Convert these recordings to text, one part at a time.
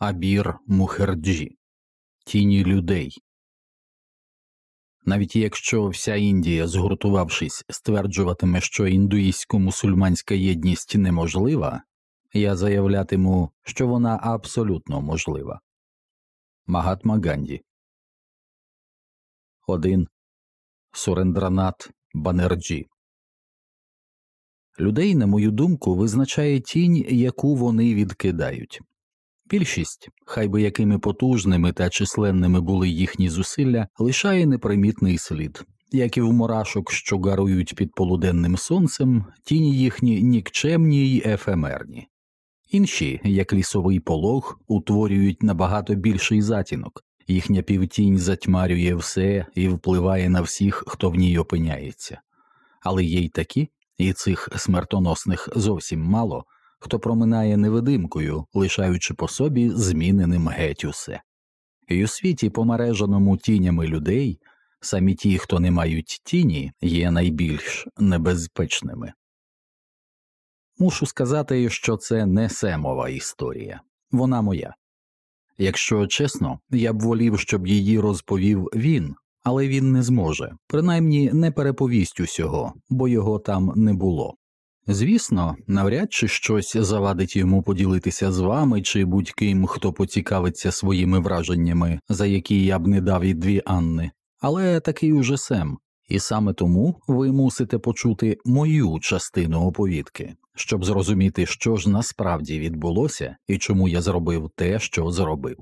Абір Мухерджі Тіні людей. Навіть якщо вся Індія, згуртувавшись, стверджуватиме, що індуїстсько-мусульманська єдність неможлива, я заявлятиму, що вона абсолютно можлива. Магатма Ганді 1. Сурендранат Банерджі Людей, на мою думку, визначає тінь, яку вони відкидають. Більшість, хай би якими потужними та численними були їхні зусилля, лишає непримітний слід, як і в мурашок, що гарують під полуденним сонцем, тіні їхні нікчемні й ефемерні. Інші, як лісовий полог, утворюють набагато більший затінок, їхня півтінь затьмарює все і впливає на всіх, хто в ній опиняється, але є й такі, і цих смертоносних зовсім мало, хто проминає невидимкою, лишаючи по собі зміненим геть усе. І у світі, помереженому тінями людей, самі ті, хто не мають тіні, є найбільш небезпечними. Мушу сказати, що це не семова історія, вона моя. Якщо чесно, я б волів, щоб її розповів він, але він не зможе, принаймні не переповість усього, бо його там не було. Звісно, навряд чи щось завадить йому поділитися з вами чи будь-ким, хто поцікавиться своїми враженнями, за які я б не дав і дві Анни, але такий уже Сем, і саме тому ви мусите почути мою частину оповідки, щоб зрозуміти, що ж насправді відбулося і чому я зробив те, що зробив.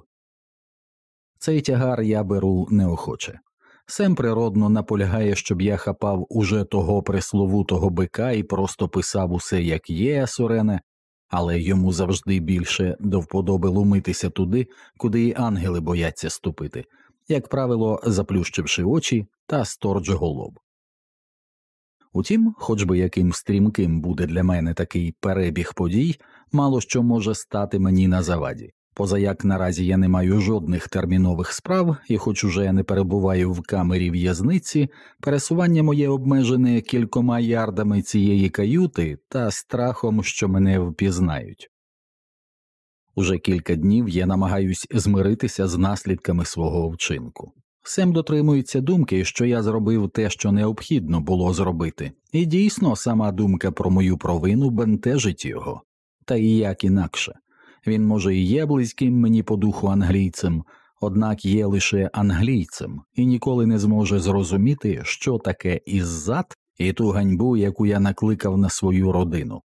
Цей тягар я беру неохоче. Сем природно наполягає, щоб я хапав уже того пресловутого бика і просто писав усе, як є, Сурене, але йому завжди більше до вподоби лумитися туди, куди і ангели бояться ступити, як правило, заплющивши очі та сторч голов. Утім, хоч би яким стрімким буде для мене такий перебіг подій, мало що може стати мені на заваді. Позаяк наразі я не маю жодних термінових справ, і, хоч уже я не перебуваю в камері в'язниці, пересування моє обмежене кількома ярдами цієї каюти та страхом, що мене впізнають. Уже кілька днів я намагаюсь змиритися з наслідками свого вчинку. Сем дотримується думки, що я зробив те, що необхідно було зробити, і дійсно сама думка про мою провину бентежить його, та і як інакше. Він, може, і є близьким мені по духу англійцем, однак є лише англійцем і ніколи не зможе зрозуміти, що таке іззад і ту ганьбу, яку я накликав на свою родину.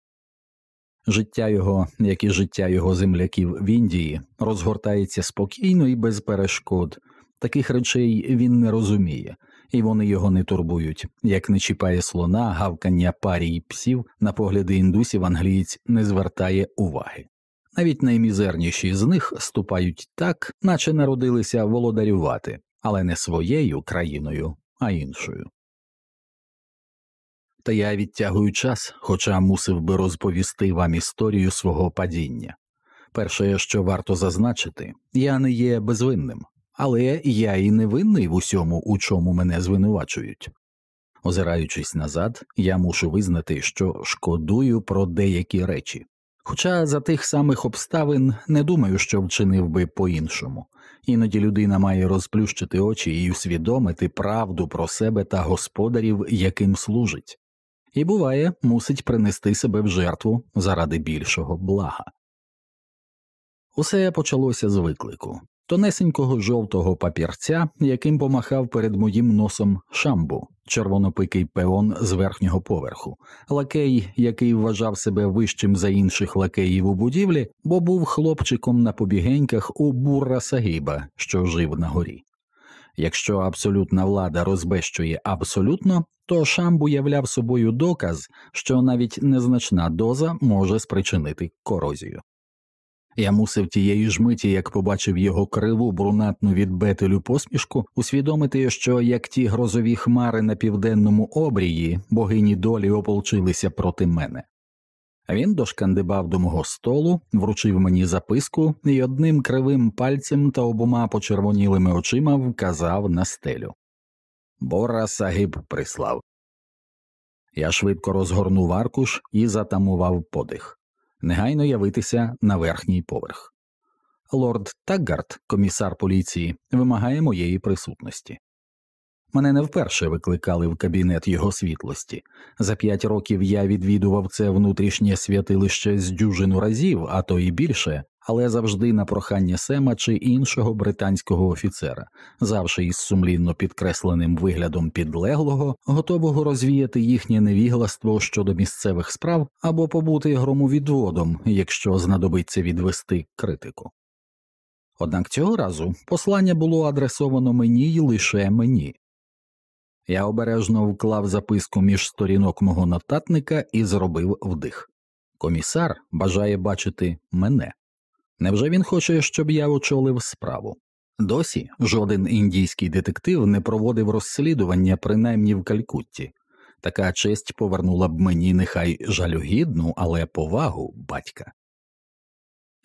Життя його, як і життя його земляків в Індії, розгортається спокійно і без перешкод. Таких речей він не розуміє, і вони його не турбують. Як не чіпає слона, гавкання парій псів на погляди індусів англієць не звертає уваги. Навіть наймізерніші з них ступають так, наче народилися володарювати, але не своєю країною, а іншою. Та я відтягую час, хоча мусив би розповісти вам історію свого падіння. Перше, що варто зазначити, я не є безвинним, але я і не винний в усьому, у чому мене звинувачують. Озираючись назад, я мушу визнати, що шкодую про деякі речі. Хоча за тих самих обставин не думаю, що вчинив би по іншому, іноді людина має розплющити очі і усвідомити правду про себе та господарів, яким служить, і буває, мусить принести себе в жертву заради більшого блага. Усе почалося з виклику тонесенького жовтого папірця, яким помахав перед моїм носом шамбу, червонопикий пеон з верхнього поверху, лакей, який вважав себе вищим за інших лакеїв у будівлі, бо був хлопчиком на побігеньках у бурра Сагіба, що жив на горі. Якщо абсолютна влада розбещує абсолютно, то шамбу являв собою доказ, що навіть незначна доза може спричинити корозію. Я мусив тієї ж миті, як побачив його криву брунатну від бетелю посмішку, усвідомити, що як ті грозові хмари на південному обрії богині долі ополчилися проти мене. Він дошкандибав до мого столу, вручив мені записку і одним кривим пальцем та обома почервонілими очима вказав на стелю. Бора Сагиб прислав. Я швидко розгорнув аркуш і затамував подих негайно явитися на верхній поверх. Лорд Таггард, комісар поліції, вимагає моєї присутності. Мене не вперше викликали в кабінет його світлості. За п'ять років я відвідував це внутрішнє святилище з дюжину разів, а то і більше, але завжди на прохання Сема чи іншого британського офіцера, завжди із сумлінно підкресленим виглядом підлеглого, готового розвіяти їхнє невігластво щодо місцевих справ або побути громовідводом, якщо знадобиться відвести критику. Однак цього разу послання було адресовано мені й лише мені. Я обережно вклав записку між сторінок мого нотатника і зробив вдих. Комісар бажає бачити мене. Невже він хоче, щоб я очолив справу? Досі жоден індійський детектив не проводив розслідування, принаймні в Калькутті. Така честь повернула б мені нехай жалюгідну, але повагу батька.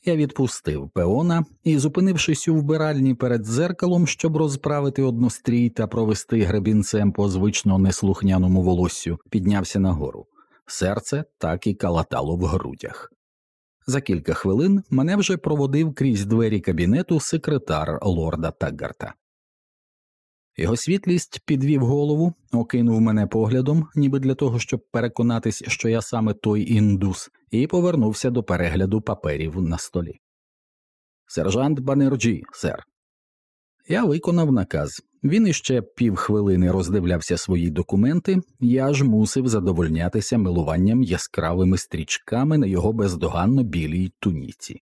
Я відпустив пеона і, зупинившись у вбиральні перед дзеркалом, щоб розправити однострій та провести гребінцем по звично неслухняному волоссю, піднявся нагору. Серце так і калатало в грудях. За кілька хвилин мене вже проводив крізь двері кабінету секретар лорда Таггарта. Його світлість підвів голову, окинув мене поглядом, ніби для того, щоб переконатись, що я саме той індус, і повернувся до перегляду паперів на столі. Сержант Банерджі, сер. Я виконав наказ. Він іще півхвилини роздивлявся свої документи, я ж мусив задовольнятися милуванням яскравими стрічками на його бездоганно білій туніці.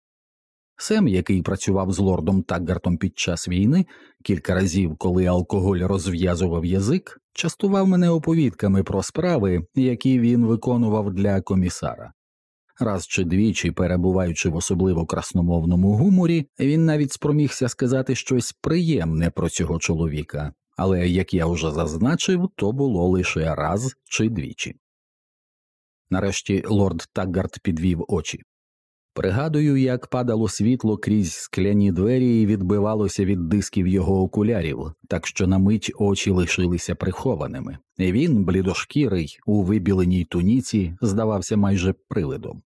Сем, який працював з лордом Таггартом під час війни, кілька разів, коли алкоголь розв'язував язик, частував мене оповідками про справи, які він виконував для комісара. Раз чи двічі, перебуваючи в особливо красномовному гуморі, він навіть спромігся сказати щось приємне про цього чоловіка, але, як я вже зазначив, то було лише раз чи двічі. Нарешті лорд Таггарт підвів очі. Пригадую, як падало світло крізь скляні двері і відбивалося від дисків його окулярів, так що на мить очі лишилися прихованими, і він, блідошкірий, у вибіленій туніці, здавався майже привидом.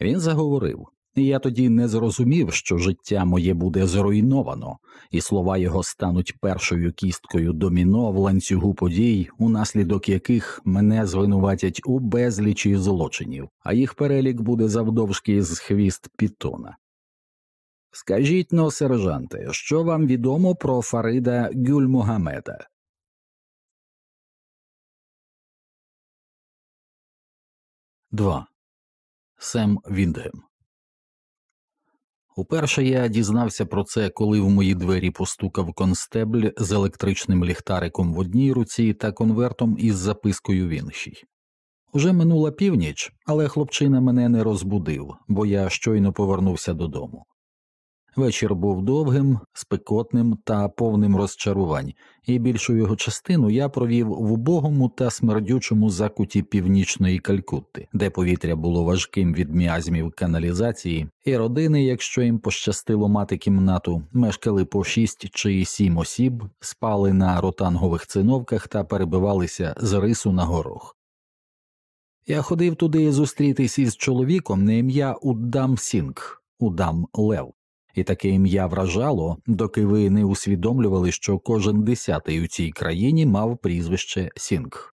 Він заговорив, я тоді не зрозумів, що життя моє буде зруйновано, і слова його стануть першою кісткою доміно в ланцюгу подій, унаслідок яких мене звинуватять у безлічі злочинів, а їх перелік буде завдовжки з хвіст пітона. Скажіть но, сержанте, що вам відомо про Фарида Гюльмогамеда? Два. Сем Віндгем. Уперше я дізнався про це, коли в мої двері постукав констебль з електричним ліхтариком в одній руці та конвертом із запискою в іншій. Уже минула північ, але хлопчина мене не розбудив, бо я щойно повернувся додому. Вечір був довгим, спекотним та повним розчарувань, і більшу його частину я провів в убогому та смердючому закуті північної Калькутти, де повітря було важким від міазмів каналізації, і родини, якщо їм пощастило мати кімнату, мешкали по шість чи сім осіб, спали на ротангових циновках та перебивалися з рису на горох. Я ходив туди зустрітись із чоловіком на ім'я Удам Сінг, Удам Лев і таке ім'я вражало, доки ви не усвідомлювали, що кожен десятий у цій країні мав прізвище Сінг.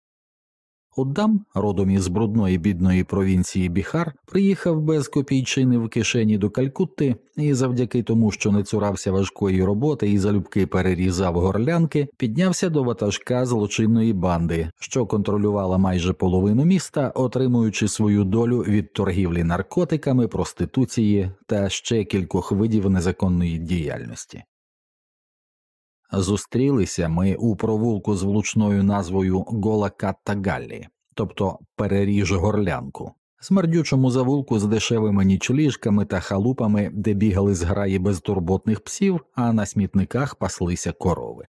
Уддам, родом із брудної бідної провінції Біхар, приїхав без копійчини в кишені до Калькутти і завдяки тому, що не цурався важкої роботи і залюбки перерізав горлянки, піднявся до ватажка злочинної банди, що контролювала майже половину міста, отримуючи свою долю від торгівлі наркотиками, проституції та ще кількох видів незаконної діяльності. Зустрілися ми у провулку з влучною назвою Гола Каттагаллі, тобто переріж горлянку, смердючому завулку з дешевими нічліжками та халупами, де бігали зграї безтурботних псів, а на смітниках паслися корови.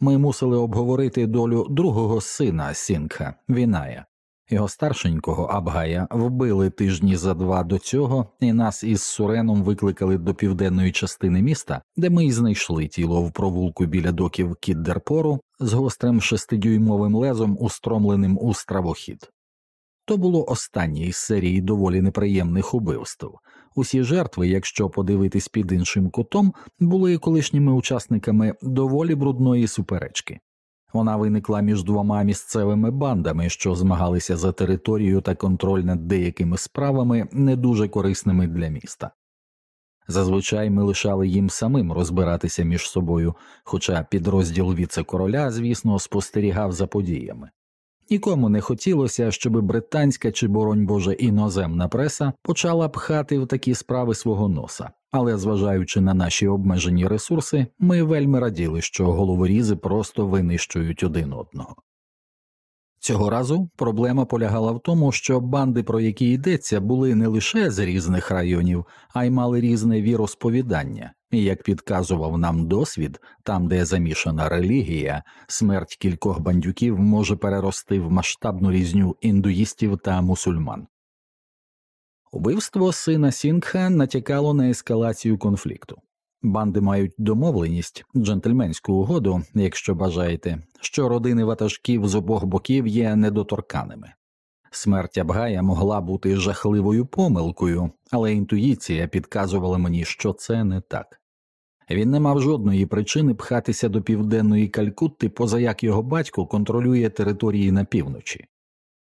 Ми мусили обговорити долю другого сина Сінгха Віная, його старшенького Абгая вбили тижні за два до цього, і нас із Суреном викликали до південної частини міста, де ми й знайшли тіло в провулку біля доків Кіддерпору з гострим шестидюймовим лезом, устромленим у стравохід. То було останнє із серії доволі неприємних убивств. Усі жертви, якщо подивитись під іншим кутом, були колишніми учасниками доволі брудної суперечки. Вона виникла між двома місцевими бандами, що змагалися за територію та контроль над деякими справами, не дуже корисними для міста. Зазвичай ми лишали їм самим розбиратися між собою, хоча підрозділ віце-короля, звісно, спостерігав за подіями. Нікому не хотілося, щоб британська чи, боронь Боже, іноземна преса почала пхати в такі справи свого носа, але зважаючи на наші обмежені ресурси, ми вельми раділи, що головорізи просто винищують один одного. Цього разу проблема полягала в тому, що банди, про які йдеться, були не лише з різних районів, а й мали різне віросповідання, і як підказував нам досвід, там, де замішана релігія, смерть кількох бандюків може перерости в масштабну різню індуїстів та мусульман. Убивство сина Сінгха натякало на ескалацію конфлікту. Банди мають домовленість, джентльменську угоду, якщо бажаєте, що родини ватажків з обох боків є недоторканими. Смерть Абгая могла бути жахливою помилкою, але інтуїція підказувала мені, що це не так. Він не мав жодної причини пхатися до південної Калькутти, поза як його батько контролює території на півночі.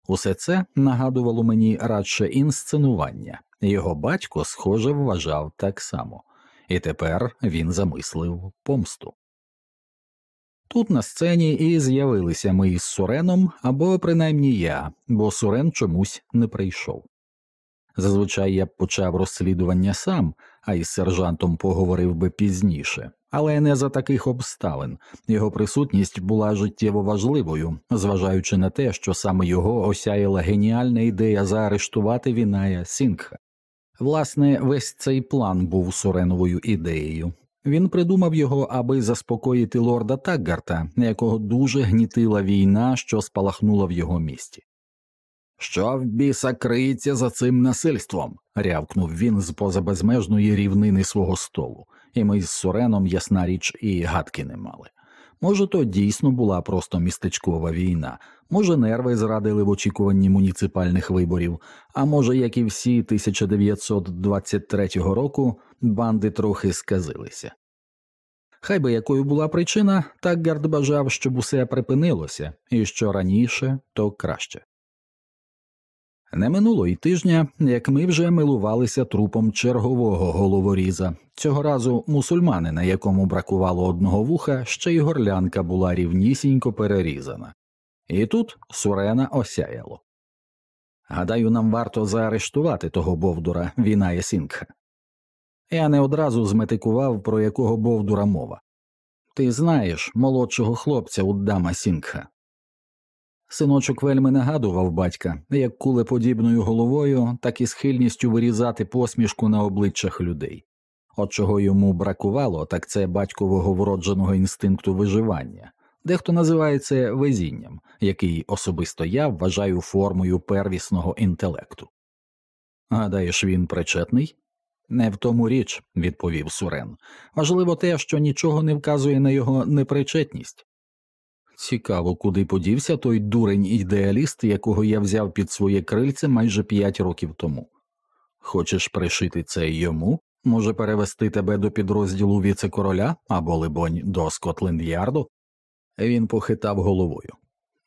Усе це нагадувало мені радше інсценування, його батько, схоже, вважав так само і тепер він замислив помсту. Тут на сцені і з'явилися ми із Суреном або принаймні я, бо Сурен чомусь не прийшов. Зазвичай я б почав розслідування сам, а із сержантом поговорив би пізніше, але не за таких обставин його присутність була життєво важливою, зважаючи на те, що саме його осяяла геніальна ідея заарештувати Віная Сінгха. Власне, весь цей план був Суреновою ідеєю. Він придумав його, аби заспокоїти лорда Таггарта, якого дуже гнітила війна, що спалахнула в його місті. Що в біса криється за цим насильством? рявкнув він з поза безмежної рівнини свого столу, і ми з Суреном, ясна річ, і гадки не мали. Може, то дійсно була просто містечкова війна, може, нерви зрадили в очікуванні муніципальних виборів, а може, як і всі 1923 року, банди трохи сказилися. Хай би якою була причина, Таггард бажав, щоб усе припинилося, і що раніше, то краще. Не минуло й тижня, як ми вже милувалися трупом чергового головоріза, цього разу мусульманина, якому бракувало одного вуха, ще й горлянка була рівнісінько перерізана. І тут Сурена осяяло. Гадаю, нам варто заарештувати того Бовдура Віная Сінгха. Я не одразу зметикував, про якого Бовдура мова. Ти знаєш молодшого хлопця Уддама Сінгха. Синочок вельми нагадував батька як кулеподібною головою, так і схильністю вирізати посмішку на обличчях людей. От чого йому бракувало, так це батькового вродженого інстинкту виживання, дехто називає це везінням, який особисто я вважаю формою первісного інтелекту. Гадаєш, він причетний? Не в тому річ, відповів Сурен. Важливо те, що нічого не вказує на його непричетність. Цікаво, куди подівся той дурень ідеаліст, якого я взяв під своє крильце майже п'ять років тому. Хочеш пришити це йому? Може перевести тебе до підрозділу віце-короля або, либонь, до Скотленд Ярду? Він похитав головою.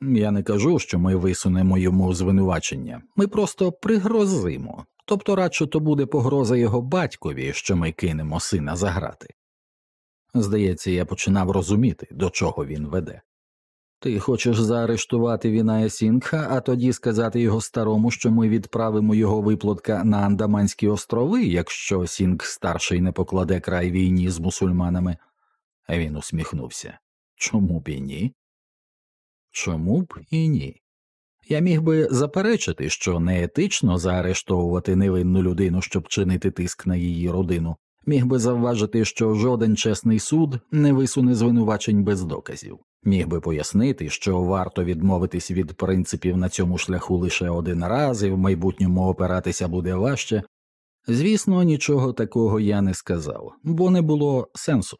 Я не кажу, що ми висунемо йому звинувачення, ми просто пригрозимо, тобто радше то буде погроза його батькові, що ми кинемо сина заграти. Здається, я починав розуміти, до чого він веде. Ти хочеш заарештувати Віная Сінгха, а тоді сказати його старому, що ми відправимо його виплатка на Андаманські острови, якщо Сінг старший не покладе край війні з мусульманами. Він усміхнувся. Чому б і ні? Чому б і ні? Я міг би заперечити, що неетично заарештовувати невинну людину, щоб чинити тиск на її родину, міг би завважити, що жоден чесний суд не висуне звинувачень без доказів, міг би пояснити, що варто відмовитись від принципів на цьому шляху лише один раз і в майбутньому опиратися буде важче. Звісно, нічого такого я не сказав, бо не було сенсу.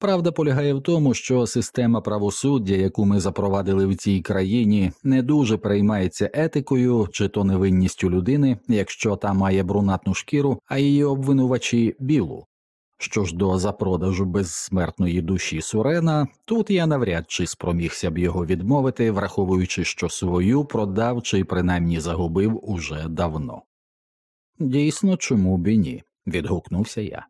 Правда полягає в тому, що система правосуддя, яку ми запровадили в цій країні, не дуже переймається етикою чи то невинністю людини, якщо та має брунатну шкіру, а її обвинувачі білу. Що ж до запродажу безсмертної душі Сурена, тут я навряд чи спромігся б його відмовити, враховуючи, що свою продав чи принаймні загубив уже давно. Дійсно, чому б і ні, відгукнувся я.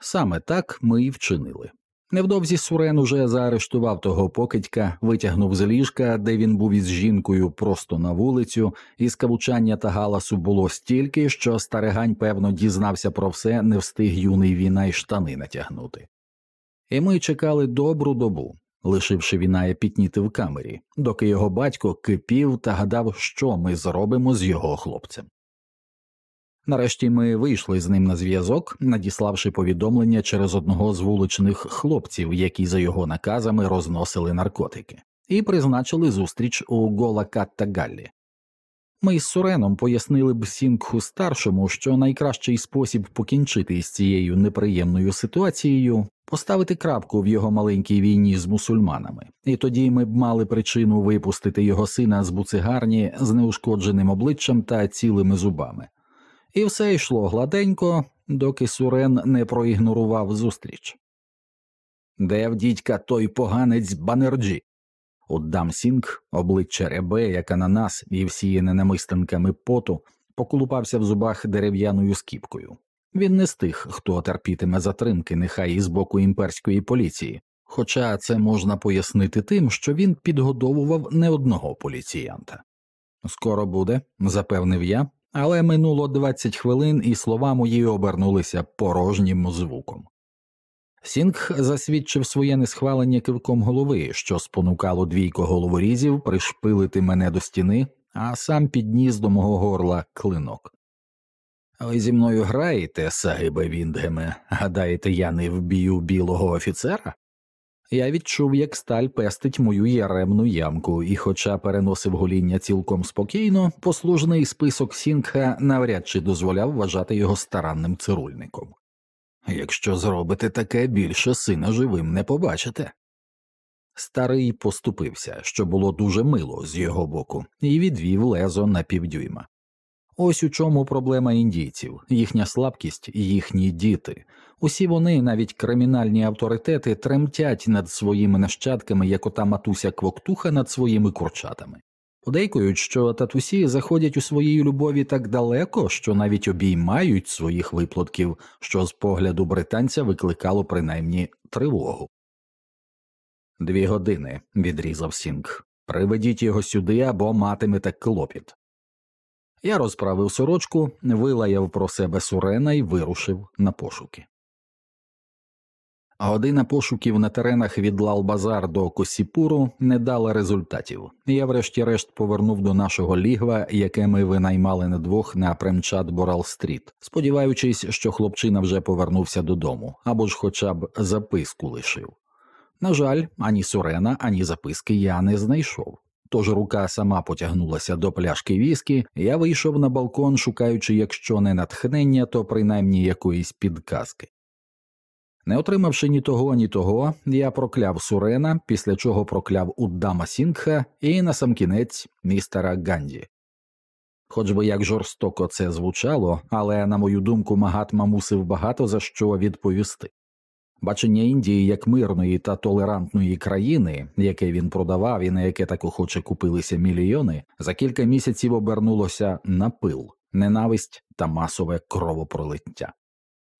Саме так ми й вчинили. Невдовзі Сурен уже заарештував того покидька, витягнув з ліжка, де він був із жінкою просто на вулицю, і скавучання та галасу було стільки, що старигань, певно, дізнався про все, не встиг юний війна й штани натягнути. І ми чекали добру добу, лишивши вінає пітніти в камері, доки його батько кипів та гадав, що ми зробимо з його хлопцем. Нарешті ми вийшли з ним на зв'язок, надіславши повідомлення через одного з вуличних хлопців, які за його наказами розносили наркотики, і призначили зустріч у Голакатта Галлі. Ми із Суреном пояснили б Сінгху старшому, що найкращий спосіб покінчити з цією неприємною ситуацією поставити крапку в його маленькій війні з мусульманами, і тоді ми б мали причину випустити його сина з буцигарні з неушкодженим обличчям та цілими зубами і все йшло гладенько, доки Сурен не проігнорував зустріч. Де в дідька той поганець Банерджі? Уддам Сінг, обличчя рябе, як ананас і всіяне намистинками поту, поколупався в зубах дерев'яною скіпкою. Він не з тих, хто терпітиме затримки, нехай і з боку імперської поліції, хоча це можна пояснити тим, що він підгодовував не одного поліціянта. Скоро буде, запевнив я, але минуло 20 хвилин, і слова мої обернулися порожнім звуком. Сінг засвідчив своє несхвалення кивком голови, що спонукало двійко головорізів пришпилити мене до стіни, а сам підніс до мого горла клинок. Ви зі мною граєте, Сагибе Віндгеме, гадаєте, я не вб'ю білого офіцера? Я відчув, як сталь пестить мою яремну ямку, і, хоча переносив гоління цілком спокійно, послужний список Сінґха навряд чи дозволяв вважати його старанним цирульником. Якщо зробите таке, більше сина живим не побачите. Старий поступився, що було дуже мило з його боку, і відвів лезо на півдюйма. Ось у чому проблема індійців, їхня слабкість, їхні діти. Усі вони, навіть кримінальні авторитети, тремтять над своїми нащадками, як ота матуся квоктуха над своїми курчатами. Подейкують, що татусі заходять у своїй любові так далеко, що навіть обіймають своїх виплотків, що з погляду британця викликало принаймні тривогу. Дві години, відрізав Сінг. Приведіть його сюди або матимете клопіт. Я розправив сорочку, вилаяв про себе Сурена і вирушив на пошуки. Година пошуків на теренах від Лалбазар до Косіпуру не дала результатів. Я, врешті-решт, повернув до нашого лігва, яке ми винаймали на двох на Премчат Борал Стріт, сподіваючись, що хлопчина вже повернувся додому або ж хоча б записку лишив. На жаль, ані Сурена, ані записки я не знайшов. Тож рука сама потягнулася до пляшки віскі, я вийшов на балкон, шукаючи, якщо не натхнення, то принаймні якоїсь підказки. Не отримавши ні того, ні того, я прокляв Сурена, після чого прокляв Уддама Сінгха і насамкінець містера Ганді. Хоч би як жорстоко це звучало, але, на мою думку, Магатма мусив багато за що відповісти. Бачення Індії як мирної та толерантної країни, яке він продавав і на яке так охоче купилися мільйони, за кілька місяців обернулося на пил, ненависть та масове кровопролиття.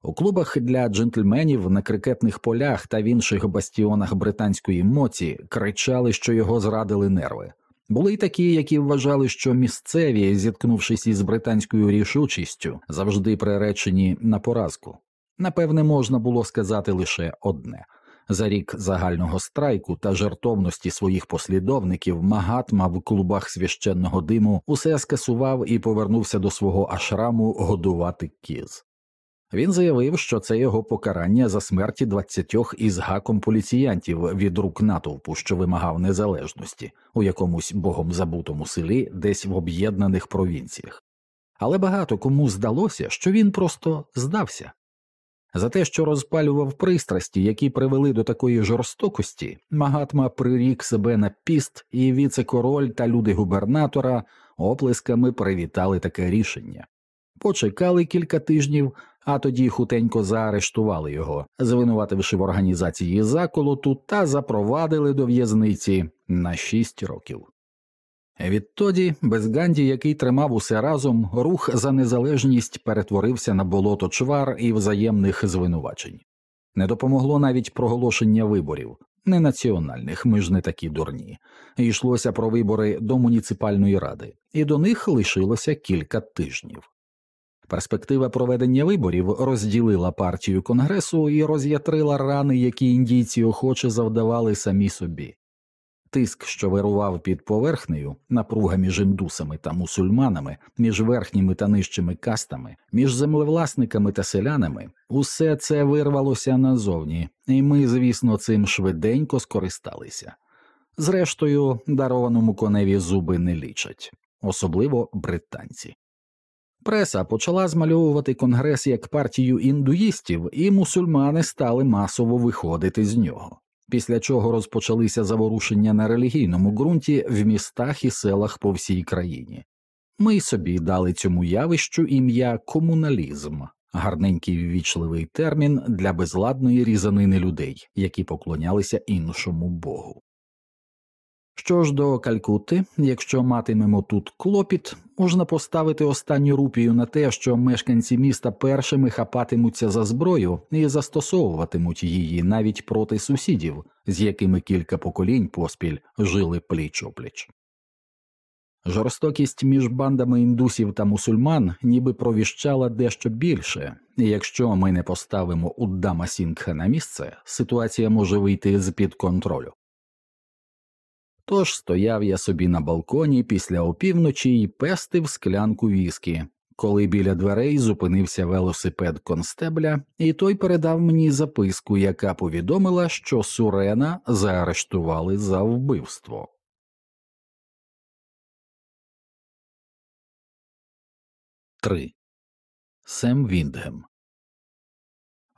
У клубах для джентльменів на крикетних полях та в інших бастіонах британської моці кричали, що його зрадили нерви. Були й такі, які вважали, що місцеві, зіткнувшись із британською рішучістю, завжди приречені на поразку. Напевне, можна було сказати лише одне за рік загального страйку та жертовності своїх послідовників Магатма в клубах священного диму усе скасував і повернувся до свого ашраму годувати кіз. Він заявив, що це його покарання за смерті двадцятьох із гаком поліціянтів від рук натовпу, що вимагав незалежності у якомусь богом забутому селі, десь в об'єднаних провінціях. Але багато кому здалося, що він просто здався. За те, що розпалював пристрасті, які привели до такої жорстокості, Магатма прирік себе на піст, і віце-король та люди губернатора оплесками привітали таке рішення. Почекали кілька тижнів, а тоді хутенько заарештували його, звинувативши в організації заколоту та запровадили до в'язниці на шість років. Відтоді, без Ганді, який тримав усе разом, рух за незалежність перетворився на болото чвар і взаємних звинувачень. Не допомогло навіть проголошення виборів, не національних, ми ж не такі дурні. Йшлося про вибори до муніципальної ради, і до них лишилося кілька тижнів. Перспектива проведення виборів розділила партію конгресу і роз'ятрила рани, які індійці охоче завдавали самі собі. Тиск, що вирував під поверхнею, напруга між індусами та мусульманами, між верхніми та нижчими кастами, між землевласниками та селянами, усе це вирвалося назовні, і ми, звісно, цим швиденько скористалися. Зрештою, дарованому коневі зуби не лічать, особливо британці. Преса почала змальовувати конгрес як партію індуїстів, і мусульмани стали масово виходити з нього після чого розпочалися заворушення на релігійному ґрунті в містах і селах по всій країні. Ми й собі дали цьому явищу ім'я комуналізм, гарненький ввічливий термін для безладної різанини людей, які поклонялися іншому богу. Що ж до Калькутти, якщо матимемо тут клопіт, можна поставити останню рупію на те, що мешканці міста першими хапатимуться за зброю і застосовуватимуть її навіть проти сусідів, з якими кілька поколінь поспіль жили пліч опліч. Жорстокість між бандами індусів та мусульман ніби провіщала дещо більше, і якщо ми не поставимо Уддама Сінгха на місце, ситуація може вийти з під контролю. Тож стояв я собі на балконі після опівночі і пестив склянку віскі, коли біля дверей зупинився велосипед констебля, і той передав мені записку, яка повідомила, що Сурена заарештували за вбивство. Три. Сем Віндгем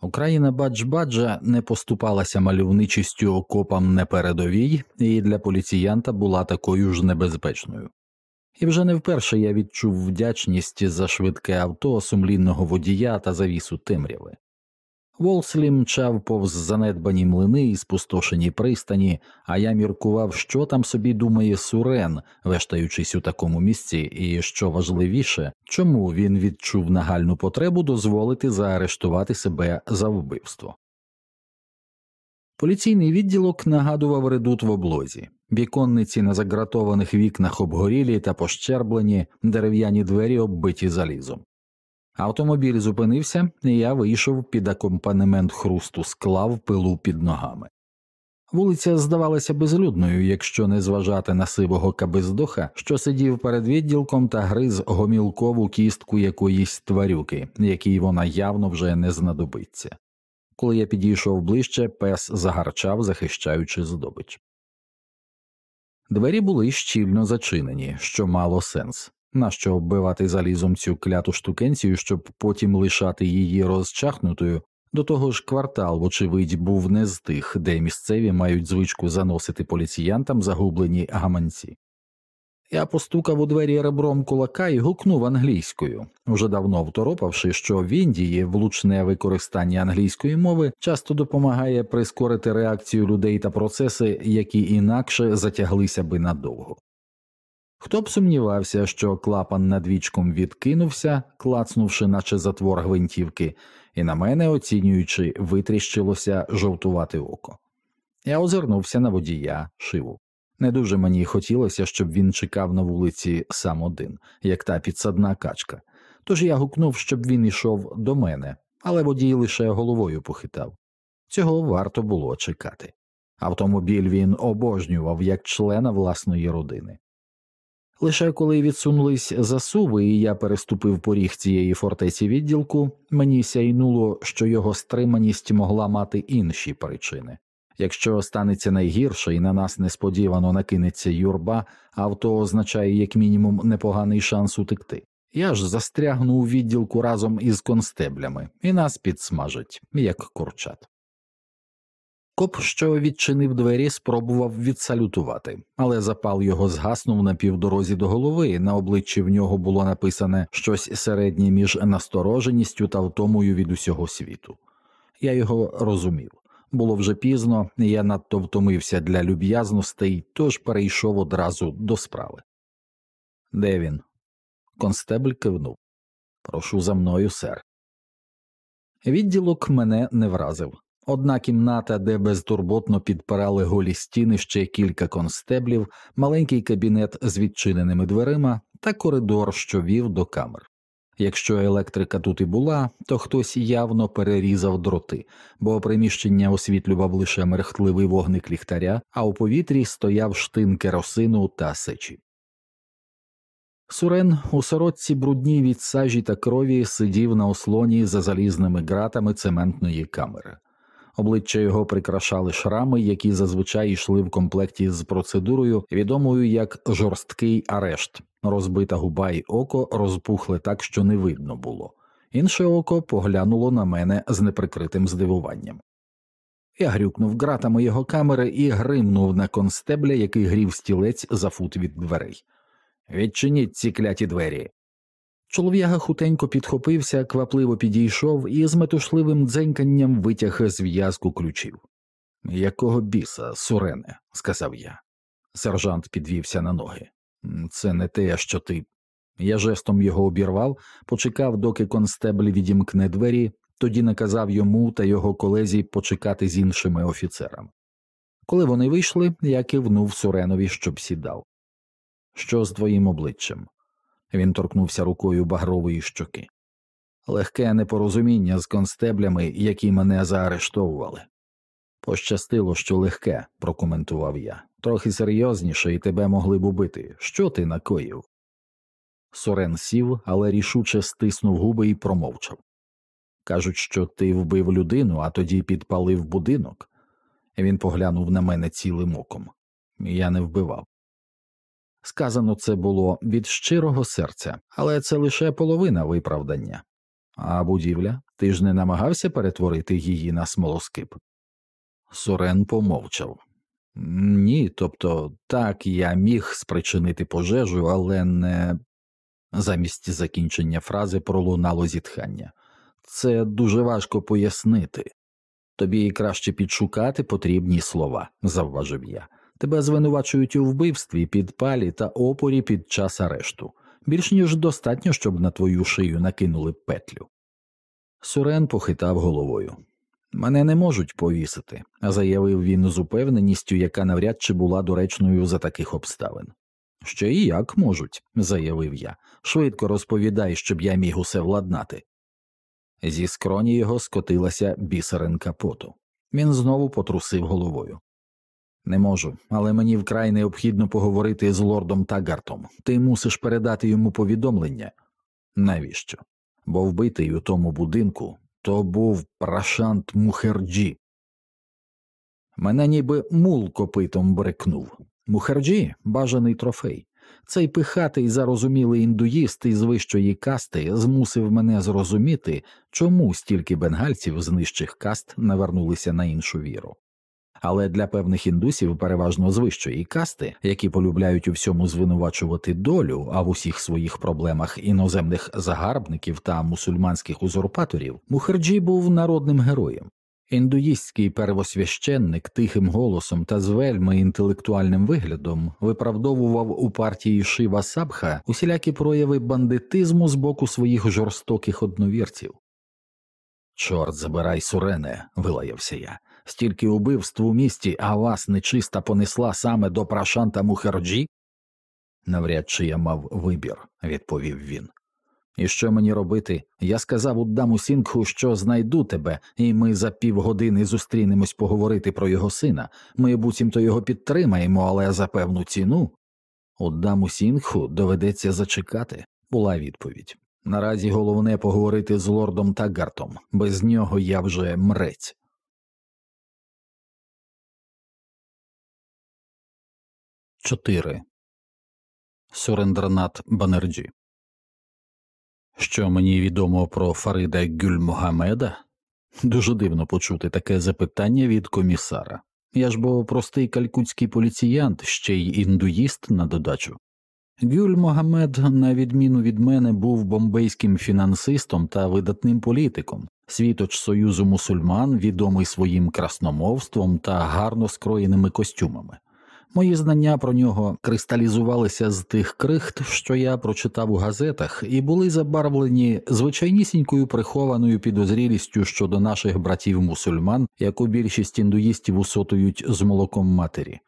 Україна Бадж-Баджа не поступалася мальовничістю окопам на передовій і для поліціянта була такою ж небезпечною. І вже не вперше я відчув вдячність за швидке авто сумлінного водія та завісу темряви. Волслі мчав повз занедбані млини і спустошені пристані, а я міркував, що там собі думає Сурен, вештаючись у такому місці, і що важливіше, чому він відчув нагальну потребу дозволити заарештувати себе за вбивство. Поліційний відділок нагадував редут в облозі, віконниці на загратованих вікнах обгорілі та пощерблені, дерев'яні двері оббиті залізом. Автомобіль зупинився, і я вийшов під акомпанемент хрусту скла в пилу під ногами. Вулиця здавалася безлюдною, якщо не зважати на сивого кабиздоха, що сидів перед відділком та гриз гомілкову кістку якоїсь тварюки, якій вона явно вже не знадобиться. Коли я підійшов ближче, пес загарчав, захищаючи здобич. Двері були щільно зачинені, що мало сенс. Нащо оббивати залізом цю кляту штукенцію, щоб потім лишати її розчахнутою? До того ж, квартал, вочевидь, був не з тих, де місцеві мають звичку заносити поліціянтам загублені гаманці. Я постукав у двері ребром кулака і гукнув англійською, уже давно второпавши, що в Індії влучне використання англійської мови часто допомагає прискорити реакцію людей та процеси, які інакше затяглися би надовго. Хто б сумнівався, що клапан над вічком відкинувся, клацнувши, наче затвор гвинтівки, і на мене, оцінюючи, витріщилося жовтувати око. Я озирнувся на водія шиву. Не дуже мені хотілося, щоб він чекав на вулиці сам один, як та підсадна качка, тож я гукнув, щоб він ішов до мене, але водій лише головою похитав. Цього варто було чекати. Автомобіль він обожнював як члена власної родини. Лише коли відсунулись засуви, і я переступив поріг цієї фортеці відділку, мені сяйнуло, що його стриманість могла мати інші причини. Якщо станеться найгірше і на нас несподівано накинеться юрба, авто означає як мінімум непоганий шанс утекти. Я ж застрягну у відділку разом із констеблями, і нас підсмажать, як курчат. Коп, що відчинив двері, спробував відсалютувати, але запал його згаснув на півдорозі до голови, на обличчі в нього було написане щось середнє між настороженістю та втомою від усього світу. Я його розумів. Було вже пізно, я надто втомився для люб'язностей, тож перейшов одразу до справи. Де він? Констебль кивнув. Прошу за мною, сер. Відділок мене не вразив. Одна кімната, де безтурботно підпирали голі стіни ще кілька констеблів, маленький кабінет з відчиненими дверима та коридор, що вів до камер. Якщо електрика тут і була, то хтось явно перерізав дроти, бо приміщення освітлював лише мерехтливий вогник ліхтаря, а у повітрі стояв штин керосину та сечі. Сурен у сорочці брудній від сажі та крові сидів на ослоні за залізними ґратами цементної камери. Обличчя його прикрашали шрами, які зазвичай йшли в комплекті з процедурою, відомою як жорсткий арешт, розбита губа й око розпухли так, що не видно було. Інше око поглянуло на мене з неприкритим здивуванням. Я грюкнув ґратами його камери і гримнув на констебля, який грів стілець за фут від дверей. Відчиніть ці кляті двері. Чолов'яга хутенько підхопився, квапливо підійшов і з метушливим дзеньканням витяг зв'язку ключів. Якого біса, сурене, сказав я. Сержант підвівся на ноги. Це не те, що ти. Я жестом його обірвав, почекав, доки констебль відімкне двері, тоді наказав йому та його колезі почекати з іншими офіцерами. Коли вони вийшли, я кивнув Суренові, щоб сідав. Що з твоїм обличчям? Він торкнувся рукою багрової щоки. Легке непорозуміння з констеблями, які мене заарештовували. Пощастило, що легке, прокоментував я, трохи серйозніше, і тебе могли б убити. Що ти накоїв? Сорен сів, але рішуче стиснув губи і промовчав. Кажуть, що ти вбив людину, а тоді підпалив будинок. Він поглянув на мене цілим оком. Я не вбивав. Сказано це було від щирого серця, але це лише половина виправдання. А будівля, ти ж не намагався перетворити її на смолоскип? Сорен помовчав. Ні, тобто так я міг спричинити пожежу, але не. Замість закінчення фрази пролунало зітхання. Це дуже важко пояснити. Тобі краще підшукати потрібні слова, завважив я. Тебе звинувачують у вбивстві, підпалі та опорі під час арешту. Більш ніж достатньо, щоб на твою шию накинули петлю. Сурен похитав головою. Мене не можуть повісити, заявив він з упевненістю, яка навряд чи була доречною за таких обставин. Ще і як можуть, заявив я. Швидко розповідай, щоб я міг усе владнати. Зі скроні його скотилася бісеринка поту. Він знову потрусив головою. Не можу, але мені вкрай необхідно поговорити з лордом Тагартом. Ти мусиш передати йому повідомлення. Навіщо? Бо вбитий у тому будинку то був Прашант Мухерджі. Мене ніби мул копитом брикнув. Мухерджі бажаний трофей. Цей пихатий зарозумілий індуїст із вищої касти змусив мене зрозуміти, чому стільки бенгальців з нижчих каст навернулися на іншу віру але для певних індусів, переважно з вищої касти, які полюбляють у всьому звинувачувати долю, а в усіх своїх проблемах іноземних загарбників та мусульманських узурпаторів, Мухерджі був народним героєм. Індуїстський первосвященник тихим голосом та з вельми інтелектуальним виглядом виправдовував у партії Шива Сабха усілякі прояви бандитизму з боку своїх жорстоких одновірців. Чорт забирай сурене, вилаявся я стільки убивств у місті, а вас нечиста понесла саме до Прашанта Мухерджі? Навряд чи я мав вибір, відповів він. І що мені робити? Я сказав Уддаму Сінгху, що знайду тебе, і ми за півгодини зустрінемось поговорити про його сина. Ми буцімто його підтримаємо, але за певну ціну. Уддаму Сінгху доведеться зачекати, була відповідь. Наразі головне поговорити з лордом Тагартом, без нього я вже мрець. 4. Сурендранат Банерджі що мені відомо про Фарида Гюльмогамеда? Дуже дивно почути таке запитання від комісара. Я ж бо простий калькутський поліціянт, ще й індуїст на додачу. Гюль Могамед, на відміну від мене, був бомбейським фінансистом та видатним політиком, світоч Союзу мусульман, відомий своїм красномовством та гарно скроєними костюмами. Мої знання про нього кристалізувалися з тих крихт, що я прочитав у газетах, і були забарвлені звичайнісінькою прихованою підозрілістю щодо наших братів мусульман, яку більшість індуїстів усотують з молоком матері.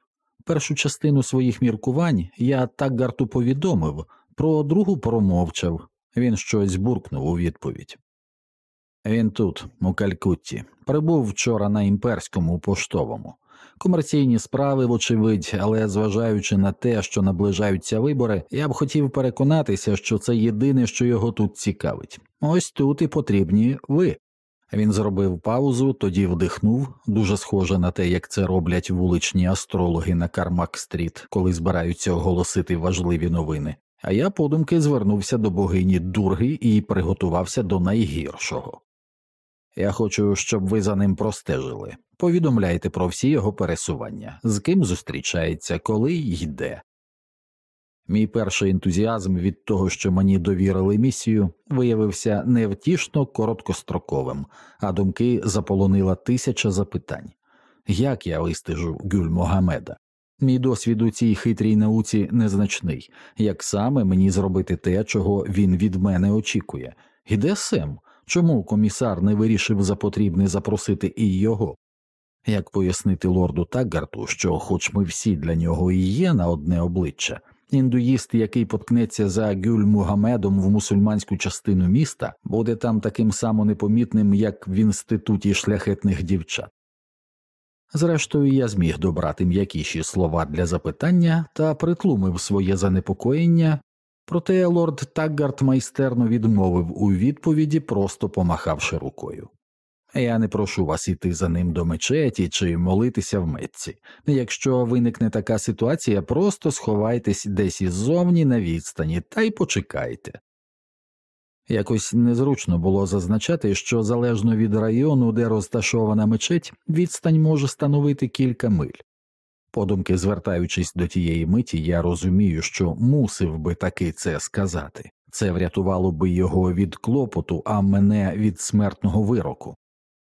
Першу частину своїх міркувань я Таггарту повідомив, про другу промовчав, він щось буркнув у відповідь. Він тут, у Калькутті, прибув вчора на імперському поштовому. Комерційні справи, вочевидь, але зважаючи на те, що наближаються вибори, я б хотів переконатися, що це єдине, що його тут цікавить. Ось тут і потрібні ви. Він зробив паузу, тоді вдихнув, дуже схоже на те, як це роблять вуличні астрологи на Кармак Стріт, коли збираються оголосити важливі новини. А я подумки звернувся до богині Дурги і приготувався до найгіршого. Я хочу, щоб ви за ним простежили. Повідомляйте про всі його пересування, з ким зустрічається, коли йде. Мій перший ентузіазм від того, що мені довірили місію, виявився невтішно короткостроковим, а думки заполонила тисяча запитань як я вистежу Гюль Могамеда? Мій досвід у цій хитрій науці незначний, як саме мені зробити те, чого він від мене очікує, і де Сем? Чому комісар не вирішив за потрібне запросити і його? Як пояснити лорду Таггарту, що, хоч ми всі для нього і є на одне обличчя, індуїст, який поткнеться за Гюль Мугамедом в мусульманську частину міста, буде там таким само непомітним, як в інституті шляхетних дівчат. Зрештою, я зміг добрати м'якіші слова для запитання та притлумив своє занепокоєння Проте лорд Таггарт майстерно відмовив у відповіді, просто помахавши рукою. Я не прошу вас іти за ним до мечеті чи молитися в метці. Якщо виникне така ситуація, просто сховайтесь десь іззовні на відстані та й почекайте. Якось незручно було зазначати, що залежно від району, де розташована мечеть, відстань може становити кілька миль. Подумки, звертаючись до тієї миті, я розумію, що мусив би таки це сказати. Це врятувало би його від клопоту, а мене від смертного вироку.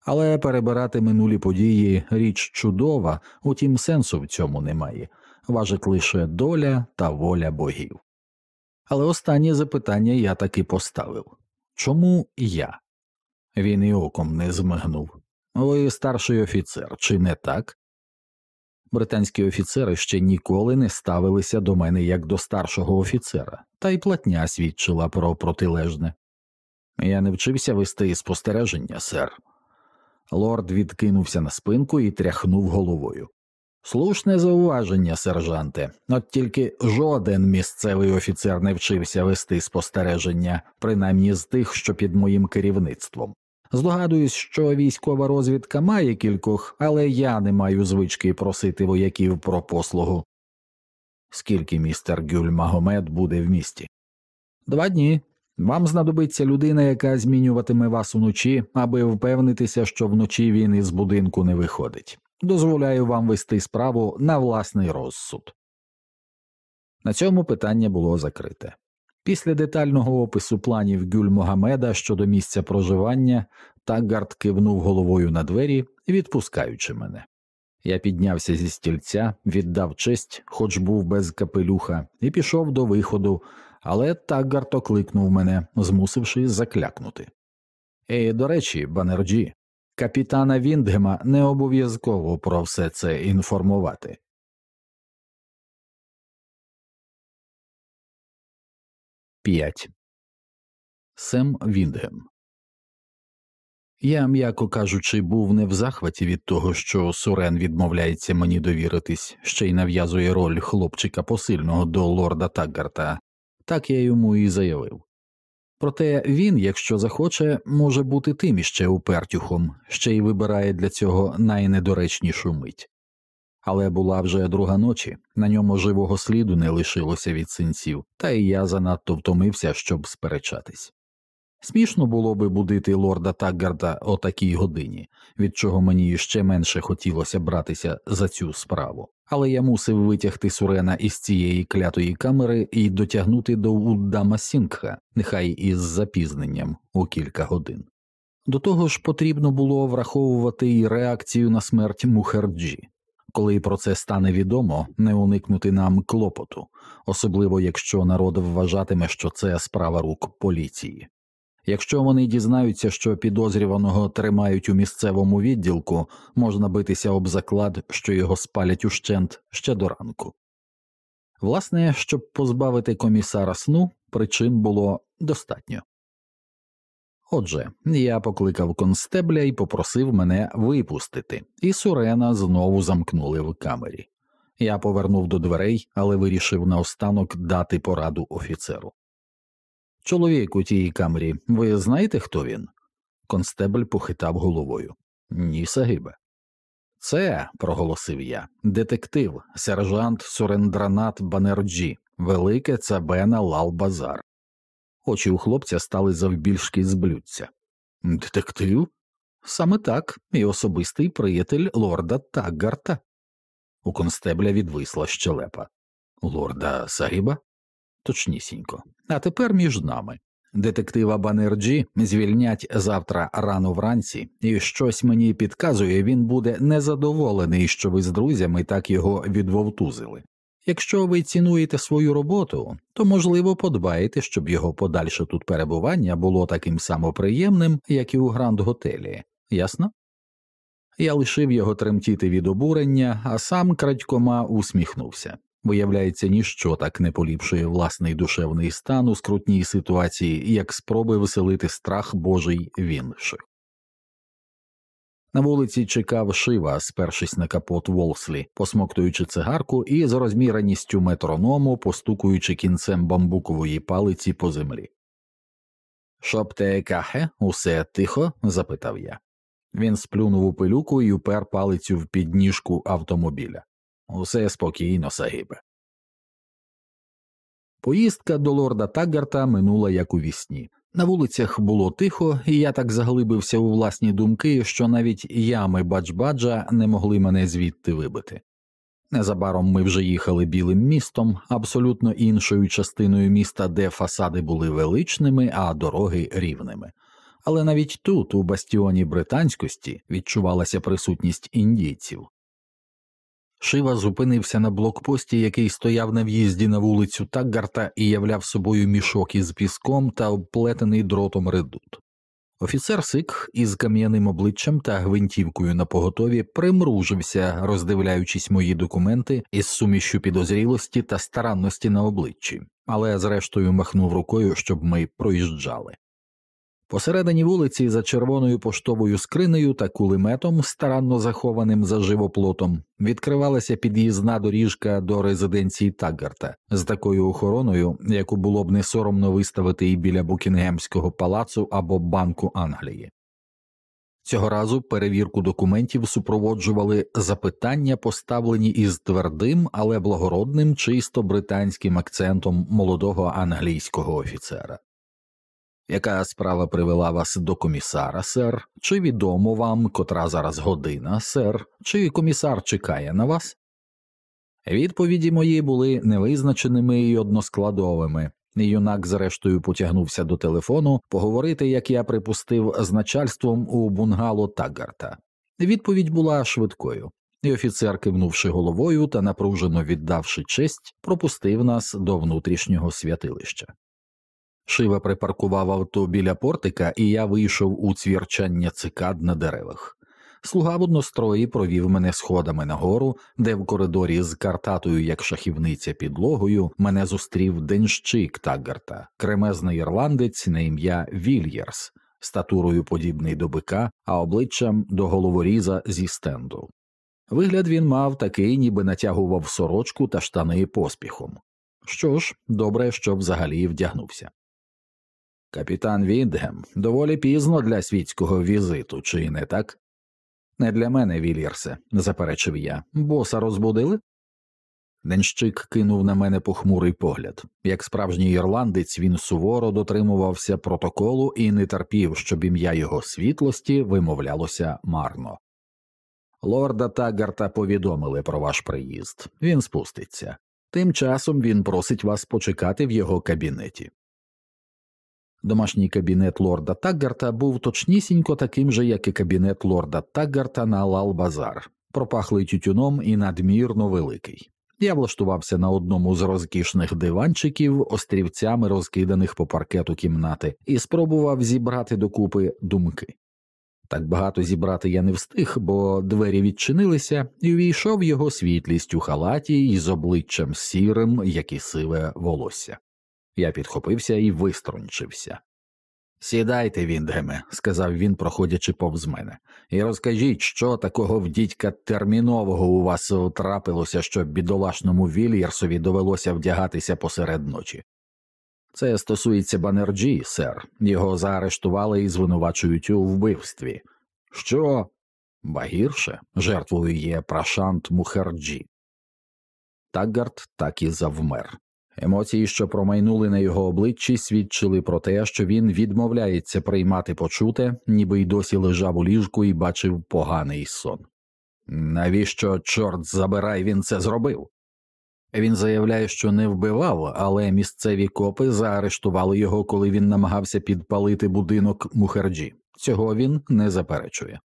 Але перебирати минулі події річ чудова, утім сенсу в цьому немає важить лише доля та воля богів. Але останнє запитання я таки поставив чому я? Він і оком не змигнув. Ви старший офіцер, чи не так? Британські офіцери ще ніколи не ставилися до мене як до старшого офіцера, та й платня свідчила про протилежне. Я не вчився вести спостереження, сер. Лорд відкинувся на спинку і тряхнув головою. Слушне зауваження, сержанте, от тільки жоден місцевий офіцер не вчився вести спостереження, принаймні з тих, що під моїм керівництвом. Здогадуюсь, що військова розвідка має кількох, але я не маю звички просити вояків про послугу. Скільки містер Гюль Магомед буде в місті? Два дні. Вам знадобиться людина, яка змінюватиме вас уночі, аби впевнитися, що вночі він із будинку не виходить. Дозволяю вам вести справу на власний розсуд. На цьому питання було закрите. Після детального опису планів Гюль Могамеда щодо місця проживання, Таггард кивнув головою на двері, відпускаючи мене. Я піднявся зі стільця, віддав честь, хоч був без капелюха, і пішов до виходу, але Таггард окликнув мене, змусивши заклякнути. І, до речі, Банерджі, капітана Віндгема не обов'язково про все це інформувати. 5. Сем Віндгем. Я, м'яко кажучи, був не в захваті від того, що Сурен відмовляється мені довіритись, ще й нав'язує роль хлопчика посильного до лорда Таггарта, так я йому і заявив. Проте він, якщо захоче, може бути тим іще упертюхом, ще й вибирає для цього найнедоречнішу мить але була вже друга ночі, на ньому живого сліду не лишилося від синців, та й я занадто втомився, щоб сперечатись. Смішно було би будити лорда Таггарда о такій годині, від чого мені ще менше хотілося братися за цю справу, але я мусив витягти Сурена із цієї клятої камери і дотягнути до Уддама Сінгха, нехай із запізненням у кілька годин. До того ж потрібно було враховувати і реакцію на смерть Мухерджі. Коли про це стане відомо, не уникнути нам клопоту, особливо якщо народ вважатиме, що це справа рук поліції. Якщо вони дізнаються, що підозрюваного тримають у місцевому відділку, можна битися об заклад, що його спалять ущент ще до ранку. Власне, щоб позбавити комісара сну, причин було достатньо. Отже, я покликав констебля і попросив мене випустити, і Сурена знову замкнули в камері. Я повернув до дверей, але вирішив наостанок дати пораду офіцеру. Чоловік у тій камері, ви знаєте, хто він? Констебль похитав головою. Ні, Сагибе. Це, проголосив я, детектив, сержант Сурендранат Банерджі, велике цабе на Лал Базар. Очі у хлопця стали завбільшки з блюдця. Детектив? Саме так, і особистий приятель лорда Таггарта. У констебля відвисла щелепа. Лорда Сагіба? Точнісінько. А тепер між нами. Детектива Банерджі звільнять завтра рано вранці, і щось мені підказує, він буде незадоволений, що ви з друзями так його відвовтузили. Якщо ви цінуєте свою роботу, то можливо подбаєте, щоб його подальше тут перебування було таким само приємним, як і у гранд готелі, ясно? Я лишив його тремтіти від обурення, а сам крадькома усміхнувся. Виявляється, ніщо так не поліпшує власний душевний стан у скрутній ситуації, як спроби веселити страх божий в інших. На вулиці чекав шива, спершись на капот Волслі, посмоктуючи цигарку і з розміреністю метроному, постукуючи кінцем бамбукової палиці по землі. Шопте кахе, усе тихо? запитав я. Він сплюнув у пилюку і упер палицю в підніжку автомобіля. Усе спокійно, Сагібе. Поїздка до лорда Таггарта минула як у вісні. На вулицях було тихо, і я так заглибився у власні думки, що навіть ями Баджбаджа не могли мене звідти вибити. Незабаром ми вже їхали білим містом, абсолютно іншою частиною міста, де фасади були величними, а дороги рівними. Але навіть тут, у бастіоні британськості, відчувалася присутність індійців. Шива зупинився на блокпості, який стояв на в'їзді на вулицю Таггарта і являв собою мішок із піском та обплетений дротом редут. Офіцер Сик із кам'яним обличчям та гвинтівкою на поготові примружився, роздивляючись мої документи із сумішю підозрілості та старанності на обличчі, але зрештою махнув рукою, щоб ми проїжджали. Посередині вулиці за червоною поштовою скринею та кулеметом, старанно захованим за живоплотом, відкривалася під'їзна доріжка до резиденції Таггарта з такою охороною, яку було б не соромно виставити і біля Букінгемського палацу або Банку Англії. Цього разу перевірку документів супроводжували запитання, поставлені із твердим, але благородним, чисто британським акцентом молодого англійського офіцера. Яка справа привела вас до комісара, сер? Чи відомо вам, котра зараз година, сер, чи комісар чекає на вас? Відповіді мої були невизначеними і односкладовими, юнак, зрештою, потягнувся до телефону поговорити, як я припустив, з начальством у бунгало Таггарта. Відповідь була швидкою, і офіцер, кивнувши головою та напружено віддавши честь, пропустив нас до внутрішнього святилища. Шива припаркував авто біля портика, і я вийшов у цвірчання цикад на деревах. Слуга в однострої провів мене сходами нагору, де в коридорі з картатою, як шахівниця підлогою, мене зустрів денщик Таггарта, кремезний ірландець на ім'я Вільєрс, статурою подібний до бика, а обличчям до головоріза зі стенду. Вигляд він мав такий, ніби натягував сорочку та штани поспіхом. Що ж, добре, що взагалі вдягнувся. Капітан Відгем доволі пізно для світського візиту, чи не так? Не для мене, Вільєрсе, заперечив я. Боса розбудили? Денщик кинув на мене похмурий погляд. Як справжній ірландець, він суворо дотримувався протоколу і не терпів, щоб ім'я його світлості вимовлялося марно. Лорда Таггарта повідомили про ваш приїзд. Він спуститься. Тим часом він просить вас почекати в його кабінеті. Домашній кабінет лорда Таггарта був точнісінько таким же, як і кабінет лорда Таггарта на Лал-Базар, пропахлий тютюном і надмірно великий. Я влаштувався на одному з розкішних диванчиків, острівцями розкиданих по паркету кімнати, і спробував зібрати докупи думки. Так багато зібрати я не встиг, бо двері відчинилися, і увійшов його світлість у халаті із обличчям сірим, як і сиве волосся. Я підхопився і виструнчився. Сідайте, Віндгеме, сказав він, проходячи повз мене, і розкажіть, що такого в дідька термінового у вас трапилося, що бідолашному Вільєрсові довелося вдягатися посеред ночі. Це стосується Банерджі, сер, його заарештували і звинувачують у вбивстві. Що? Ба гірше, жертвою є Прашант Мухерджі. Таггарт так і завмер. Емоції, що промайнули на його обличчі, свідчили про те, що він відмовляється приймати почуте, ніби й досі лежав у ліжку і бачив поганий сон. Навіщо, чорт забирай, він це зробив? Він заявляє, що не вбивав, але місцеві копи заарештували його, коли він намагався підпалити будинок Мухерджі. Цього він не заперечує.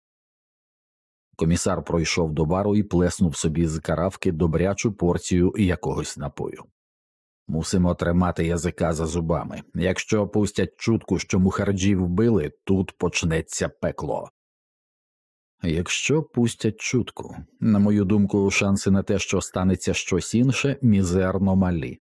Комісар пройшов до бару і плеснув собі з каравки добрячу порцію якогось напою. Мусимо тримати язика за зубами. Якщо пустять чутку, що Мухерджі вбили, тут почнеться пекло. Якщо пустять чутку, на мою думку, шанси на те, що станеться щось інше, мізерно малі.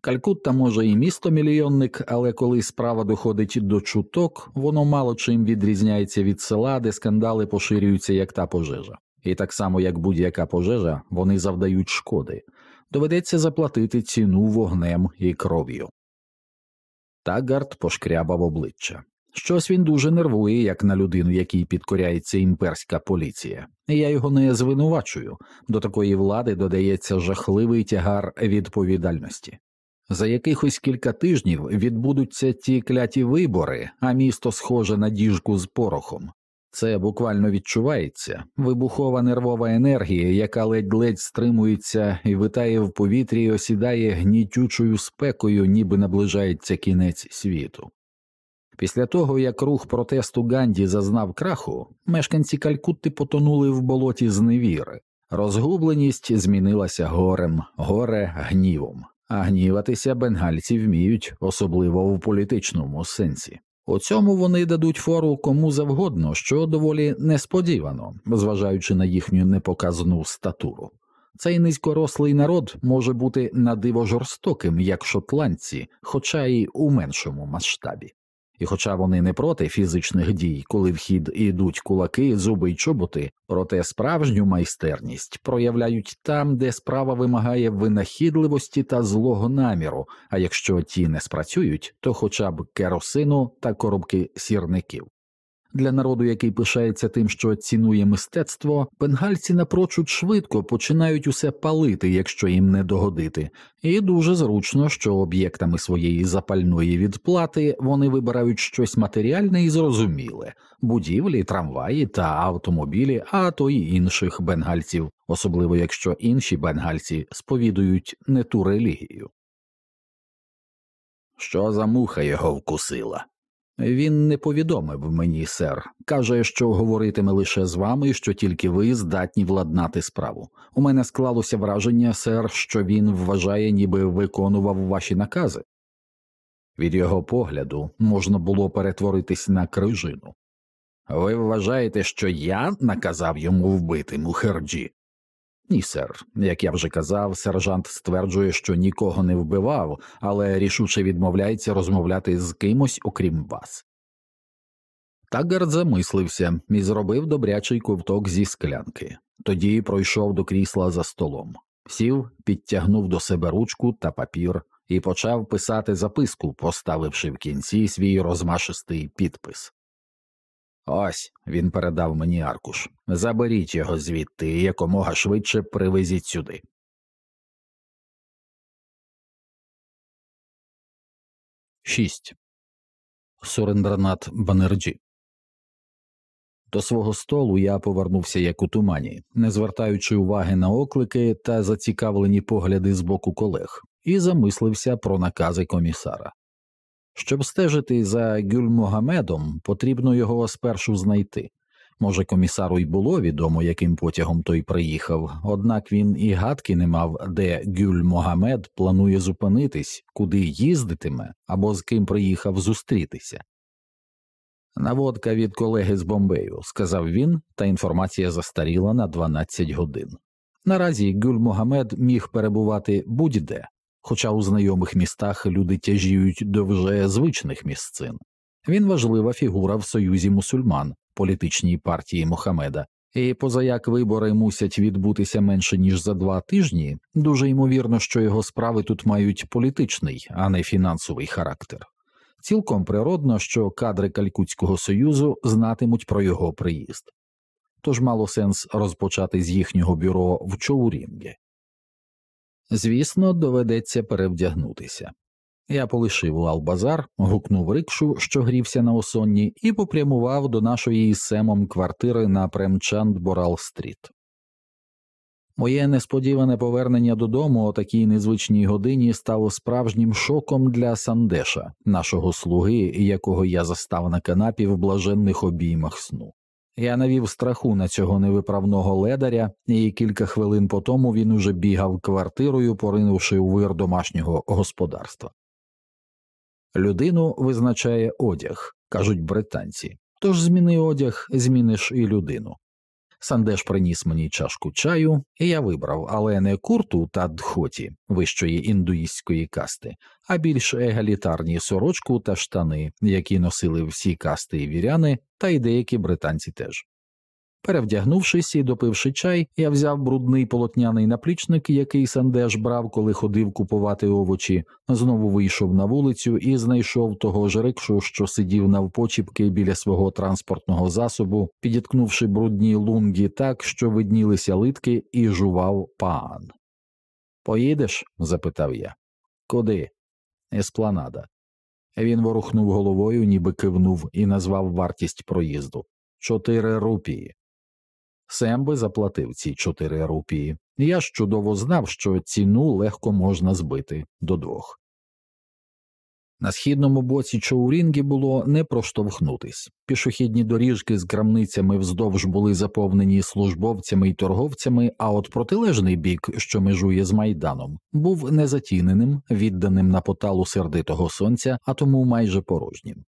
Калькутта може і місто мільйонник, але коли справа доходить до чуток, воно мало чим відрізняється від села, де скандали поширюються як та пожежа. І так само, як будь-яка пожежа, вони завдають шкоди, доведеться заплатити ціну вогнем і кров'ю. Тагард пошкрябав обличчя. Щось він дуже нервує, як на людину, якій підкоряється імперська поліція. Я його не звинувачую. До такої влади додається жахливий тягар відповідальності. За якихось кілька тижнів відбудуться ті кляті вибори, а місто схоже на діжку з порохом. Це буквально відчувається вибухова нервова енергія, яка ледь-ледь стримується і витає в повітрі і осідає гнітючою спекою, ніби наближається кінець світу. Після того, як рух протесту Ганді зазнав краху, мешканці Калькутти потонули в болоті зневіри, розгубленість змінилася горем, горе гнівом, а гніватися бенгальці вміють, особливо в політичному сенсі. У цьому вони дадуть фору кому завгодно, що доволі несподівано, зважаючи на їхню непоказану статуру. Цей низькорослий народ може бути надиво жорстоким, як шотландці, хоча й у меншому масштабі. І хоча вони не проти фізичних дій, коли в хід ідуть кулаки, зуби й чоботи, проте справжню майстерність проявляють там, де справа вимагає винахідливості та злого наміру, а якщо ті не спрацюють, то хоча б керосину та коробки сірників. Для народу, який пишається тим, що цінує мистецтво, бенгальці напрочуд швидко починають усе палити, якщо їм не догодити, і дуже зручно, що об'єктами своєї запальної відплати вони вибирають щось матеріальне і зрозуміле будівлі, трамваї та автомобілі, а то й інших бенгальців, особливо якщо інші бенгальці сповідують не ту релігію. Що за муха його вкусила? Він не повідомив мені, сер, каже, що говоритиме лише з вами, що тільки ви здатні владнати справу. У мене склалося враження, сер, що він вважає, ніби виконував ваші накази. Від його погляду можна було перетворитись на крижину. Ви вважаєте, що я наказав йому вбити Мухерджі? Ні, сер. Як я вже казав, сержант стверджує, що нікого не вбивав, але рішуче відмовляється розмовляти з кимось, окрім вас. Таґґарт замислився і зробив добрячий ковток зі склянки, тоді пройшов до крісла за столом, сів, підтягнув до себе ручку та папір і почав писати записку, поставивши в кінці свій розмашистий підпис. Ось він передав мені аркуш. Заберіть його звідти і якомога швидше привезіть сюди. Шість Сурендранат Банерджі. До свого столу я повернувся як у тумані, не звертаючи уваги на оклики та зацікавлені погляди з боку колег, і замислився про накази комісара. Щоб стежити за Гюльмогамедом, потрібно його спершу знайти. Може, комісару й було відомо, яким потягом той приїхав, однак він і гадки не мав, де Гюль Могамед планує зупинитись, куди їздитиме або з ким приїхав зустрітися. Наводка від колеги з Бомбею, сказав він, та інформація застаріла на 12 годин. Наразі Гюль Могамед міг перебувати будь-де, хоча у знайомих містах люди тяжіють до вже звичних місцин. Він важлива фігура в союзі мусульман, політичній партії Мохамеда, і позаяк вибори мусять відбутися менше ніж за два тижні, дуже ймовірно, що його справи тут мають політичний, а не фінансовий характер. Цілком природно, що кадри Калькутського союзу знатимуть про його приїзд. Тож мало сенс розпочати з їхнього бюро в Чоурінгі. Звісно, доведеться перевдягнутися. Я полишив Лалбазар, гукнув рикшу, що грівся на осонні, і попрямував до нашої із Семом квартири на Премчанд Борал Стріт. Моє несподіване повернення додому о такій незвичній годині стало справжнім шоком для Сандеша, нашого слуги, якого я застав на канапі в блаженних обіймах сну. Я навів страху на цього невиправного ледаря, і кілька хвилин по тому він уже бігав квартирою, поринувши у вир домашнього господарства. Людину визначає одяг, кажуть британці. Тож зміни одяг, зміниш і людину. Сандеш приніс мені чашку чаю, і я вибрав, але не курту та дхоті вищої індуїстської касти, а більш егалітарні сорочку та штани, які носили всі касти і віряни, та й деякі британці теж. Перевдягнувшись і допивши чай, я взяв брудний полотняний наплічник, який Сандеш брав, коли ходив купувати овочі, знову вийшов на вулицю і знайшов того ж рикшу, що сидів навпочіпки біля свого транспортного засобу, підіткнувши брудні лунгі так, що виднілися литки, і жував пан. Поїдеш? запитав я. Куди? Еспланада. Він ворухнув головою, ніби кивнув, і назвав вартість проїзду чотири рупії. Сем би заплатив ці чотири рупії, я ж чудово знав, що ціну легко можна збити до двох. На східному боці Чоурінгі було не проштовхнутись. Пішохідні доріжки з крамницями вздовж були заповнені службовцями і торговцями, а от протилежний бік, що межує з майданом, був незатіненим, відданим на поталу сердитого сонця, а тому майже порожнім.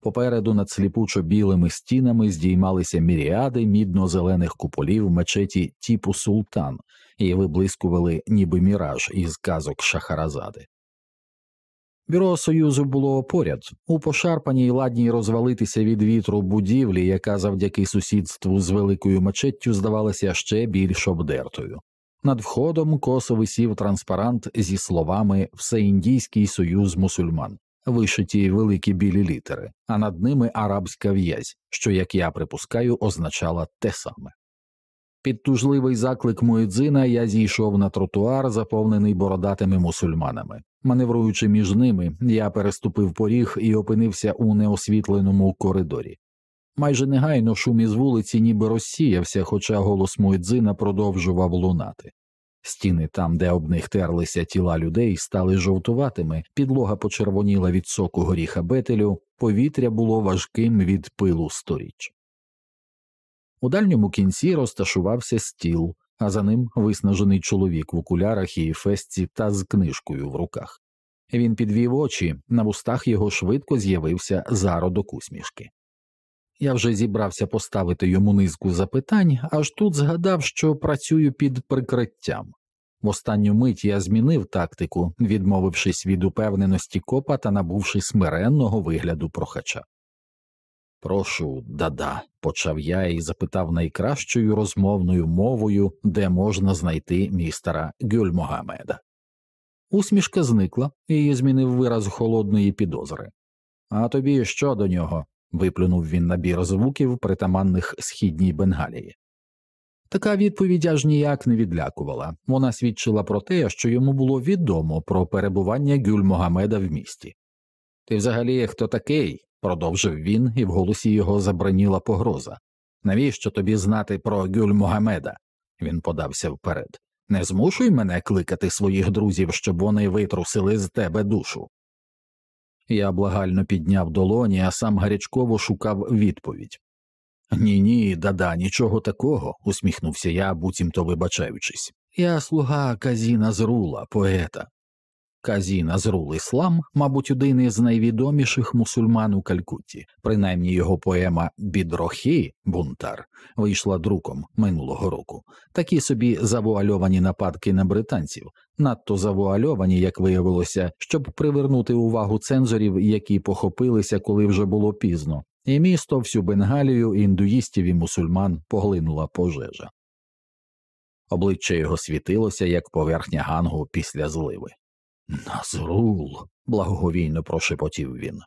Попереду над сліпучо білими стінами здіймалися міріади мідно-зелених куполів мечеті типу султан і виблискували ніби міраж із казок Шахаразади. Бюро Союзу було поряд у пошарпаній ладній розвалитися від вітру будівлі, яка завдяки сусідству з великою мечеттю здавалася ще більш обдертою. Над входом косо висів транспарант зі словами Всеіндійський союз мусульман вишиті великі білі літери, а над ними арабська в'язь, що, як я припускаю, означала те саме. Під тужливий заклик Муедзина я зійшов на тротуар, заповнений бородатими мусульманами. Маневруючи між ними, я переступив поріг і опинився у неосвітленому коридорі. Майже негайно шум із вулиці ніби розсіявся, хоча голос Муедзина продовжував лунати. Стіни там, де об них терлися тіла людей, стали жовтуватими, підлога почервоніла від соку горіха бетелю, повітря було важким від пилу сторіч. У дальньому кінці розташувався стіл, а за ним виснажений чоловік в окулярах і фесці та з книжкою в руках. Він підвів очі, на вустах його швидко з'явився зародок усмішки. Я вже зібрався поставити йому низку запитань, аж тут згадав, що працюю під прикриттям. В останню мить я змінив тактику, відмовившись від упевненості копа та набувши смиренного вигляду прохача. Прошу, дада, почав я і запитав найкращою розмовною мовою, де можна знайти містера Гюльмогамеда. Усмішка зникла, і змінив вираз холодної підозри. А тобі що до нього? виплюнув він набір звуків, притаманних східній Бенгалії. Така відповідь аж ніяк не відлякувала вона свідчила про те, що йому було відомо про перебування Гюль Могамеда в місті. Ти взагалі хто такий? Продовжив він, і в голосі його забраніла погроза. Навіщо тобі знати про Гюль Могамеда? Він подався вперед. Не змушуй мене кликати своїх друзів, щоб вони витрусили з тебе душу. Я благально підняв долоні, а сам гарячково шукав відповідь. Ні, ні, дада, нічого такого, усміхнувся я, буцімто вибачаючись. Я слуга Казіна Зрула, поета. Казі Назрул Іслам, мабуть, один із найвідоміших мусульман у Калькутті, принаймні його поема Бідрохі Бунтар вийшла друком минулого року. Такі собі завуальовані нападки на британців, надто завуальовані, як виявилося, щоб привернути увагу цензорів, які похопилися, коли вже було пізно, і місто всю Бенгалію індуїстів і мусульман поглинула пожежа. Обличчя його світилося, як поверхня гангу після зливи. Назрул, благоговійно прошепотів він.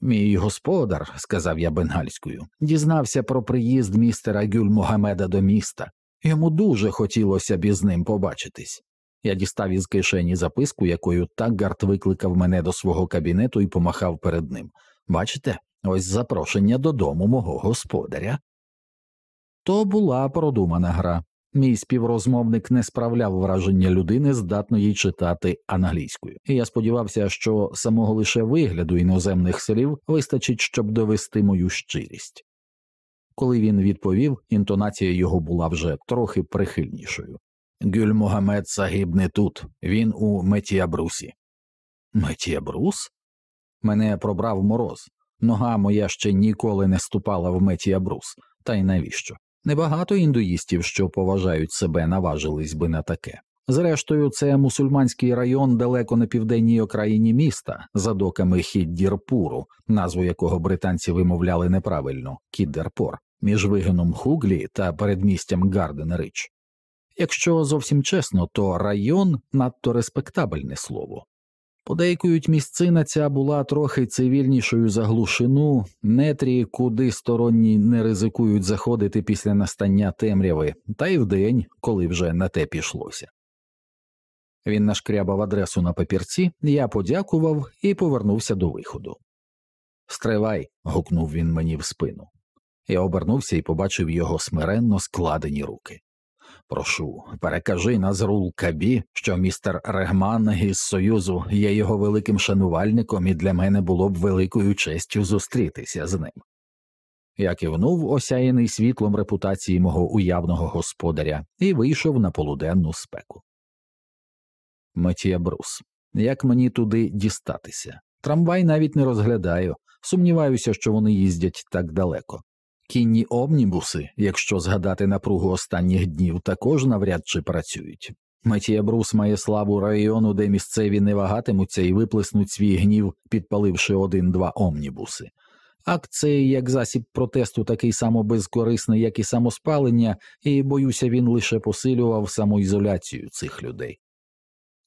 Мій господар, сказав я бенгальською, дізнався про приїзд містера Гюль Могамеда до міста. Йому дуже хотілося б із ним побачитись. Я дістав із кишені записку, якою Таггарт викликав мене до свого кабінету і помахав перед ним. Бачите, ось запрошення додому мого господаря. То була продумана гра. Мій співрозмовник не справляв враження людини, здатної читати англійською, і я сподівався, що самого лише вигляду іноземних слів вистачить, щоб довести мою щирість. Коли він відповів, інтонація його була вже трохи прихильнішою. Гюль Могамед Сагіб не тут, він у Метіабрусі. Метіабрус? Мене пробрав мороз. Нога моя ще ніколи не ступала в Метіабрус, та й навіщо? Небагато індуїстів, що поважають себе, наважились би на таке. Зрештою, це мусульманський район далеко на південній окраїні міста, за доками Хіддірпуру, назву якого британці вимовляли неправильно Кіддерпор, між вигином Хуглі та передмістям Гарден Рич. Якщо зовсім чесно, то район надто респектабельне слово. Подейкують місцина ця була трохи цивільнішою за глушину, нетрі, куди сторонні не ризикують заходити після настання темряви, та й вдень, коли вже на те пішлося. Він нашкрябав адресу на папірці, я подякував і повернувся до виходу. Стривай. гукнув він мені в спину. Я обернувся і побачив його смиренно складені руки. Прошу, перекажи Назрул Кабі, що містер Регман із Союзу є його великим шанувальником, і для мене було б великою честю зустрітися з ним. Я кивнув, осяяний світлом репутації мого уявного господаря, і вийшов на полуденну спеку. Метія Брус. Як мені туди дістатися? Трамвай навіть не розглядаю, сумніваюся, що вони їздять так далеко. Кінні омнібуси, якщо згадати напругу останніх днів, також навряд чи працюють. Матія Брус має славу району, де місцеві не вагатимуться і виплеснуть свій гнів, підпаливши один-два омнібуси. Акт цей як засіб протесту такий само безкорисний, як і самоспалення, і боюся, він лише посилював самоізоляцію цих людей.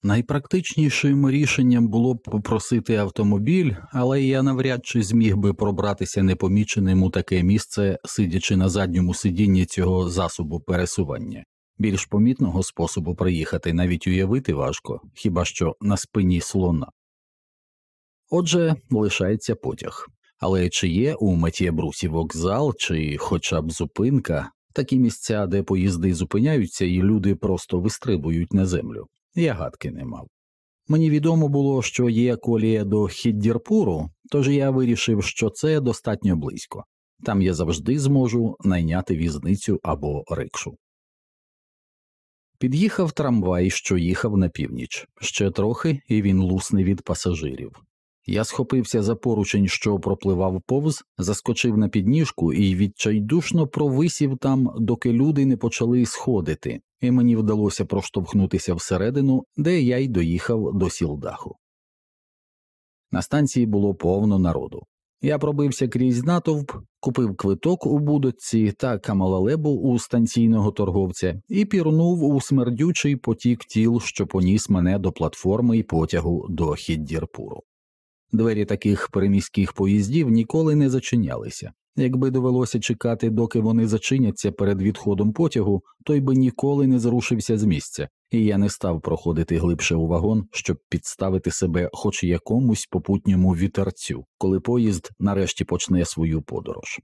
Найпрактичнішим рішенням було б попросити автомобіль, але я навряд чи зміг би пробратися непоміченим у таке місце, сидячи на задньому сидінні цього засобу пересування. Більш помітного способу приїхати навіть уявити важко, хіба що на спині слона. Отже, лишається потяг. Але чи є у Метєбрусі вокзал, чи хоча б зупинка, такі місця, де поїзди зупиняються і люди просто вистрибують на землю. Я гадки не мав. Мені відомо було, що є колія до Хіддірпуру, тож я вирішив, що це достатньо близько там я завжди зможу найняти візницю або рикшу. Під'їхав трамвай, що їхав на північ, ще трохи, і він лусне від пасажирів. Я схопився за поручень, що пропливав повз, заскочив на підніжку і відчайдушно провисів там, доки люди не почали сходити, і мені вдалося проштовхнутися всередину, де я й доїхав до сілдаху. На станції було повно народу. Я пробився крізь натовп, купив квиток у будочці та камалалебу у станційного торговця і пірнув у смердючий потік тіл, що поніс мене до платформи і потягу до Хіддірпуру. Двері таких переміських поїздів ніколи не зачинялися. Якби довелося чекати, доки вони зачиняться перед відходом потягу, той би ніколи не зрушився з місця, і я не став проходити глибше у вагон, щоб підставити себе хоч якомусь попутньому вітерцю, коли поїзд нарешті почне свою подорож.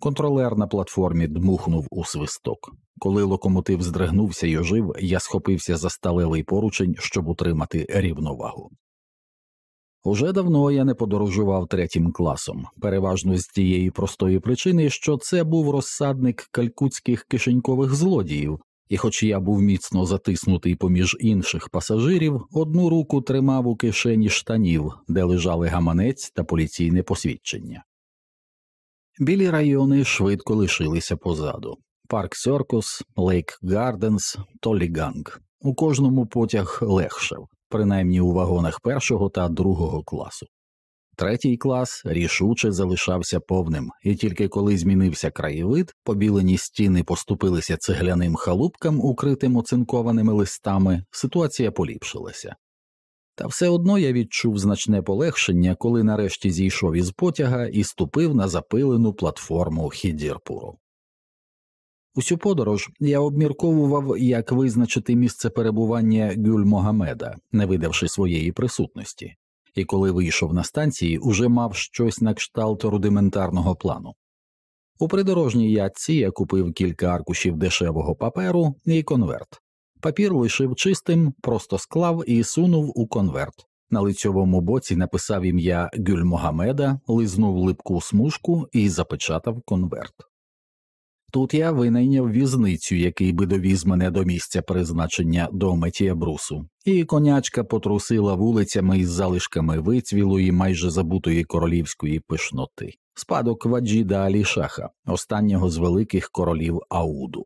Контролер на платформі дмухнув у свисток. Коли локомотив здригнувся й ожив, я схопився за сталевий поручень, щоб утримати рівновагу. Уже давно я не подорожував третім класом, переважно з тієї простої причини, що це був розсадник калькутських кишенькових злодіїв, і, хоч я був міцно затиснутий поміж інших пасажирів, одну руку тримав у кишені штанів, де лежали гаманець та поліційне посвідчення. Білі райони швидко лишилися позаду Парк Сьоркус, Лейк Гарденс, Толлігандж. У кожному потяг легшав, принаймні у вагонах першого та другого класу. Третій клас рішуче залишався повним, і тільки коли змінився краєвид, побілені стіни поступилися цегляним халупкам, укритим оцинкованими листами, ситуація поліпшилася. Та все одно я відчув значне полегшення, коли нарешті зійшов із потяга і ступив на запилену платформу Хідірпуру. Усю подорож я обмірковував, як визначити місце перебування Гюль Могамеда, не видавши своєї присутності, і коли вийшов на станції, уже мав щось на кшталт рудиментарного плану. У придорожній ятці я купив кілька аркушів дешевого паперу і конверт. Папір лишив чистим, просто склав і сунув у конверт. На лицьовому боці написав ім'я Гюль Могамеда, лизнув липку смужку і запечатав конверт. Тут я винайняв візницю, який би довіз мене до місця призначення до Метіабрусу, і конячка потрусила вулицями із залишками вицвілої, майже забутої королівської пишноти, спадок Ваджіда Алі Шаха, останнього з великих королів Ауду.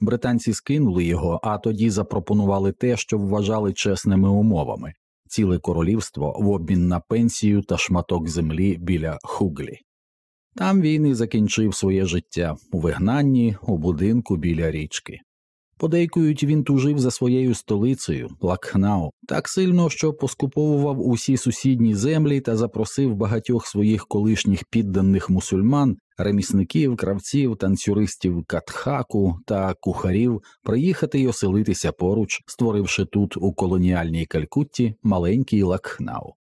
Британці скинули його, а тоді запропонували те, що вважали чесними умовами ціле королівство в обмін на пенсію та шматок землі біля Хуглі. Там він і закінчив своє життя у вигнанні, у будинку біля річки. Подейкують, він тужив за своєю столицею Лакхнау так сильно, що поскуповував усі сусідні землі та запросив багатьох своїх колишніх підданих мусульман, ремісників, кравців, танцюристів катхаку та кухарів приїхати й оселитися поруч, створивши тут у колоніальній Калькутті маленький Лакхнау.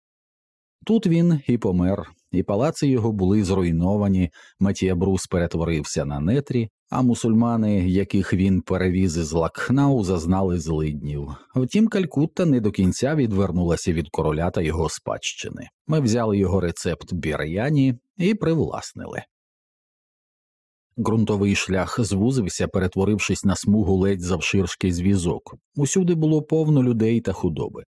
Тут він і помер, і палаци його були зруйновані, Матія Брус перетворився на нетрі, а мусульмани, яких він перевіз із Лакхнау, зазнали злиднів. Втім, Калькутта не до кінця відвернулася від короля та його спадщини. Ми взяли його рецепт бір'яні і привласнили. Ґрунтовий шлях звузився, перетворившись на смугу ледь завширшки зв'язок. Усюди було повно людей та худоби.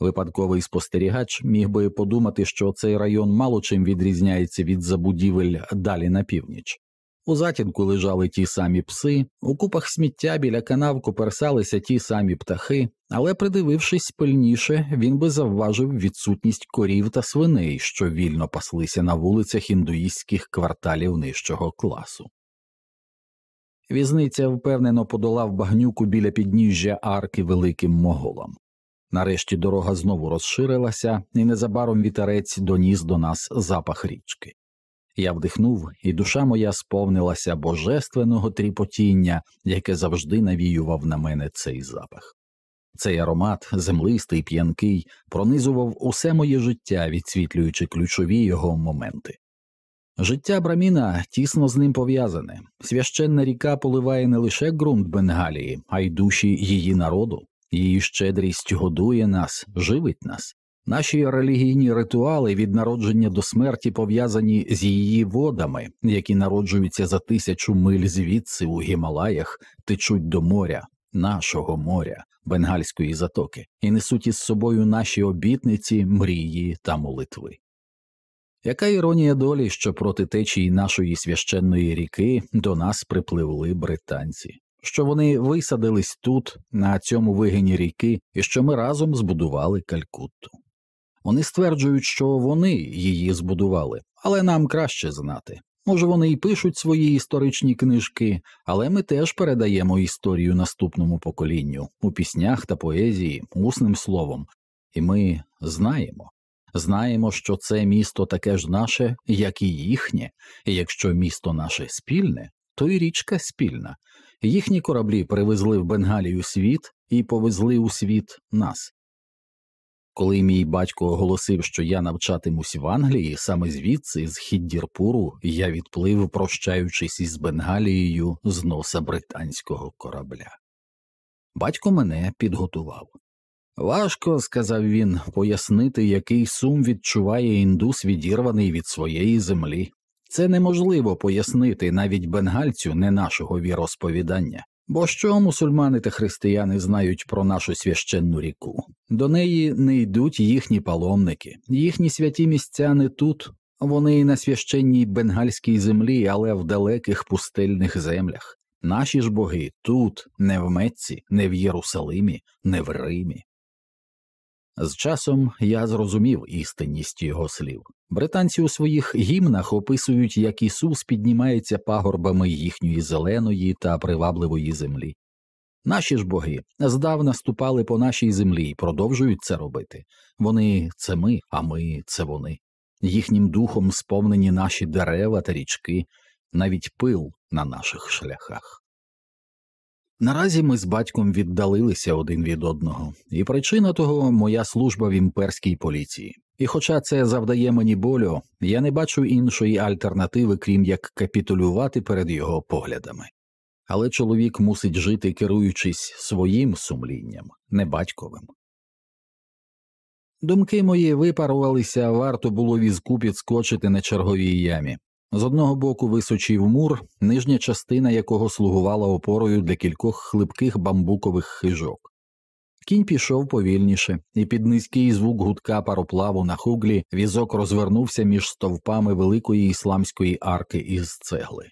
Випадковий спостерігач міг би подумати, що цей район мало чим відрізняється від забудівель далі на північ. У затінку лежали ті самі пси, у купах сміття біля канав коперсалися ті самі птахи, але, придивившись пильніше, він би завважив відсутність корів та свиней, що вільно паслися на вулицях індуїстських кварталів нижчого класу. Візниця впевнено подолав багнюку біля підніжжя арки великим моголам. Нарешті дорога знову розширилася, і незабаром вітерець доніс до нас запах річки. Я вдихнув, і душа моя сповнилася божественного тріпотіння, яке завжди навіював на мене цей запах. Цей аромат, землистий, п'янкий, пронизував усе моє життя, відсвітлюючи ключові його моменти. Життя Браміна тісно з ним пов'язане. Священна ріка поливає не лише ґрунт Бенгалії, а й душі її народу. Її щедрість годує нас, живить нас. Наші релігійні ритуали від народження до смерті пов'язані з її водами, які народжуються за тисячу миль звідси у Гімалаях, течуть до моря, нашого моря, бенгальської затоки, і несуть із собою наші обітниці, мрії та молитви. Яка іронія долі, що проти течії нашої священної ріки до нас припливли британці? Що вони висадились тут, на цьому вигині ріки, і що ми разом збудували Калькутту. Вони стверджують, що вони її збудували, але нам краще знати. Може, вони й пишуть свої історичні книжки, але ми теж передаємо історію наступному поколінню у піснях та поезії, усним словом, і ми знаємо. Знаємо, що це місто таке ж наше, як і їхнє, і якщо місто наше спільне, то і річка спільна, Їхні кораблі привезли в Бенгалію світ, і повезли у світ нас. Коли мій батько оголосив, що я навчатимусь в Англії, саме звідси, з Хіддірпуру, я відплив, прощаючись із Бенгалією з носа британського корабля. Батько мене підготував. Важко, сказав він, пояснити, який сум відчуває індус, відірваний від своєї землі. Це неможливо пояснити навіть бенгальцю не нашого віросповідання. Бо що мусульмани та християни знають про нашу священну ріку? До неї не йдуть їхні паломники, їхні святі місця не тут, вони на священній бенгальській землі, але в далеких пустельних землях. Наші ж боги тут, не в Мецці, не в Єрусалимі, не в Римі. З часом я зрозумів істинність його слів. Британці у своїх гімнах описують, як Ісус піднімається пагорбами їхньої зеленої та привабливої землі. Наші ж боги здавна ступали по нашій землі і продовжують це робити. Вони це ми, а ми це вони. Їхнім духом сповнені наші дерева та річки, навіть пил на наших шляхах. Наразі ми з батьком віддалилися один від одного, і причина того моя служба в імперській поліції. І хоча це завдає мені болю, я не бачу іншої альтернативи, крім як капітулювати перед його поглядами. Але чоловік мусить жити, керуючись своїм сумлінням, не батьковим. Думки мої випарувалися, варто було візку підскочити на черговій ямі. З одного боку височив мур, нижня частина якого слугувала опорою для кількох хлипких бамбукових хижок. Кінь пішов повільніше, і під низький звук гудка пароплаву на хуглі візок розвернувся між стовпами великої ісламської арки із цегли.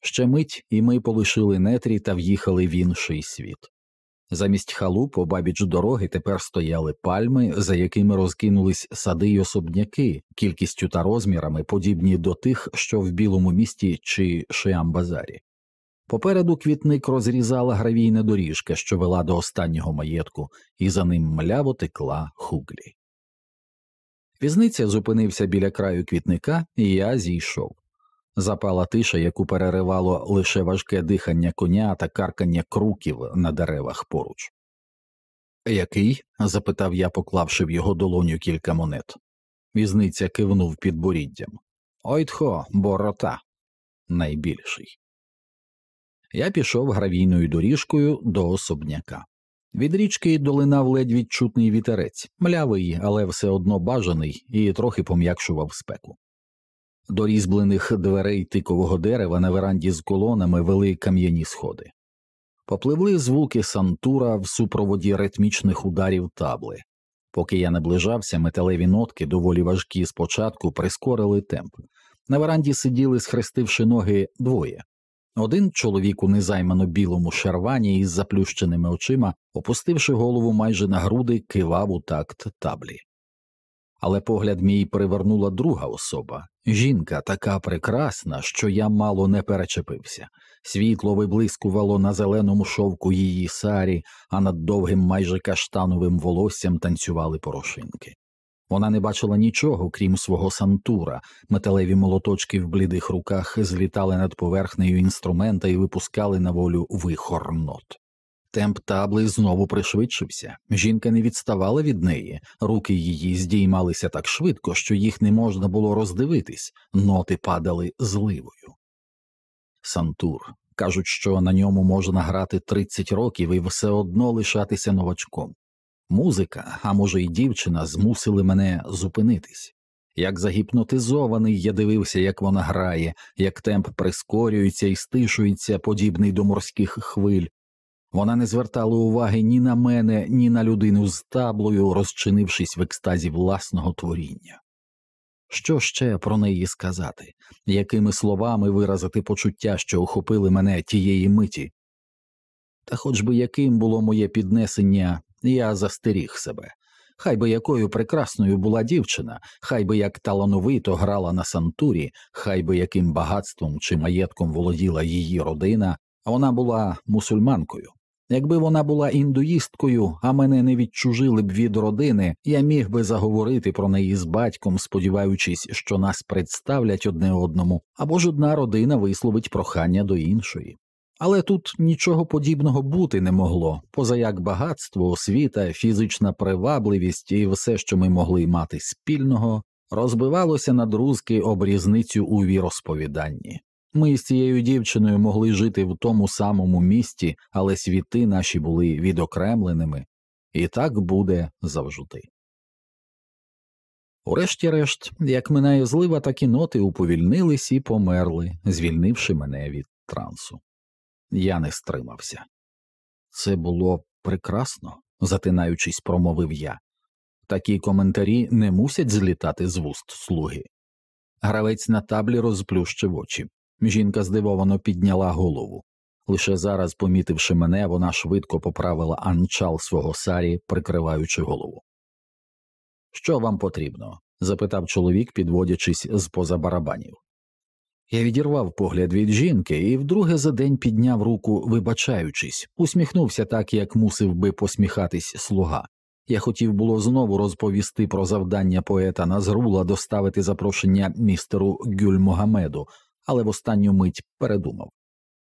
Ще мить, і ми полишили нетрі та в'їхали в інший світ. Замість халуп обабіч дороги тепер стояли пальми, за якими розкинулись сади й особняки, кількістю та розмірами, подібні до тих, що в білому місті чи Шиамбазарі. Попереду квітник розрізала гравійна доріжка, що вела до останнього маєтку, і за ним мляво текла хуглі. Візниця зупинився біля краю квітника, і я зійшов. Запала тиша, яку переривало лише важке дихання коня та каркання круків на деревах поруч. Який? запитав я, поклавши в його долоню кілька монет. Візниця кивнув під боріддям. Ойтхо, борота. Найбільший. Я пішов гравійною доріжкою до особняка. Від річки долинав ледь відчутний вітерець, млявий, але все одно бажаний, і трохи пом'якшував спеку. До різьблених дверей тикового дерева на веранді з колонами вели кам'яні сходи. Попливли звуки сантура в супроводі ритмічних ударів табли. Поки я наближався, металеві нотки, доволі важкі спочатку, прискорили темп. На веранді сиділи, схрестивши ноги, двоє. Один чоловік у незаймано білому шарвані із заплющеними очима, опустивши голову майже на груди, кивав у такт таблі але погляд мій привернула друга особа жінка така прекрасна, що я мало не перечепився. Світло виблискувало на зеленому шовку її сарі, а над довгим майже каштановим волоссям танцювали порошинки. Вона не бачила нічого, крім свого сантура, металеві молоточки в блідих руках злітали над поверхнею інструмента і випускали на волю вихор нот. Темп табли знову пришвидшився. Жінка не відставала від неї, руки її здіймалися так швидко, що їх не можна було роздивитись, ноти падали зливою. Сантур кажуть, що на ньому можна грати 30 років і все одно лишатися новачком. Музика, а може, й дівчина, змусили мене зупинитись. Як загіпнотизований, я дивився, як вона грає, як темп прискорюється і стишується, подібний до морських хвиль, вона не звертала уваги ні на мене, ні на людину з таблою, розчинившись в екстазі власного творіння. Що ще про неї сказати, якими словами виразити почуття, що охопили мене тієї миті? Та хоч би яким було моє піднесення, я застеріг себе. Хай би якою прекрасною була дівчина, хай би як талановито грала на сантурі, хай би яким багатством чи маєтком володіла її родина, а вона була мусульманкою. Якби вона була індуїсткою, а мене не відчужили б від родини, я міг би заговорити про неї з батьком, сподіваючись, що нас представлять одне одному, або ж одна родина висловить прохання до іншої. Але тут нічого подібного бути не могло, поза як багатство, освіта, фізична привабливість і все, що ми могли мати спільного, розбивалося на друзки об у віросповіданні. Ми з цією дівчиною могли жити в тому самому місті, але світи наші були відокремленими, і так буде завжди. Урешті-решт, як минає злива, так і ноти уповільнились і померли, звільнивши мене від трансу. Я не стримався. Це було прекрасно, затинаючись, промовив я. Такі коментарі не мусять злітати з вуст слуги. Гравець на таблі розплющив очі. Жінка здивовано підняла голову. Лише зараз, помітивши мене, вона швидко поправила анчал свого сарі, прикриваючи голову. Що вам потрібно? запитав чоловік, підводячись з поза барабанів. Я відірвав погляд від жінки і вдруге за день підняв руку, вибачаючись, усміхнувся так, як мусив би посміхатись слуга. Я хотів було знову розповісти про завдання поета Назрула доставити запрошення містеру Гюльмогамеду, але в останню мить передумав.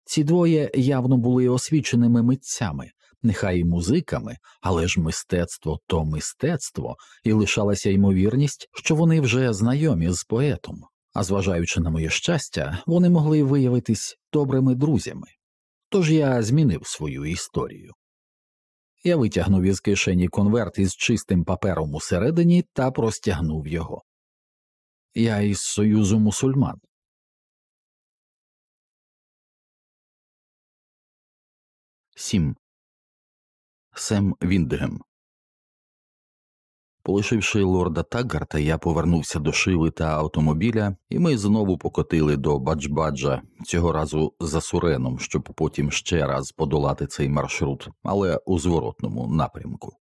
Ці двоє явно були освіченими митцями, нехай і музиками, але ж мистецтво то мистецтво, і лишалася ймовірність, що вони вже знайомі з поетом, а зважаючи на моє щастя, вони могли виявитись добрими друзями. Тож я змінив свою історію. Я витягнув із кишені конверт із чистим папером усередині та простягнув його. Я із Союзу мусульман. Сім. Сем Віндгем. Полишивши лорда Таггарта, я повернувся до шиви та автомобіля, і ми знову покотили до Баджбаджа, цього разу за Суреном, щоб потім ще раз подолати цей маршрут, але у зворотному напрямку.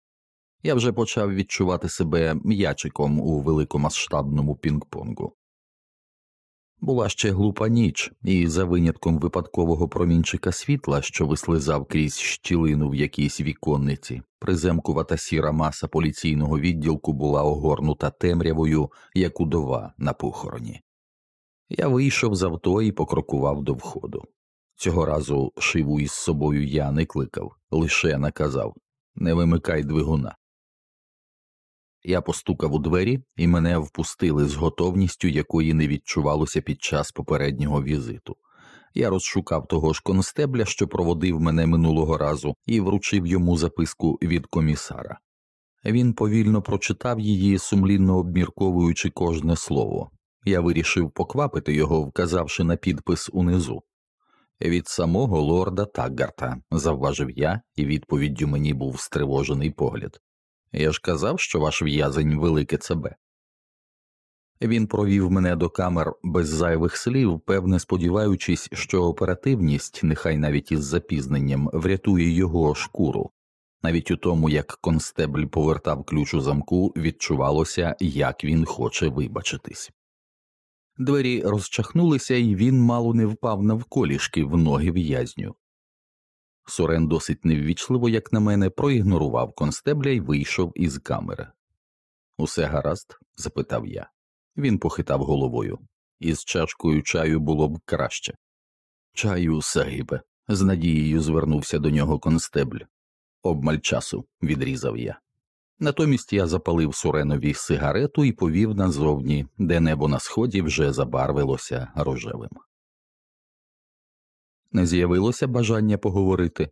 Я вже почав відчувати себе м'ячиком у великомасштабному пінг-понгу. Була ще глупа ніч, і за винятком випадкового промінчика світла, що вислизав крізь щілину в якійсь віконниці, приземкувата сіра маса поліційного відділку була огорнута темрявою, як удова на похороні. Я вийшов з авто і покрокував до входу. Цього разу шиву із собою я не кликав, лише наказав не вимикай двигуна. Я постукав у двері, і мене впустили з готовністю, якої не відчувалося під час попереднього візиту. Я розшукав того ж констебля, що проводив мене минулого разу, і вручив йому записку від комісара. Він повільно прочитав її, сумлінно обмірковуючи кожне слово. Я вирішив поквапити його, вказавши на підпис унизу. Від самого лорда Таггарта, завважив я, і відповіддю мені був стривожений погляд. Я ж казав, що ваш в'язень велике ЦБ. Він провів мене до камер без зайвих слів, певне сподіваючись, що оперативність, нехай навіть із запізненням, врятує його шкуру. Навіть у тому, як констебль повертав ключ у замку, відчувалося, як він хоче вибачитись. Двері розчахнулися, і він мало не впав навколішки в ноги в'язню. Сурен досить неввічливо, як на мене, проігнорував констебля і вийшов із камери. Усе гаразд? запитав я. Він похитав головою. Із чашкою чаю було б краще. Чаю, сагибе, з надією звернувся до нього констебль. Обмаль часу, відрізав я. Натомість я запалив суренові сигарету і повів назовні, де небо на сході вже забарвилося рожевим. Не з'явилося бажання поговорити.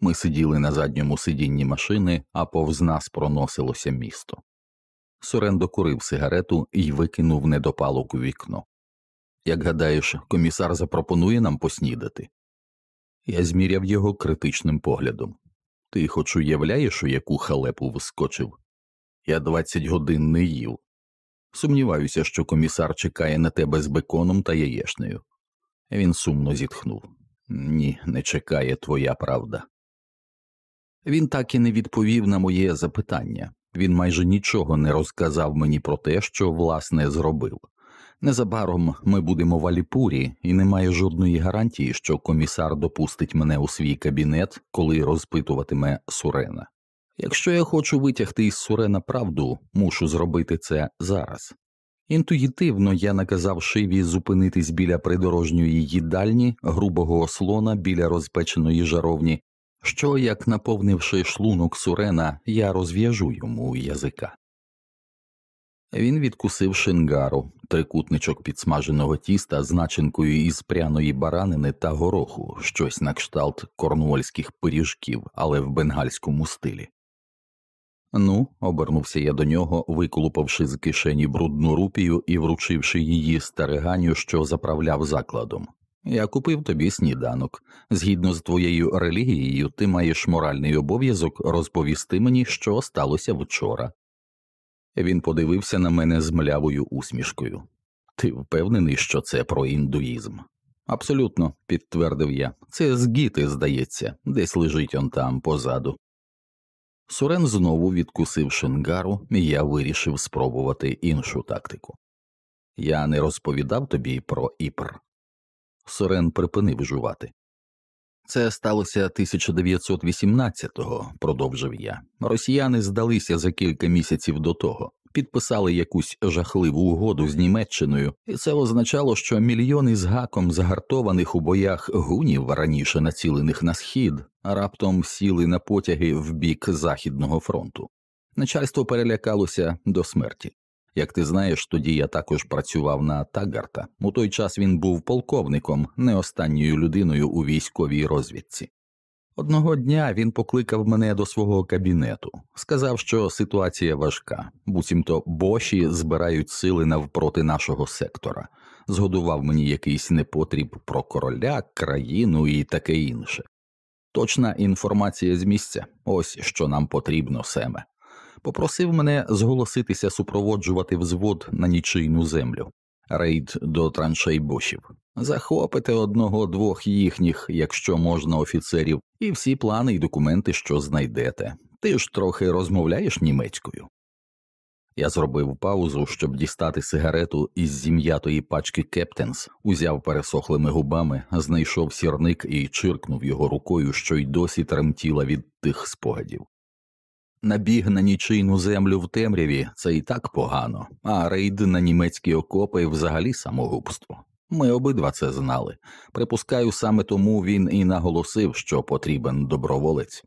Ми сиділи на задньому сидінні машини, а повз нас проносилося місто. Сурен докурив сигарету і викинув недопалок у вікно. Як гадаєш, комісар запропонує нам поснідати? Я зміряв його критичним поглядом. Ти хоч уявляєш, у яку халепу вискочив? Я двадцять годин не їв. Сумніваюся, що комісар чекає на тебе з беконом та яєшнею. Він сумно зітхнув. Ні, не чекає твоя правда. Він так і не відповів на моє запитання він майже нічого не розказав мені про те, що власне зробив. Незабаром ми будемо в Аліпурі, і немає жодної гарантії, що комісар допустить мене у свій кабінет, коли розпитуватиме Сурена. Якщо я хочу витягти із Сурена правду, мушу зробити це зараз. Інтуїтивно я наказав шиві зупинитись біля придорожньої їдальні, грубого ослона біля розпеченої жаровні, що, як наповнивши шлунок сурена, я розв'яжу йому язика. Він відкусив шингару, трикутничок підсмаженого тіста з начинкою із пряної баранини та гороху, щось на кшталт корнуольських пиріжків, але в бенгальському стилі. Ну, обернувся я до нього, виколупавши з кишені брудну рупію і вручивши її стариганю, що заправляв закладом. Я купив тобі сніданок. Згідно з твоєю релігією, ти маєш моральний обов'язок розповісти мені, що сталося вчора. Він подивився на мене з млявою усмішкою. Ти впевнений, що це про індуїзм? Абсолютно, підтвердив я. Це з гіти, здається, десь лежить он там позаду. Сурен знову відкусив шингару, і я вирішив спробувати іншу тактику. Я не розповідав тобі про іпр. Сурен припинив жувати. Це сталося 1918-го, продовжив я. Росіяни здалися за кілька місяців до того, підписали якусь жахливу угоду з Німеччиною, і це означало, що мільйони з гаком загартованих у боях гунів, раніше націлених на схід, раптом сіли на потяги в бік Західного фронту. Начальство перелякалося до смерті. Як ти знаєш, тоді я також працював на Тагарта. У той час він був полковником, не останньою людиною у військовій розвідці. Одного дня він покликав мене до свого кабінету, сказав, що ситуація важка, буцімто боші збирають сили навпроти нашого сектора, згодував мені якийсь непотріб про короля, країну і таке інше. Точна інформація з місця, ось що нам потрібно, Семе. Попросив мене зголоситися супроводжувати взвод на нічийну землю, рейд до траншей бошів, захопити одного-двох їхніх, якщо можна, офіцерів, і всі плани й документи, що знайдете. Ти ж трохи розмовляєш німецькою. Я зробив паузу, щоб дістати сигарету із зім'ятої пачки Кептенс, узяв пересохлими губами, знайшов сірник і чиркнув його рукою, що й досі тремтіла від тих спогадів. Набіг на нічийну землю в темряві це і так погано, а рейд на німецькі окопи взагалі самогубство. Ми обидва це знали. Припускаю, саме тому він і наголосив, що потрібен доброволець.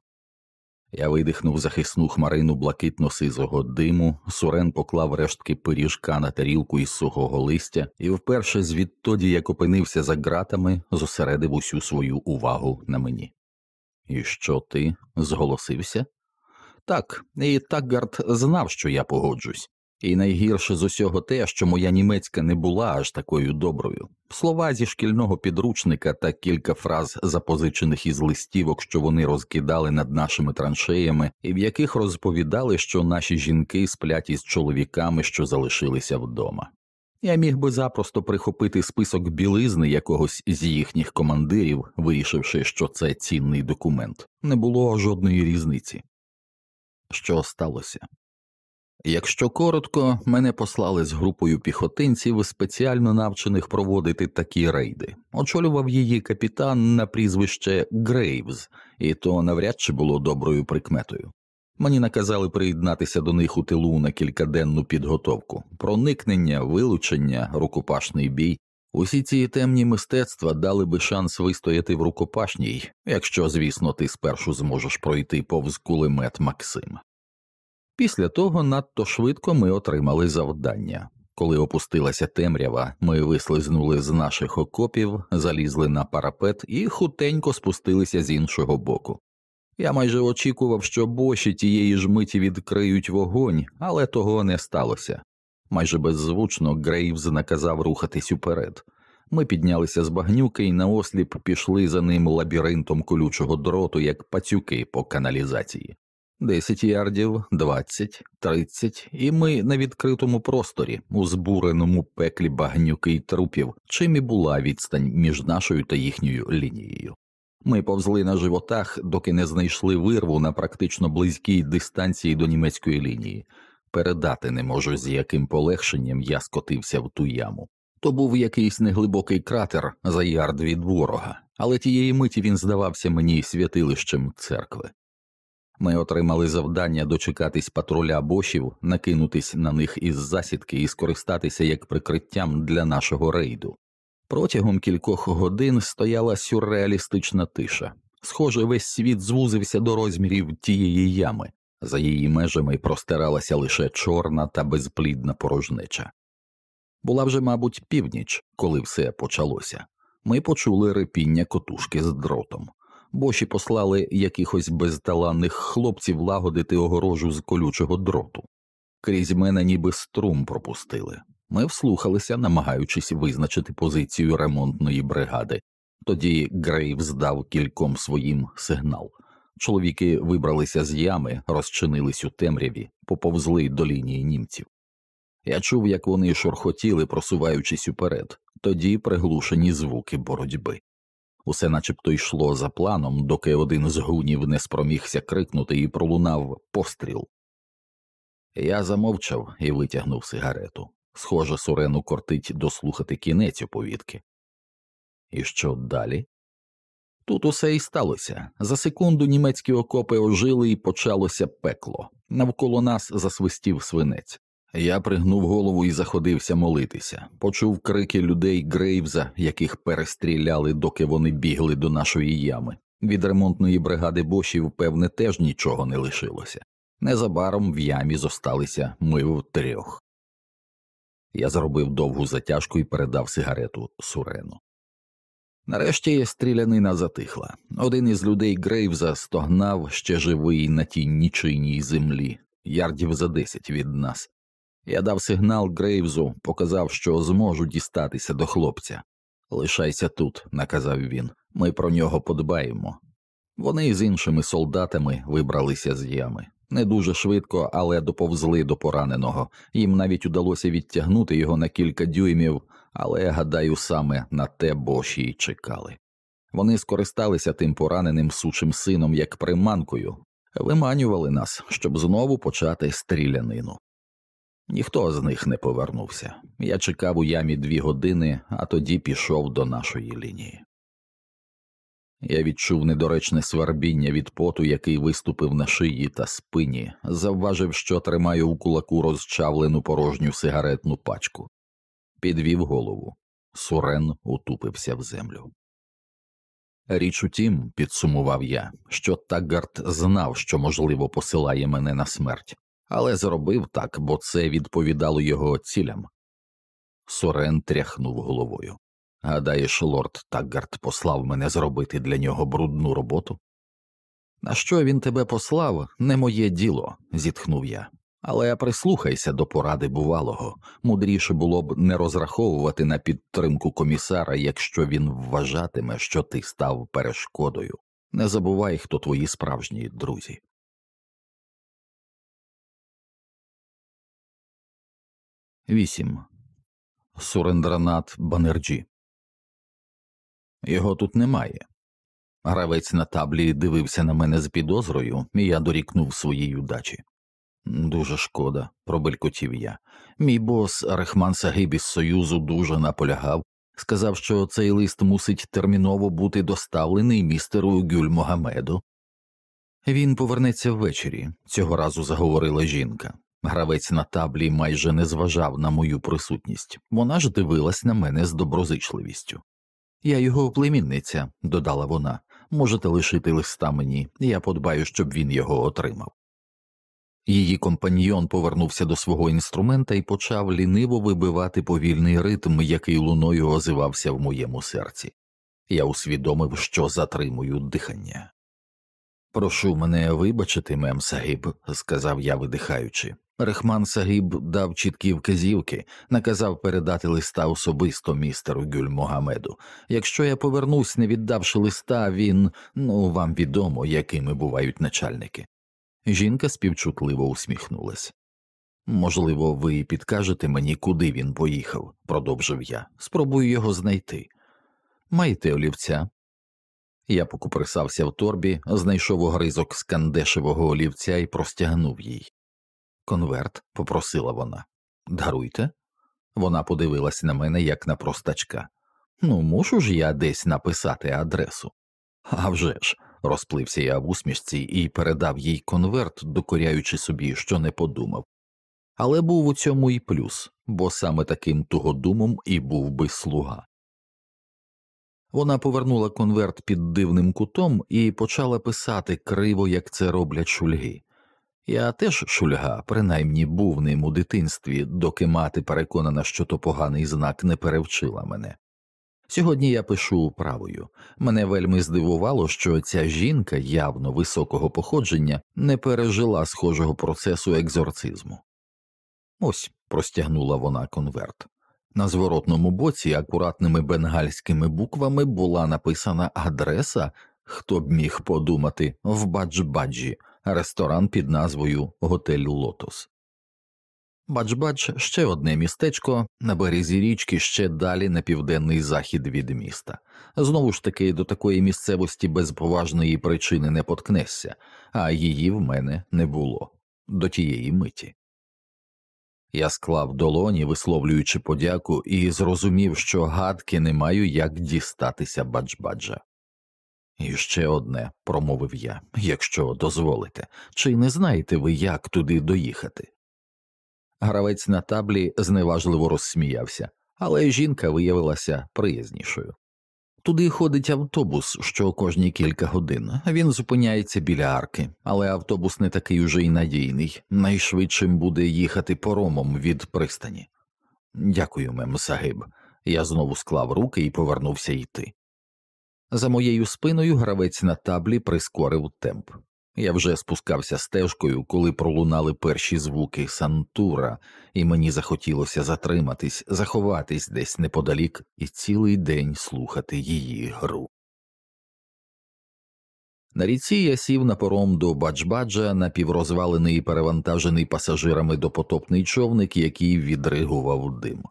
Я видихнув захисну хмарину блакитно сизого диму, сурен поклав рештки пиріжка на тарілку із сухого листя і вперше звідтоді, як опинився за ґратами, зосередив усю свою увагу на мені. І що ти? зголосився? Так, і Такгард знав, що я погоджусь, і найгірше з усього те, що моя німецька не була аж такою доброю. Слова зі шкільного підручника та кілька фраз, запозичених із листівок, що вони розкидали над нашими траншеями, і в яких розповідали, що наші жінки сплять із чоловіками, що залишилися вдома. Я міг би запросто прихопити список білизни якогось з їхніх командирів, вирішивши, що це цінний документ. Не було жодної різниці. Що сталося? Якщо коротко, мене послали з групою піхотинців, спеціально навчених проводити такі рейди. Очолював її капітан на прізвище Грейвз, і то навряд чи було доброю прикметою. Мені наказали приєднатися до них у тилу на кількаденну підготовку, проникнення, вилучення, рукопашний бій. Усі ці темні мистецтва дали би шанс вистояти в рукопашній, якщо, звісно, ти спершу зможеш пройти повз кулемет Максима. Після того надто швидко ми отримали завдання. Коли опустилася темрява, ми вислизнули з наших окопів, залізли на парапет і хутенько спустилися з іншого боку. Я майже очікував, що боші тієї ж миті відкриють вогонь, але того не сталося. Майже беззвучно Грейвз наказав рухатись уперед. Ми піднялися з багнюки і наосліп пішли за ним лабіринтом колючого дроту, як пацюки по каналізації. Десять ярдів, двадцять, тридцять, і ми на відкритому просторі, у збуреному пеклі багнюки й трупів, чим і була відстань між нашою та їхньою лінією. Ми повзли на животах, доки не знайшли вирву на практично близькій дистанції до німецької лінії. Передати не можу, з яким полегшенням я скотився в ту яму. То був якийсь неглибокий кратер за ярд від ворога, але тієї миті він здавався мені святилищем церкви. Ми отримали завдання дочекатись патруля бошів, накинутись на них із засідки і скористатися як прикриттям для нашого рейду. Протягом кількох годин стояла сюрреалістична тиша. Схоже, весь світ звузився до розмірів тієї ями, за її межами простиралася лише чорна та безплідна порожнеча. Була вже, мабуть, північ, коли все почалося. Ми почули репіння котушки з дротом. Боші послали якихось безталанних хлопців лагодити огорожу з колючого дроту. Крізь мене ніби струм пропустили. Ми вслухалися, намагаючись визначити позицію ремонтної бригади. Тоді Грейв здав кільком своїм сигнал. Чоловіки вибралися з ями, розчинились у темряві, поповзли до лінії німців. Я чув, як вони шурхотіли, просуваючись уперед, тоді приглушені звуки боротьби. Усе начебто йшло за планом, доки один з гунів не спромігся крикнути і пролунав постріл. Я замовчав і витягнув сигарету. Схоже, Сурену кортить дослухати кінець оповідки. І що далі? Тут усе і сталося. За секунду німецькі окопи ожили і почалося пекло. Навколо нас засвистів свинець. Я пригнув голову і заходився молитися, почув крики людей Грейвза, яких перестріляли, доки вони бігли до нашої ями. Від ремонтної бригади бошів, певне, теж нічого не лишилося. Незабаром в ямі зосталися ми втрьох. Я зробив довгу затяжку і передав сигарету Сурену. Нарешті стрілянина затихла. Один із людей Грейвза стогнав ще живий на тій нічийній землі, ярдів за десять від нас. Я дав сигнал Грейвзу, показав, що зможу дістатися до хлопця. Лишайся тут, наказав він, ми про нього подбаємо. Вони з іншими солдатами вибралися з ями. Не дуже швидко, але доповзли до пораненого. Їм навіть удалося відтягнути його на кілька дюймів, але, гадаю, саме на те боші й чекали. Вони скористалися тим пораненим сучим сином як приманкою, виманювали нас, щоб знову почати стрілянину. Ніхто з них не повернувся. Я чекав у ямі дві години, а тоді пішов до нашої лінії. Я відчув недоречне свербіння від поту, який виступив на шиї та спині, завважив, що тримаю у кулаку розчавлену порожню сигаретну пачку, підвів голову. Сурен утупився в землю. Річ у тім, підсумував я, що Таггарт знав, що можливо посилає мене на смерть але зробив так, бо це відповідало його цілям. Сорен тряхнув головою. Гадаєш, лорд Таггарт послав мене зробити для нього брудну роботу? На що він тебе послав, не моє діло, зітхнув я. Але прислухайся до поради бувалого мудріше було б не розраховувати на підтримку комісара, якщо він вважатиме, що ти став перешкодою. Не забувай, хто твої справжні друзі. 8. Сурендранат Банерджі. Його тут немає. Гравець на таблі дивився на мене з підозрою, і я дорікнув своїй удачі. Дуже шкода, пробелькотів я. Мій бос Рахман Сагиб із Союзу дуже наполягав, сказав, що цей лист мусить терміново бути доставлений містеру Гюль Могамеду. Він повернеться ввечері, цього разу заговорила жінка. Гравець на таблі майже не зважав на мою присутність, вона ж дивилась на мене з доброзичливістю. Я його племінниця, додала вона, можете лишити листа мені, я подбаю, щоб він його отримав. Її компаньйон повернувся до свого інструмента і почав ліниво вибивати повільний ритм, який луною озивався в моєму серці. Я усвідомив, що затримую дихання. Прошу мене вибачити, мем Сагіб, сказав я, видихаючи. Рехман Сагіб дав чіткі вказівки, наказав передати листа особисто містеру Гюль Могамеду. Якщо я повернусь, не віддавши листа, він ну вам відомо, якими бувають начальники. Жінка співчутливо усміхнулась. Можливо, ви підкажете мені, куди він поїхав, продовжив я. Спробую його знайти. Маєте олівця? Я покуприсався в торбі, знайшов огризок з кандешевого олівця і простягнув їй. Конверт, попросила вона. Даруйте. Вона подивилась на мене як на простачка. Ну, мушу ж я десь написати адресу. «А вже ж», розплився я в усмішці і передав їй конверт, докоряючи собі, що не подумав. Але був у цьому і плюс, бо саме таким тугодумом і був би слуга. Вона повернула конверт під дивним кутом і почала писати криво, як це роблять шульги. Я теж шульга, принаймні був ним у дитинстві, доки мати переконана, що то поганий знак не перевчила мене. Сьогодні я пишу правою. Мене вельми здивувало, що ця жінка явно високого походження не пережила схожого процесу екзорцизму. Ось простягнула вона конверт. На зворотному боці акуратними бенгальськими буквами була написана адреса, хто б міг подумати, в Бадж-Баджі, ресторан під назвою Готель Лотос. Бадж-Бадж ще одне містечко на березі річки ще далі на південний захід від міста. Знову ж таки, до такої місцевості без поважної причини не поткнешся, а її в мене не було до тієї миті. Я склав долоні, висловлюючи подяку, і зрозумів, що гадки не маю як дістатися баджбаджа. І ще одне, промовив я, якщо дозволите, чи не знаєте ви, як туди доїхати? Гравець на таблі зневажливо розсміявся, але жінка виявилася приязнішою. Туди ходить автобус, що кожні кілька годин. Він зупиняється біля арки, але автобус не такий уже й надійний, найшвидшим буде їхати поромом від пристані. Дякую, мем Сагиб. Я знову склав руки і повернувся йти. За моєю спиною гравець на таблі прискорив темп. Я вже спускався стежкою, коли пролунали перші звуки Сантура, і мені захотілося затриматись, заховатись десь неподалік і цілий день слухати її гру. На ріці я сів на пором до Баджбаджа напіврозвалений і перевантажений пасажирами допотопний човник, який відригував дим.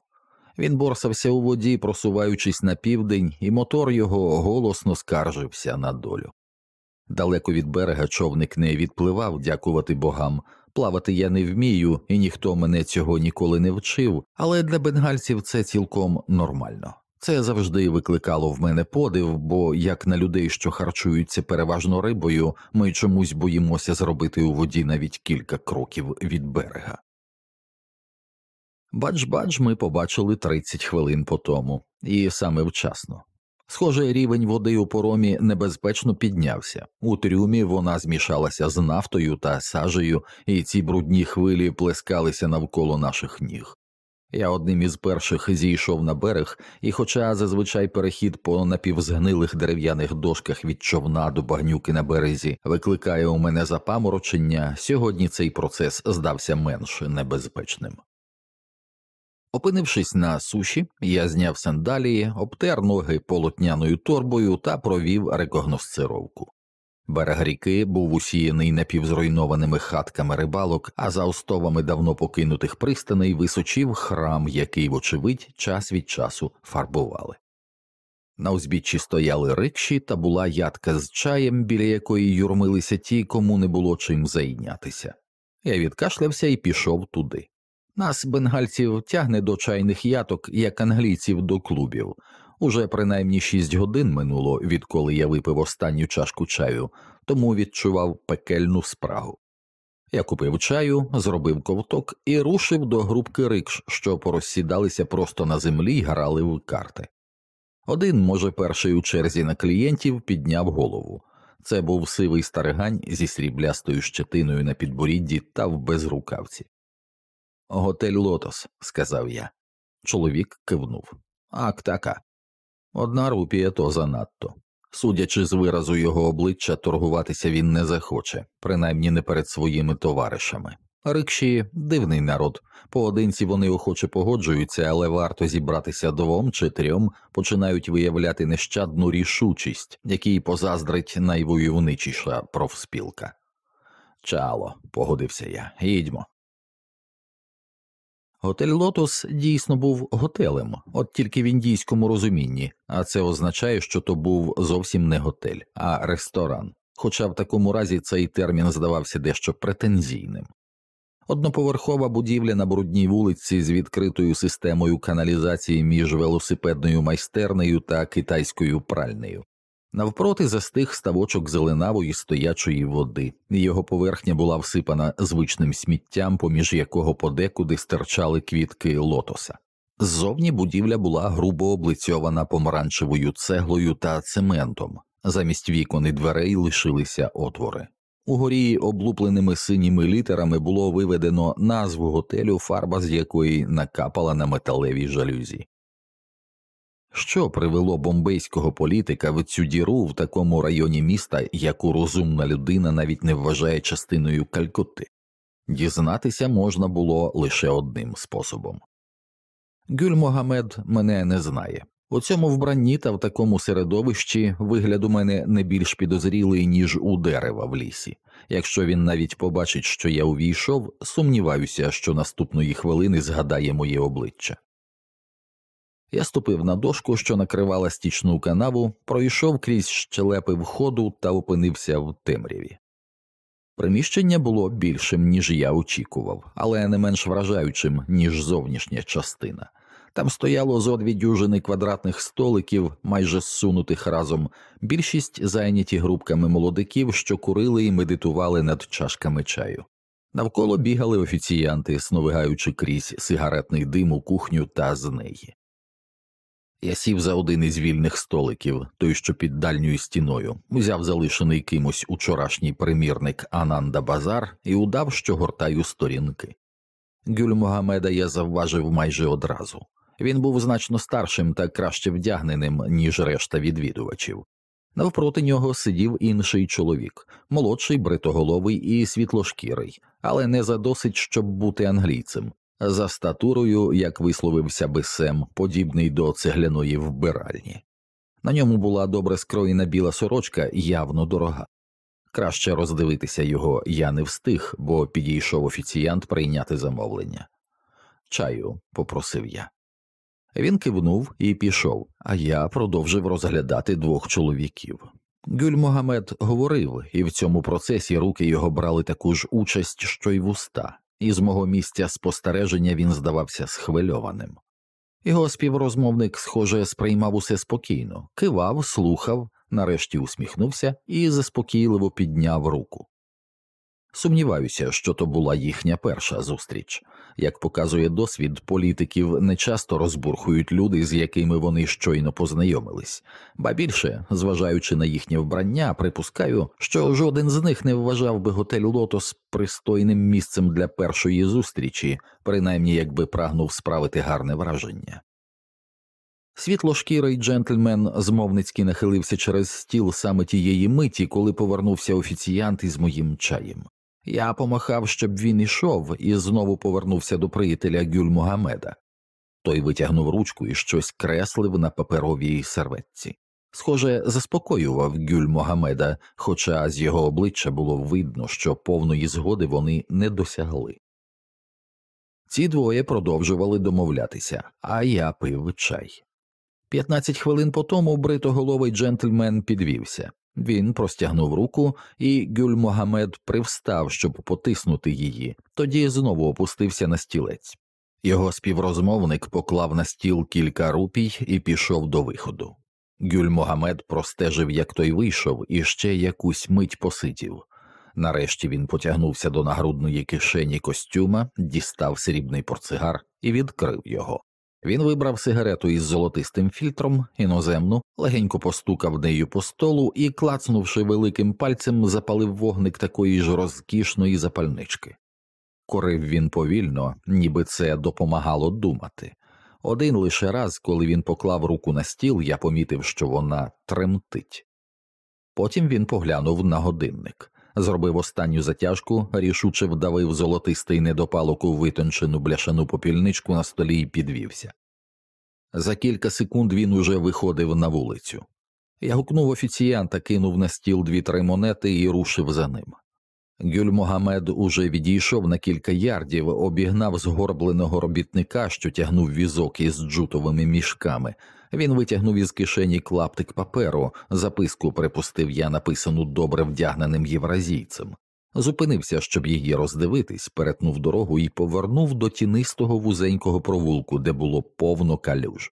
Він борсався у воді, просуваючись на південь, і мотор його голосно скаржився на долю. Далеко від берега човник не відпливав, дякувати богам. Плавати я не вмію, і ніхто мене цього ніколи не вчив, але для бенгальців це цілком нормально. Це завжди викликало в мене подив, бо як на людей, що харчуються переважно рибою, ми чомусь боїмося зробити у воді навіть кілька кроків від берега. Бадж-Бадж ми побачили 30 хвилин по тому, і саме вчасно. Схоже, рівень води у поромі небезпечно піднявся. У трюмі вона змішалася з нафтою та сажею, і ці брудні хвилі плескалися навколо наших ніг. Я одним із перших зійшов на берег, і, хоча зазвичай перехід по напівзгнилих дерев'яних дошках від човна до багнюки на березі викликає у мене запаморочення, сьогодні цей процес здався менш небезпечним. Опинившись на суші, я зняв сандалії, обтер ноги полотняною торбою та провів рекогносцировку. Берег ріки був усіяний напівзруйнованими хатками рибалок, а за остовами давно покинутих пристаней височив храм, який, вочевидь, час від часу фарбували. На узбіччі стояли рикші та була ядка з чаєм, біля якої юрмилися ті, кому не було чим зайнятися. Я відкашлявся і пішов туди. Нас, бенгальців, тягне до чайних яток, як англійців до клубів. Уже принаймні шість годин минуло, відколи я випив останню чашку чаю, тому відчував пекельну спрагу. Я купив чаю, зробив ковток і рушив до групки рикш, що порозсідалися просто на землі й грали в карти. Один, може, перший у черзі на клієнтів підняв голову. Це був сивий старигань зі сріблястою щетиною на підборідді та в безрукавці. Готель Лотос, сказав я. Чоловік кивнув. Ак така. Одна рупія то занадто. Судячи з виразу його обличчя, торгуватися він не захоче, принаймні не перед своїми товаришами. Рикші дивний народ, поодинці вони охоче погоджуються, але варто зібратися двом чи трьом, починають виявляти нещадну рішучість, якій позаздрить найвойовничіша профспілка. Чало, погодився я, їдьмо. Готель Лотос дійсно був готелем, от тільки в індійському розумінні, а це означає, що то був зовсім не готель, а ресторан, хоча в такому разі цей термін здавався дещо претензійним. Одноповерхова будівля на брудній вулиці з відкритою системою каналізації між велосипедною майстернею та китайською пральнею. Навпроти застиг ставочок зеленавої стоячої води, його поверхня була всипана звичним сміттям, поміж якого подекуди стирчали квітки лотоса. Ззовні будівля була грубо облицьована помаранчевою цеглою та цементом, замість вікон і дверей лишилися отвори. Угорі облупленими синіми літерами було виведено назву готелю, фарба з якої накапала на металевій жалюзі. Що привело бомбейського політика в цю діру в такому районі міста, яку розумна людина навіть не вважає частиною Калькутти? Дізнатися можна було лише одним способом. Гюль Могамед мене не знає. У цьому вбранні та в такому середовищі вигляд у мене не більш підозрілий, ніж у дерева в лісі. Якщо він навіть побачить, що я увійшов, сумніваюся, що наступної хвилини згадає моє обличчя. Я ступив на дошку, що накривала стічну канаву, пройшов крізь щелепи входу та опинився в темряві. Приміщення було більшим, ніж я очікував, але не менш вражаючим, ніж зовнішня частина. Там стояло зо дві дюжини квадратних столиків, майже зсунутих разом, більшість зайняті групками молодиків, що курили і медитували над чашками чаю. Навколо бігали офіціянти, сновигаючи крізь сигаретний дим у кухню та з неї. Я сів за один із вільних столиків, той, що під дальньою стіною, взяв залишений кимось учорашній примірник Ананда Базар і удав, що гортаю сторінки. Гюль Могамеда я завважив майже одразу. Він був значно старшим та краще вдягненим, ніж решта відвідувачів. Навпроти нього сидів інший чоловік, молодший, бритоголовий і світлошкірий, але не задосить, щоб бути англійцем. За статурою, як висловився би Сем, подібний до цегляної вбиральні. На ньому була добре скроєна біла сорочка, явно дорога. Краще роздивитися його я не встиг, бо підійшов офіціянт прийняти замовлення. Чаю, попросив я. Він кивнув і пішов, а я продовжив розглядати двох чоловіків. Гюль Могамед говорив, і в цьому процесі руки його брали таку ж участь, що й вуста, і з мого місця спостереження він здавався схвильованим. Його співрозмовник, схоже, сприймав усе спокійно, кивав, слухав, нарешті усміхнувся і заспокійливо підняв руку. Сумніваюся, що то була їхня перша зустріч. Як показує досвід, політиків не часто розбурхують люди, з якими вони щойно познайомились, ба більше, зважаючи на їхнє вбрання, припускаю, що жоден з них не вважав би готель Лотос пристойним місцем для першої зустрічі, принаймні якби прагнув справити гарне враження. Світлошкірий джентльмен змовницьки нахилився через стіл саме тієї миті, коли повернувся офіціянт із моїм чаєм. Я помахав, щоб він ішов, і знову повернувся до приятеля Гюль Могамеда. Той витягнув ручку і щось креслив на паперовій серветці. Схоже, заспокоював Гюль Могамеда, хоча з його обличчя було видно, що повної згоди вони не досягли. Ці двоє продовжували домовлятися, а я пив чай. П'ятнадцять хвилин по тому бритоголовий джентльмен підвівся. Він простягнув руку, і Гюль Могамед привстав, щоб потиснути її, тоді знову опустився на стілець. Його співрозмовник поклав на стіл кілька рупій і пішов до виходу. Гюль Могамед простежив, як той вийшов, і ще якусь мить посидів. Нарешті він потягнувся до нагрудної кишені костюма, дістав срібний портсигар і відкрив його. Він вибрав сигарету із золотистим фільтром, іноземну, легенько постукав нею по столу і, клацнувши великим пальцем, запалив вогник такої ж розкішної запальнички. Корив він повільно, ніби це допомагало думати. Один лише раз, коли він поклав руку на стіл, я помітив, що вона тремтить. Потім він поглянув на годинник зробив останню затяжку, рішуче вдавив золотистий недопалок у витончену бляшану попільничку на столі і підвівся. За кілька секунд він уже виходив на вулицю. Я гукнув офіціянта, кинув на стіл дві-три монети і рушив за ним. Гюль Могамед уже відійшов на кілька ярдів, обігнав згорбленого робітника, що тягнув візок із джутовими мішками. Він витягнув із кишені клаптик паперу, записку припустив я, написану добре вдягненим євразійцем. Зупинився, щоб її роздивитись, перетнув дорогу і повернув до тінистого вузенького провулку, де було повно калюж.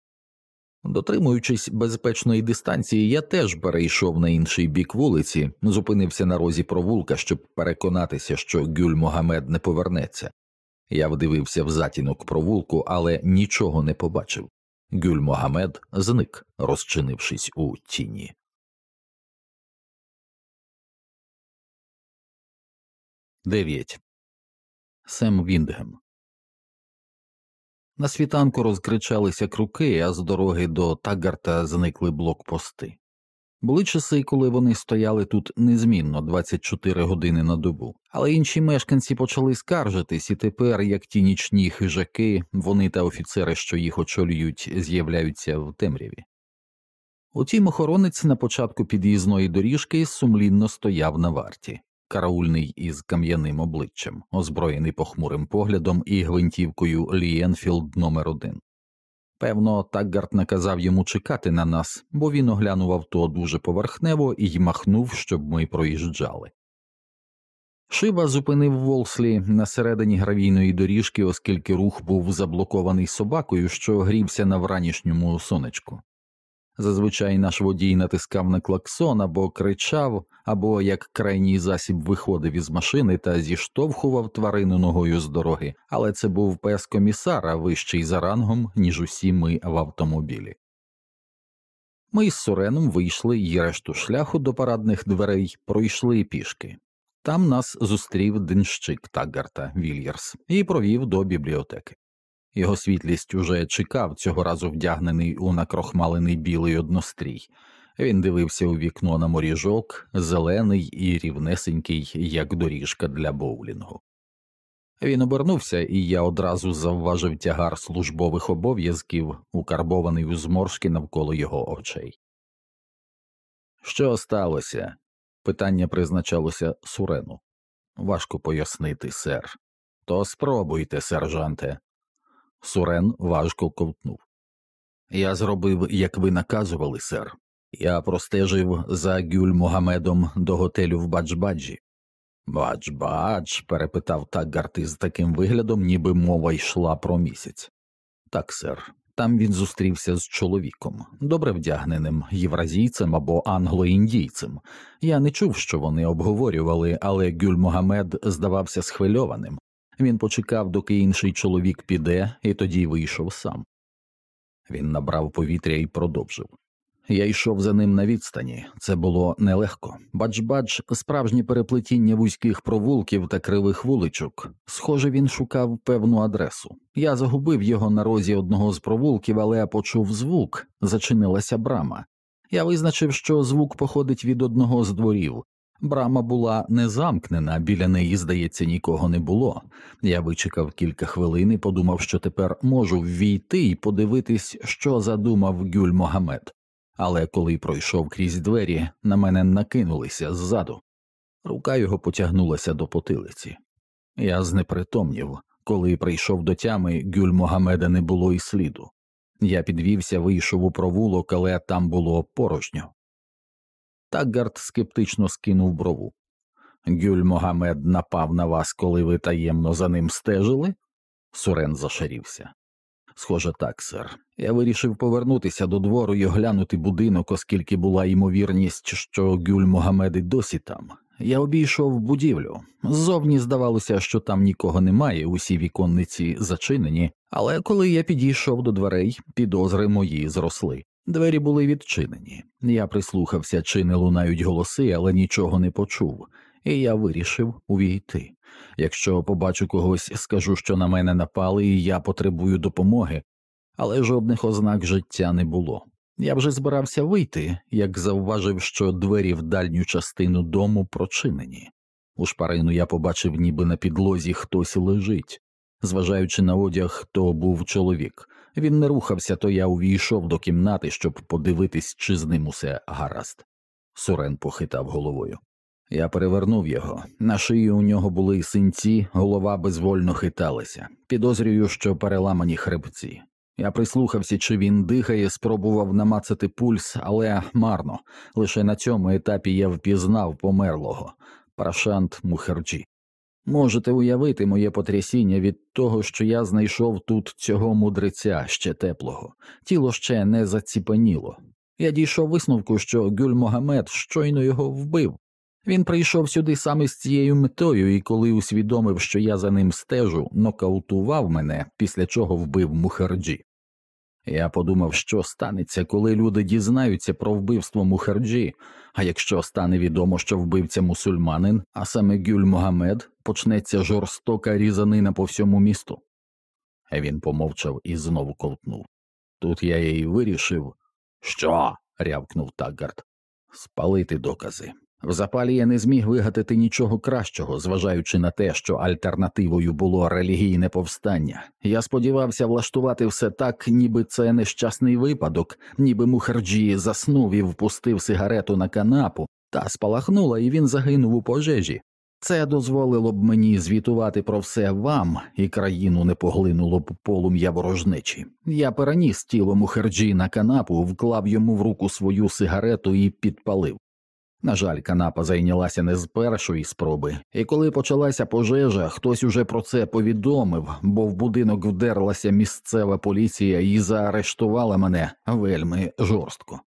Дотримуючись безпечної дистанції, я теж перейшов на інший бік вулиці, зупинився на розі провулка, щоб переконатися, що Гюль Могамед не повернеться. Я вдивився в затінок провулку, але нічого не побачив. Гюль Могамед зник, розчинившись у тіні. Дев'ять. Сем Віндгем на світанку розкричалися круки, а з дороги до Таггарта зникли блокпости. Були часи, коли вони стояли тут незмінно 24 години на добу, але інші мешканці почали скаржитись, і тепер, як ті нічні хижаки, вони та офіцери, що їх очолюють, з'являються в темряві. Утім, охоронець на початку під'їзної доріжки сумлінно стояв на варті караульний із кам'яним обличчям, озброєний похмурим поглядом і гвинтівкою Лі-Енфілд номер 1 Певно, Таггарт наказав йому чекати на нас, бо він оглянув авто дуже поверхнево і махнув, щоб ми проїжджали. Шиба зупинив Вулслі на середині гравійної доріжки, оскільки рух був заблокований собакою, що грівся на вранішньому сонечку. Зазвичай наш водій натискав на клаксон або кричав, або як крайній засіб виходив із машини та зіштовхував тварину ногою з дороги, але це був пес комісара вищий за рангом, ніж усі ми в автомобілі. Ми з Суреном вийшли і решту шляху до парадних дверей пройшли пішки. Там нас зустрів денщик Таггарта Вільярс і провів до бібліотеки. Його світлість уже чекав, цього разу вдягнений у накрохмалений білий однострій. Він дивився у вікно на моріжок, зелений і рівнесенький, як доріжка для боулінгу. Він обернувся, і я одразу завважив тягар службових обов'язків, укарбований у зморшки навколо його очей. Що сталося? Питання призначалося Сурену. Важко пояснити, сер. То спробуйте, сержанте. Сурен важко ковтнув. Я зробив, як ви наказували, сер. Я простежив за Гюль Могамедом до готелю в Баджбаджі. Бадж-бадж, перепитав Таггарт із таким виглядом, ніби мова йшла про місяць. Так, сер, там він зустрівся з чоловіком, добре вдягненим євразійцем або англо-індійцем. Я не чув, що вони обговорювали, але Гюль Могамед здавався схвильованим. Він почекав, доки інший чоловік піде, і тоді вийшов сам. Він набрав повітря і продовжив. Я йшов за ним на відстані, це було нелегко. Бач-бач, справжнє переплетіння вузьких провулків та кривих вуличок. Схоже, він шукав певну адресу. Я загубив його на розі одного з провулків, але я почув звук, зачинилася брама. Я визначив, що звук походить від одного з дворів, Брама була не замкнена, біля неї, здається, нікого не було. Я вичекав кілька хвилин і подумав, що тепер можу ввійти і подивитись, що задумав Гюль Могамед. Але коли пройшов крізь двері, на мене накинулися ззаду. Рука його потягнулася до потилиці. Я знепритомнів. Коли прийшов до тями, Гюль Могамеда не було і сліду. Я підвівся, вийшов у провулок, але там було порожньо. Таггард скептично скинув брову. Гюль Могамед напав на вас, коли ви таємно за ним стежили? Сурен зашарівся. Схоже, так, сер. Я вирішив повернутися до двору і оглянути будинок, оскільки була ймовірність, що Гюль Могамед і досі там. Я обійшов будівлю. Ззовні здавалося, що там нікого немає, усі віконниці зачинені, але коли я підійшов до дверей, підозри мої зросли. Двері були відчинені. Я прислухався, чи не лунають голоси, але нічого не почув, і я вирішив увійти. Якщо побачу когось, скажу, що на мене напали, і я потребую допомоги, але жодних ознак життя не було. Я вже збирався вийти, як завважив, що двері в дальню частину дому прочинені. У шпарину я побачив, ніби на підлозі хтось лежить. Зважаючи на одяг, то був чоловік. Він не рухався, то я увійшов до кімнати, щоб подивитись, чи з ним усе гаразд. Сурен похитав головою. Я перевернув його. На шиї у нього були синці, голова безвольно хиталася. Підозрюю, що переламані хребці. Я прислухався, чи він дихає, спробував намацати пульс, але марно. Лише на цьому етапі я впізнав померлого Прашант Мухерджі. Можете уявити моє потрясіння від того, що я знайшов тут цього мудреця ще теплого, тіло ще не заціпаніло. Я дійшов висновку, що Гюль Могамед щойно його вбив. Він прийшов сюди саме з цією метою, і коли усвідомив, що я за ним стежу, нокаутував мене, після чого вбив Мухерджі. Я подумав, що станеться, коли люди дізнаються про вбивство Мухерджі, а якщо стане відомо, що вбивця мусульманин, а саме Гюль Могамед, почнеться жорстока різанина по всьому місту. Він помовчав і знову ковтнув. Тут я й вирішив. Що? рявкнув Таггарт. Спалити докази. В запалі я не зміг вигадати нічого кращого, зважаючи на те, що альтернативою було релігійне повстання. Я сподівався влаштувати все так, ніби це нещасний випадок, ніби Мухерджі заснув і впустив сигарету на канапу, та спалахнула, і він загинув у пожежі. Це дозволило б мені звітувати про все вам, і країну не поглинуло б полум'я ворожнечі. Я переніс тіло Мухерджі на канапу, вклав йому в руку свою сигарету і підпалив. На жаль, канапа зайнялася не з першої спроби, і коли почалася пожежа, хтось уже про це повідомив, бо в будинок вдерлася місцева поліція і заарештувала мене вельми жорстко.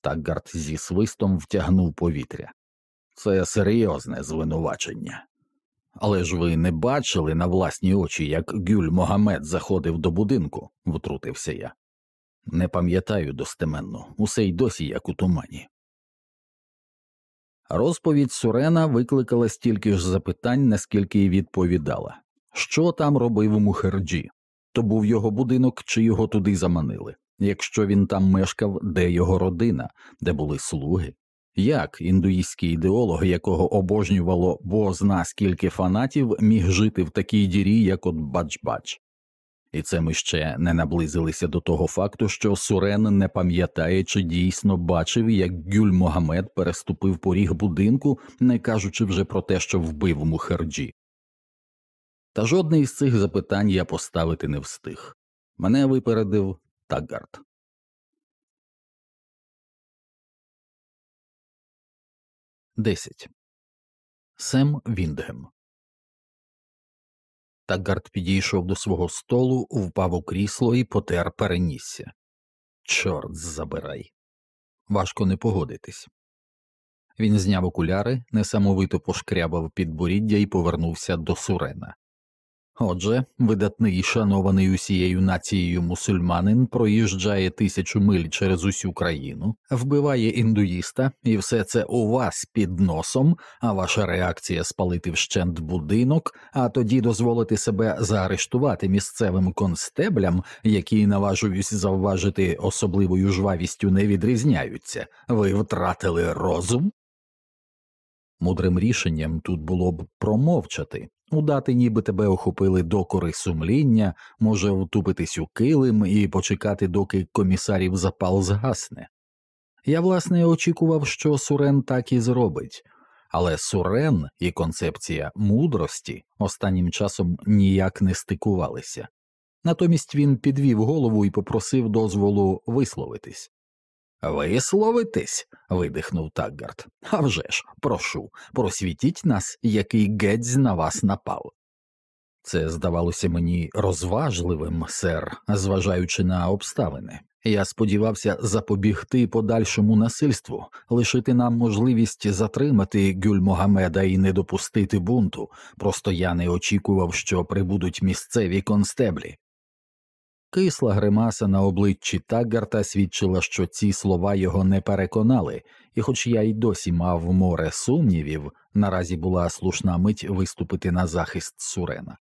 Такгард зі свистом втягнув повітря. Це серйозне звинувачення. Але ж ви не бачили на власні очі, як Гюль Могамед заходив до будинку, втрутився я. Не пам'ятаю достеменно, усе й досі як у тумані. Розповідь Сурена викликала стільки ж запитань, наскільки й відповідала. Що там робив Мухерджі? То був його будинок, чи його туди заманили? Якщо він там мешкав, де його родина, де були слуги? Як індуїстський ідеолог, якого обожнювало бозна-скільки фанатів, міг жити в такій дірі, як от Бадж-Бадж? І це ми ще не наблизилися до того факту, що Сурен не пам'ятає, чи дійсно бачив, як Гюль Могамед переступив поріг будинку, не кажучи вже про те, що вбив Мухерджі. Та жодне із цих запитань я поставити не встиг. Мене випередив Таггард. Десять. Сем Віндгем Таггард підійшов до свого столу, впав у крісло і потер перенісся. Чорт забирай. Важко не погодитись. Він зняв окуляри, несамовито пошкрябав підборіддя і повернувся до Сурена. Отже, видатний і шанований усією нацією мусульманин проїжджає тисячу миль через усю країну, вбиває індуїста, і все це у вас під носом, а ваша реакція спалити вщент будинок, а тоді дозволити себе заарештувати місцевим констеблям, які наважуюсь завважити особливою жвавістю не відрізняються. Ви втратили розум? Мудрим рішенням тут було б промовчати, удати, ніби тебе охопили докори сумління, може втупитись у килим і почекати, доки комісарів запал згасне. Я, власне, очікував, що Сурен так і зробить, але Сурен і концепція мудрості останнім часом ніяк не стикувалися. Натомість він підвів голову і попросив дозволу висловитись. Висловитись. видихнув Таггард. «А вже ж, прошу, просвітіть нас, який геть на вас напав. Це здавалося мені розважливим, сер, зважаючи на обставини. Я сподівався запобігти подальшому насильству, лишити нам можливість затримати Гюль Могамеда і не допустити бунту, просто я не очікував, що прибудуть місцеві констеблі. Кисла гримаса на обличчі Таггарта свідчила, що ці слова його не переконали, і, хоч я й досі мав море сумнівів, наразі була слушна мить виступити на захист Сурена.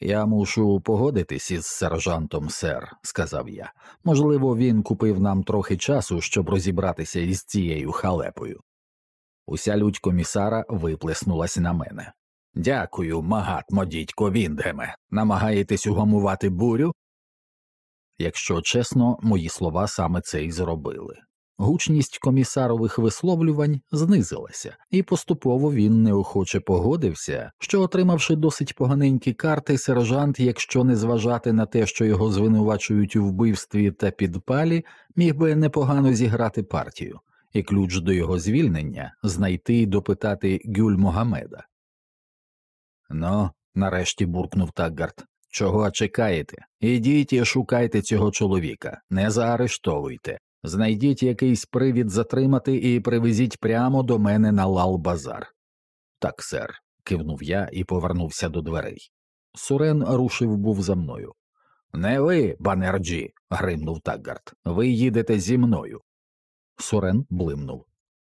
Я мушу погодитись із сержантом, сер, сказав я. Можливо, він купив нам трохи часу, щоб розібратися із цією халепою. Уся лють комісара виплеснулась на мене. Дякую, магатмо, дідько Віндгеме. Намагаєтесь угамувати бурю? Якщо чесно, мої слова саме це й зробили. Гучність комісарових висловлювань знизилася, і поступово він неохоче погодився, що, отримавши досить поганенькі карти, сержант, якщо не зважати на те, що його звинувачують у вбивстві та підпалі, міг би непогано зіграти партію, і ключ до його звільнення знайти і допитати Гюль Могамеда. Ну, нарешті буркнув Таггарт. Чого чекаєте? Ідіть і шукайте цього чоловіка, не заарештовуйте. Знайдіть якийсь привід затримати і привезіть прямо до мене на лал базар. Так, сер, кивнув я і повернувся до дверей. Сурен рушив був за мною. Не ви, банерджі, гримнув Таггарт. Ви їдете зі мною. Сурен блимнув.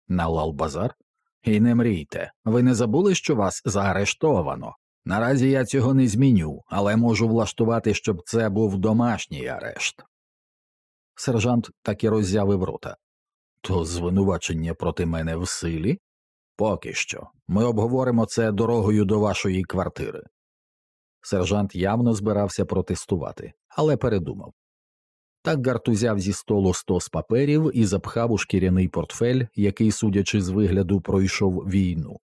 На лал базар? І не мрійте. Ви не забули, що вас заарештовано. Наразі я цього не зміню, але можу влаштувати, щоб це був домашній арешт. Сержант так і роззявив рота. То звинувачення проти мене в силі? Поки що. Ми обговоримо це дорогою до вашої квартири. Сержант явно збирався протестувати, але передумав. Так Гарт зі столу стос паперів і запхав у шкіряний портфель, який, судячи з вигляду, пройшов війну.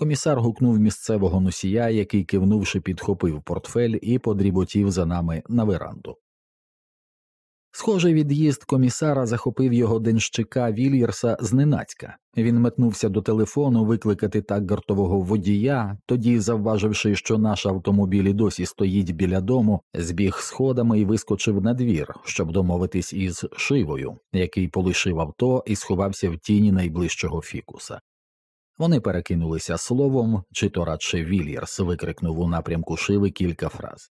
Комісар гукнув місцевого носія, який, кивнувши, підхопив портфель і подріботів за нами на веранду. Схожий від'їзд комісара захопив його денщика Вільєрса зненацька. Він метнувся до телефону викликати такгартового водія, тоді, завваживши, що наш автомобіль і досі стоїть біля дому, збіг сходами і вискочив на двір, щоб домовитись із шивою, який полишив авто і сховався в тіні найближчого фікуса. Вони перекинулися словом, чи то радше Вільєрс викрикнув у напрямку Шиви кілька фраз.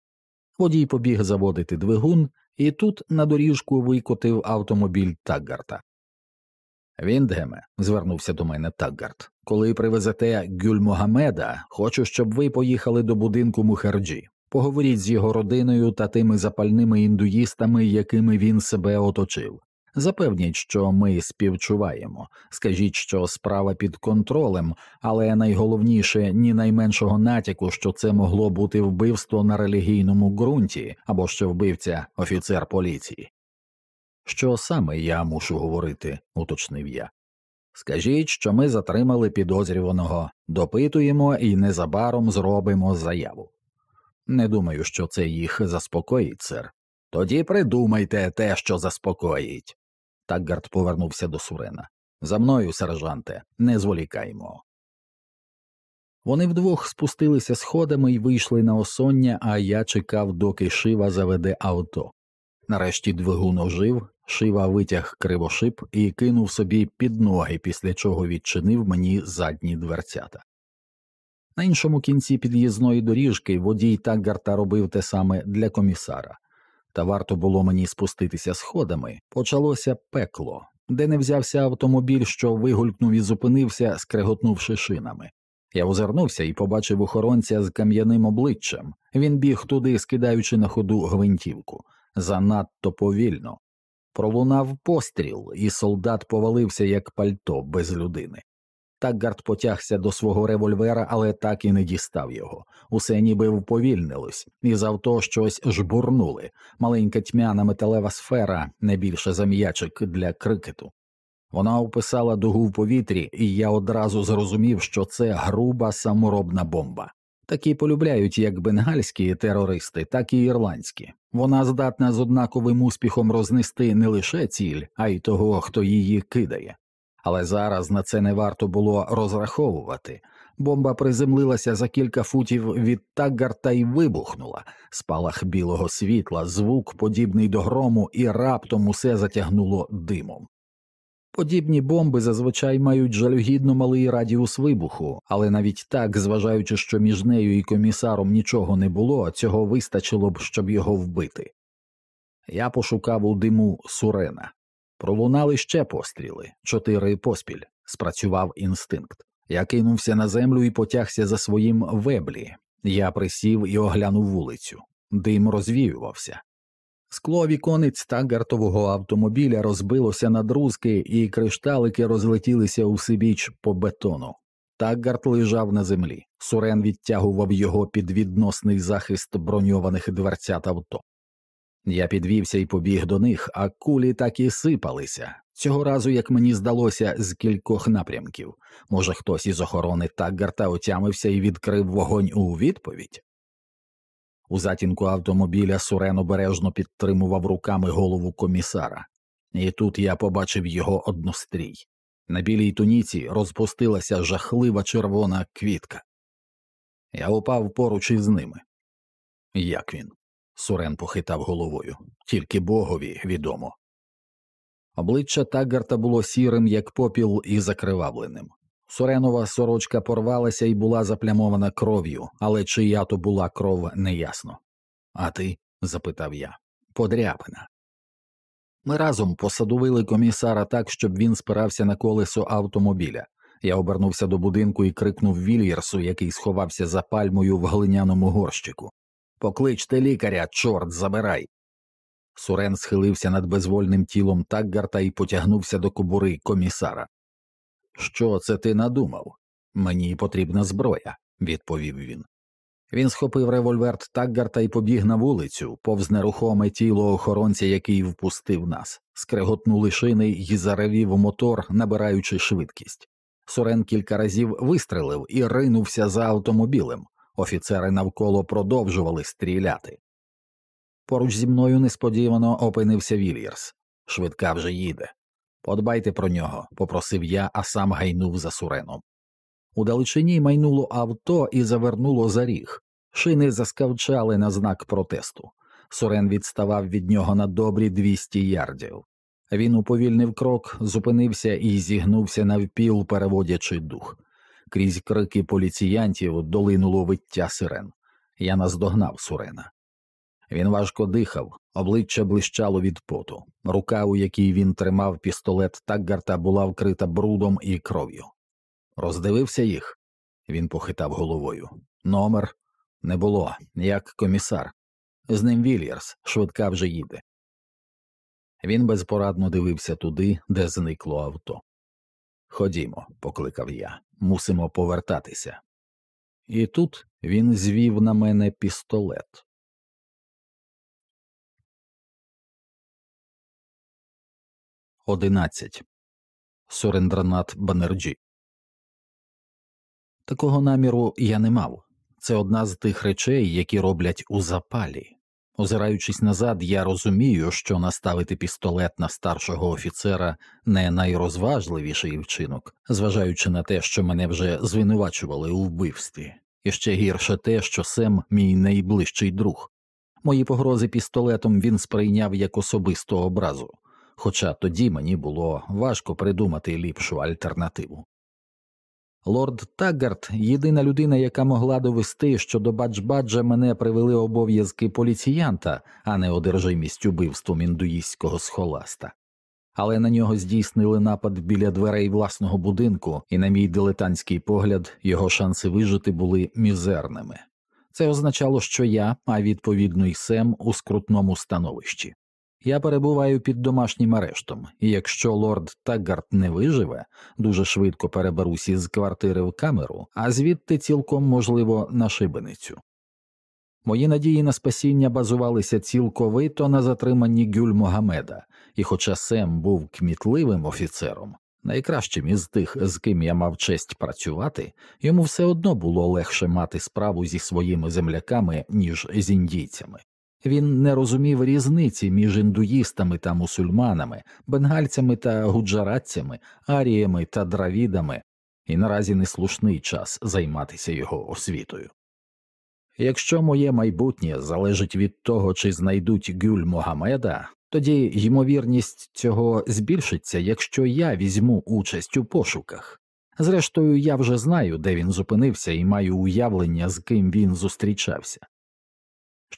Водій побіг заводити двигун, і тут на доріжку викотив автомобіль Таггарта. Віндгеме, звернувся до мене Таггарт, коли привезете Гюль Могамеда, хочу, щоб ви поїхали до будинку Мухерджі. Поговоріть з його родиною та тими запальними індуїстами, якими він себе оточив. Запевніть, що ми співчуваємо, скажіть, що справа під контролем, але найголовніше ні найменшого натяку, що це могло бути вбивство на релігійному ґрунті або що вбивця офіцер поліції. Що саме я мушу говорити, уточнив я. Скажіть, що ми затримали підозрюваного, допитуємо і незабаром зробимо заяву. Не думаю, що це їх заспокоїть, сер. Тоді придумайте те, що заспокоїть. Такгард повернувся до Сурена. За мною, сержанте, не зволікаймо. Вони вдвох спустилися сходами і вийшли на осоння, а я чекав, доки шива заведе авто. Нарешті двигун ожив, шива витяг кривошип і кинув собі під ноги, після чого відчинив мені задні дверцята. На іншому кінці під'їзної доріжки водій Таггарта робив те саме для комісара та варто було мені спуститися сходами, почалося пекло, де не взявся автомобіль, що вигулькнув і зупинився, скреготнувши шинами. Я озирнувся і побачив охоронця з кам'яним обличчям. Він біг туди, скидаючи на ходу гвинтівку, занадто повільно. Пролунав постріл, і солдат повалився як пальто без людини. Такгард потягся до свого револьвера, але так і не дістав його. Усе ніби вповільнилось, і з авто щось жбурнули. Маленька тьмяна металева сфера, не більше за м'ячик для крикету. Вона описала дугу в повітрі, і я одразу зрозумів, що це груба саморобна бомба. Такі полюбляють як бенгальські терористи, так і ірландські. Вона здатна з однаковим успіхом рознести не лише ціль, а й того, хто її кидає але зараз на це не варто було розраховувати. Бомба приземлилася за кілька футів від Таггарта й вибухнула, спалах білого світла, звук, подібний до грому, і раптом усе затягнуло димом. Подібні бомби зазвичай мають жалюгідно малий радіус вибуху, але навіть так, зважаючи, що між нею і комісаром нічого не було, цього вистачило б, щоб його вбити. Я пошукав у диму сурена. Пролунали ще постріли, чотири поспіль, спрацював інстинкт. Я кинувся на землю і потягся за своїм веблі. Я присів і оглянув вулицю. Дим розвіювався. Скло віконець тагартового автомобіля розбилося на друзки, і кришталики розлетілися у сибіч по бетону. Таггарт лежав на землі. Сурен відтягував його під відносний захист броньованих дверцят авто. Я підвівся і побіг до них, а кулі так і сипалися. Цього разу, як мені здалося, з кількох напрямків. Може, хтось із охорони Таггарта отямився і відкрив вогонь у відповідь. У затінку автомобіля Сурен обережно підтримував руками голову комісара, і тут я побачив його однострій. На білій туніці розпустилася жахлива червона квітка. Я упав поруч із ними. Як він? Сурен похитав головою. Тільки богові відомо. Обличчя Таггарта було сірим, як попіл, і закривавленим. Суренова сорочка порвалася і була заплямована кров'ю, але чия то була кров неясно. А ти? запитав я. Подряпина. Ми разом посадовили комісара так, щоб він спирався на колесо автомобіля. Я обернувся до будинку і крикнув Вільєрсу, який сховався за пальмою в глиняному горщику. Покличте лікаря, чорт забирай. Сурен схилився над безвольним тілом Таггарта і потягнувся до кобури комісара. Що це ти надумав? Мені потрібна зброя, відповів він. Він схопив револьвер Таггарта і побіг на вулицю, повз нерухоме тіло охоронця, який впустив нас, скреготнули шини і заревів мотор, набираючи швидкість. Сурен кілька разів вистрелив і ринувся за автомобілем. Офіцери навколо продовжували стріляти. Поруч зі мною несподівано опинився Вільєрс. Швидка вже їде. Подбайте про нього, попросив я, а сам гайнув за суреном. У далечині майнуло авто і завернуло за ріг. Шини заскавчали на знак протесту. Сурен відставав від нього на добрі 200 ярдів. Він уповільнив крок, зупинився і зігнувся навпіл, переводячи дух. Крізь крики поліціянтів долинуло виття сирен. Я наздогнав Сурена. Він важко дихав, обличчя блищало від поту. Рука, у якій він тримав пістолет Таггарта, була вкрита брудом і кров'ю. Роздивився їх. Він похитав головою. Номер не було, як комісар. З ним Вільярс, швидка вже їде. Він безпорадно дивився туди, де зникло авто. Ходімо, покликав я, мусимо повертатися. І тут він звів на мене пістолет. Одинадцять. Сурендранат Банерджі. Такого наміру я не мав. Це одна з тих речей, які роблять у запалі. Озираючись назад, я розумію, що наставити пістолет на старшого офіцера не найрозважливіший вчинок, зважаючи на те, що мене вже звинувачували у вбивстві, і ще гірше те, що Сем мій найближчий друг. Мої погрози пістолетом він сприйняв як особисту образу, хоча тоді мені було важко придумати ліпшу альтернативу. Лорд Таггарт єдина людина, яка могла довести, що до Баджбаджа мене привели обов'язки поліціянта, а не одержимість убивством індуїстського схоласта. Але на нього здійснили напад біля дверей власного будинку, і, на мій дилетантський погляд, його шанси вижити були мізерними. Це означало, що я, а відповідно й Сем, у скрутному становищі. Я перебуваю під домашнім арештом, і якщо лорд Таггарт не виживе, дуже швидко переберусь із квартири в камеру, а звідти цілком можливо на шибеницю. Мої надії на спасіння базувалися цілковито на затриманні Гюль Могамеда, і, хоча Сем був кмітливим офіцером, найкращим із тих, з ким я мав честь працювати, йому все одно було легше мати справу зі своїми земляками, ніж з індійцями. Він не розумів різниці між індуїстами та мусульманами, бенгальцями та гуджаратцями, аріями та дравідами, і наразі не слушний час займатися його освітою. Якщо моє майбутнє залежить від того, чи знайдуть гюль Могамеда, тоді ймовірність цього збільшиться, якщо я візьму участь у пошуках. Зрештою, я вже знаю, де він зупинився, і маю уявлення, з ким він зустрічався.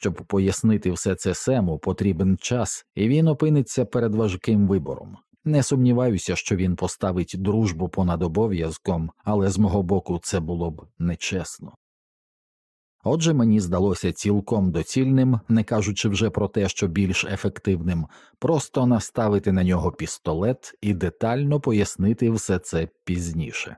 Щоб пояснити все це Сему, потрібен час, і він опиниться перед важким вибором. Не сумніваюся, що він поставить дружбу понад обов'язком, але з мого боку це було б нечесно. Отже, мені здалося цілком доцільним, не кажучи вже про те, що більш ефективним, просто наставити на нього пістолет і детально пояснити все це пізніше.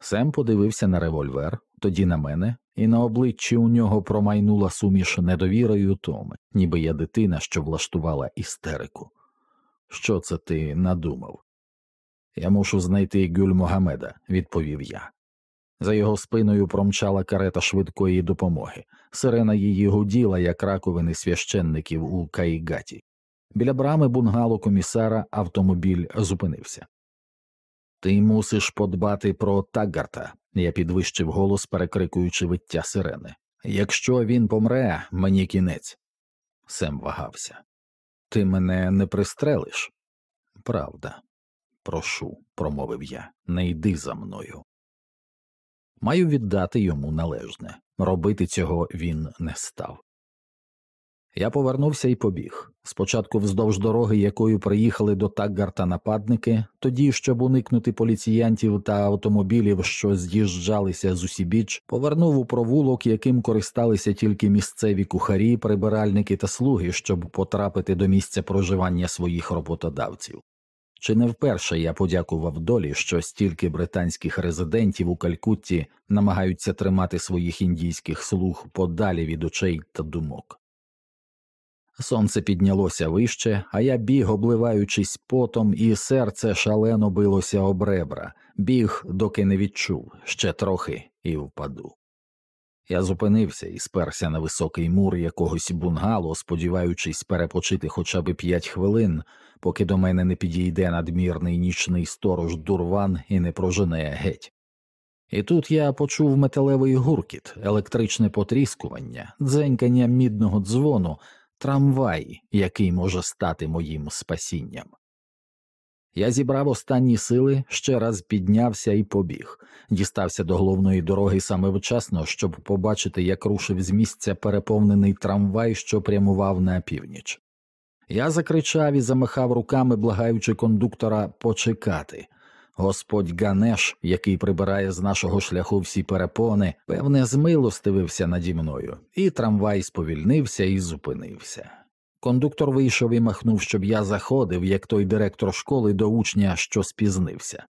Сем подивився на револьвер, тоді на мене, і на обличчі у нього промайнула суміш недовіри й утоми, ніби я дитина, що влаштувала істерику. Що це ти надумав? Я мушу знайти Гюль Могамеда, відповів я. За його спиною промчала карета швидкої допомоги. Сирена її гуділа, як раковини священників у Каїгаті. Біля брами бунгало комісара автомобіль зупинився. Ти мусиш подбати про Таггарта, я підвищив голос, перекрикуючи виття сирени. Якщо він помре, мені кінець. Сем вагався. Ти мене не пристрелиш? Правда. Прошу, промовив я, не йди за мною. Маю віддати йому належне. Робити цього він не став. Я повернувся і побіг. Спочатку вздовж дороги, якою приїхали до Таггарта нападники, тоді, щоб уникнути поліціянтів та автомобілів, що з'їжджалися з усібіч, повернув у провулок, яким користалися тільки місцеві кухарі, прибиральники та слуги, щоб потрапити до місця проживання своїх роботодавців. Чи не вперше я подякував долі, що стільки британських резидентів у Калькутті намагаються тримати своїх індійських слуг подалі від очей та думок. Сонце піднялося вище, а я біг, обливаючись потом, і серце шалено билося об ребра, біг, доки не відчув ще трохи і впаду. Я зупинився і сперся на високий мур якогось бунгало, сподіваючись перепочити хоча б п'ять хвилин, поки до мене не підійде надмірний нічний сторож дурван і не прожене геть. І тут я почув металевий гуркіт, електричне потріскування, дзенькання мідного дзвону, трамвай, який може стати моїм спасінням. Я зібрав останні сили, ще раз піднявся і побіг, дістався до головної дороги саме вчасно, щоб побачити, як рушив з місця переповнений трамвай, що прямував на північ. Я закричав і замахав руками, благаючи кондуктора почекати. Господь Ганеш, який прибирає з нашого шляху всі перепони, певне, змилостивився наді мною, і трамвай сповільнився і зупинився. Кондуктор вийшов і махнув, щоб я заходив, як той директор школи до учня, що спізнився.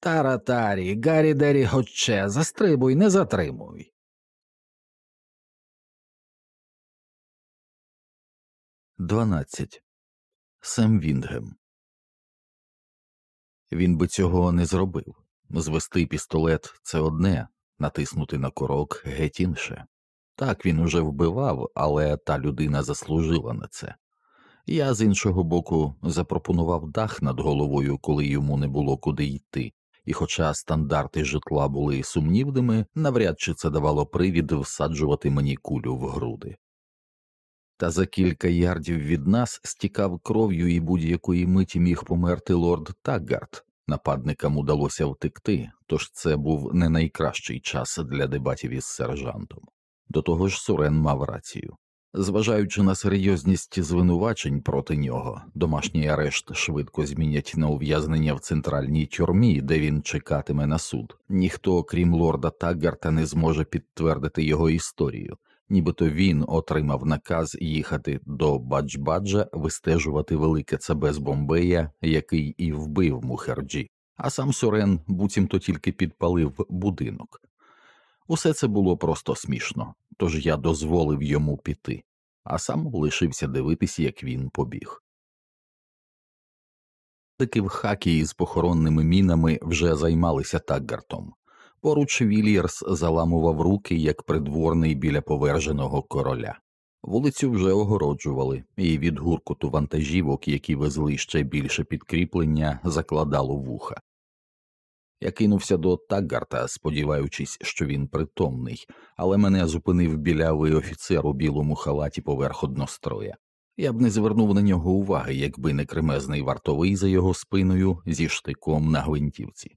Таратарі, Гаррі Дері Готче, застрибуй, не затримуй. Дванадцять. Сем Вінгем. Він би цього не зробив. Звести пістолет це одне, натиснути на корок геть інше. Так він уже вбивав, але та людина заслужила на це. Я з іншого боку запропонував дах над головою, коли йому не було куди йти, і, хоча стандарти житла були сумнівними, навряд чи це давало привід всаджувати мені кулю в груди. Та за кілька ярдів від нас стікав кров'ю і будь-якої миті міг померти лорд Таггарт. Нападникам удалося втекти, тож це був не найкращий час для дебатів із сержантом. До того ж, Сурен мав рацію. Зважаючи на серйозність звинувачень проти нього, домашній арешт швидко змінять на ув'язнення в центральній тюрмі, де він чекатиме на суд. Ніхто, крім лорда Таггарта, не зможе підтвердити його історію, нібито він отримав наказ їхати до Баджбаджа вистежувати велике цабе з Бомбея, який і вбив Мухерджі, а сам Сурен буцімто тільки підпалив будинок. Усе це було просто смішно, тож я дозволив йому піти, а сам лишився дивитись, як він побіг. Таки в хакі із похоронними мінами вже займалися Таггартом. Поруч Вільярс заламував руки як придворний біля поверженого короля. Вулицю вже огороджували, і від гуркоту вантажівок, які везли ще більше підкріплення, закладало вуха. Я кинувся до Таггарта, сподіваючись, що він притомний, але мене зупинив білявий офіцер у білому халаті поверх одностроя. Я б не звернув на нього уваги, якби не кремезний вартовий за його спиною зі штиком на гвинтівці.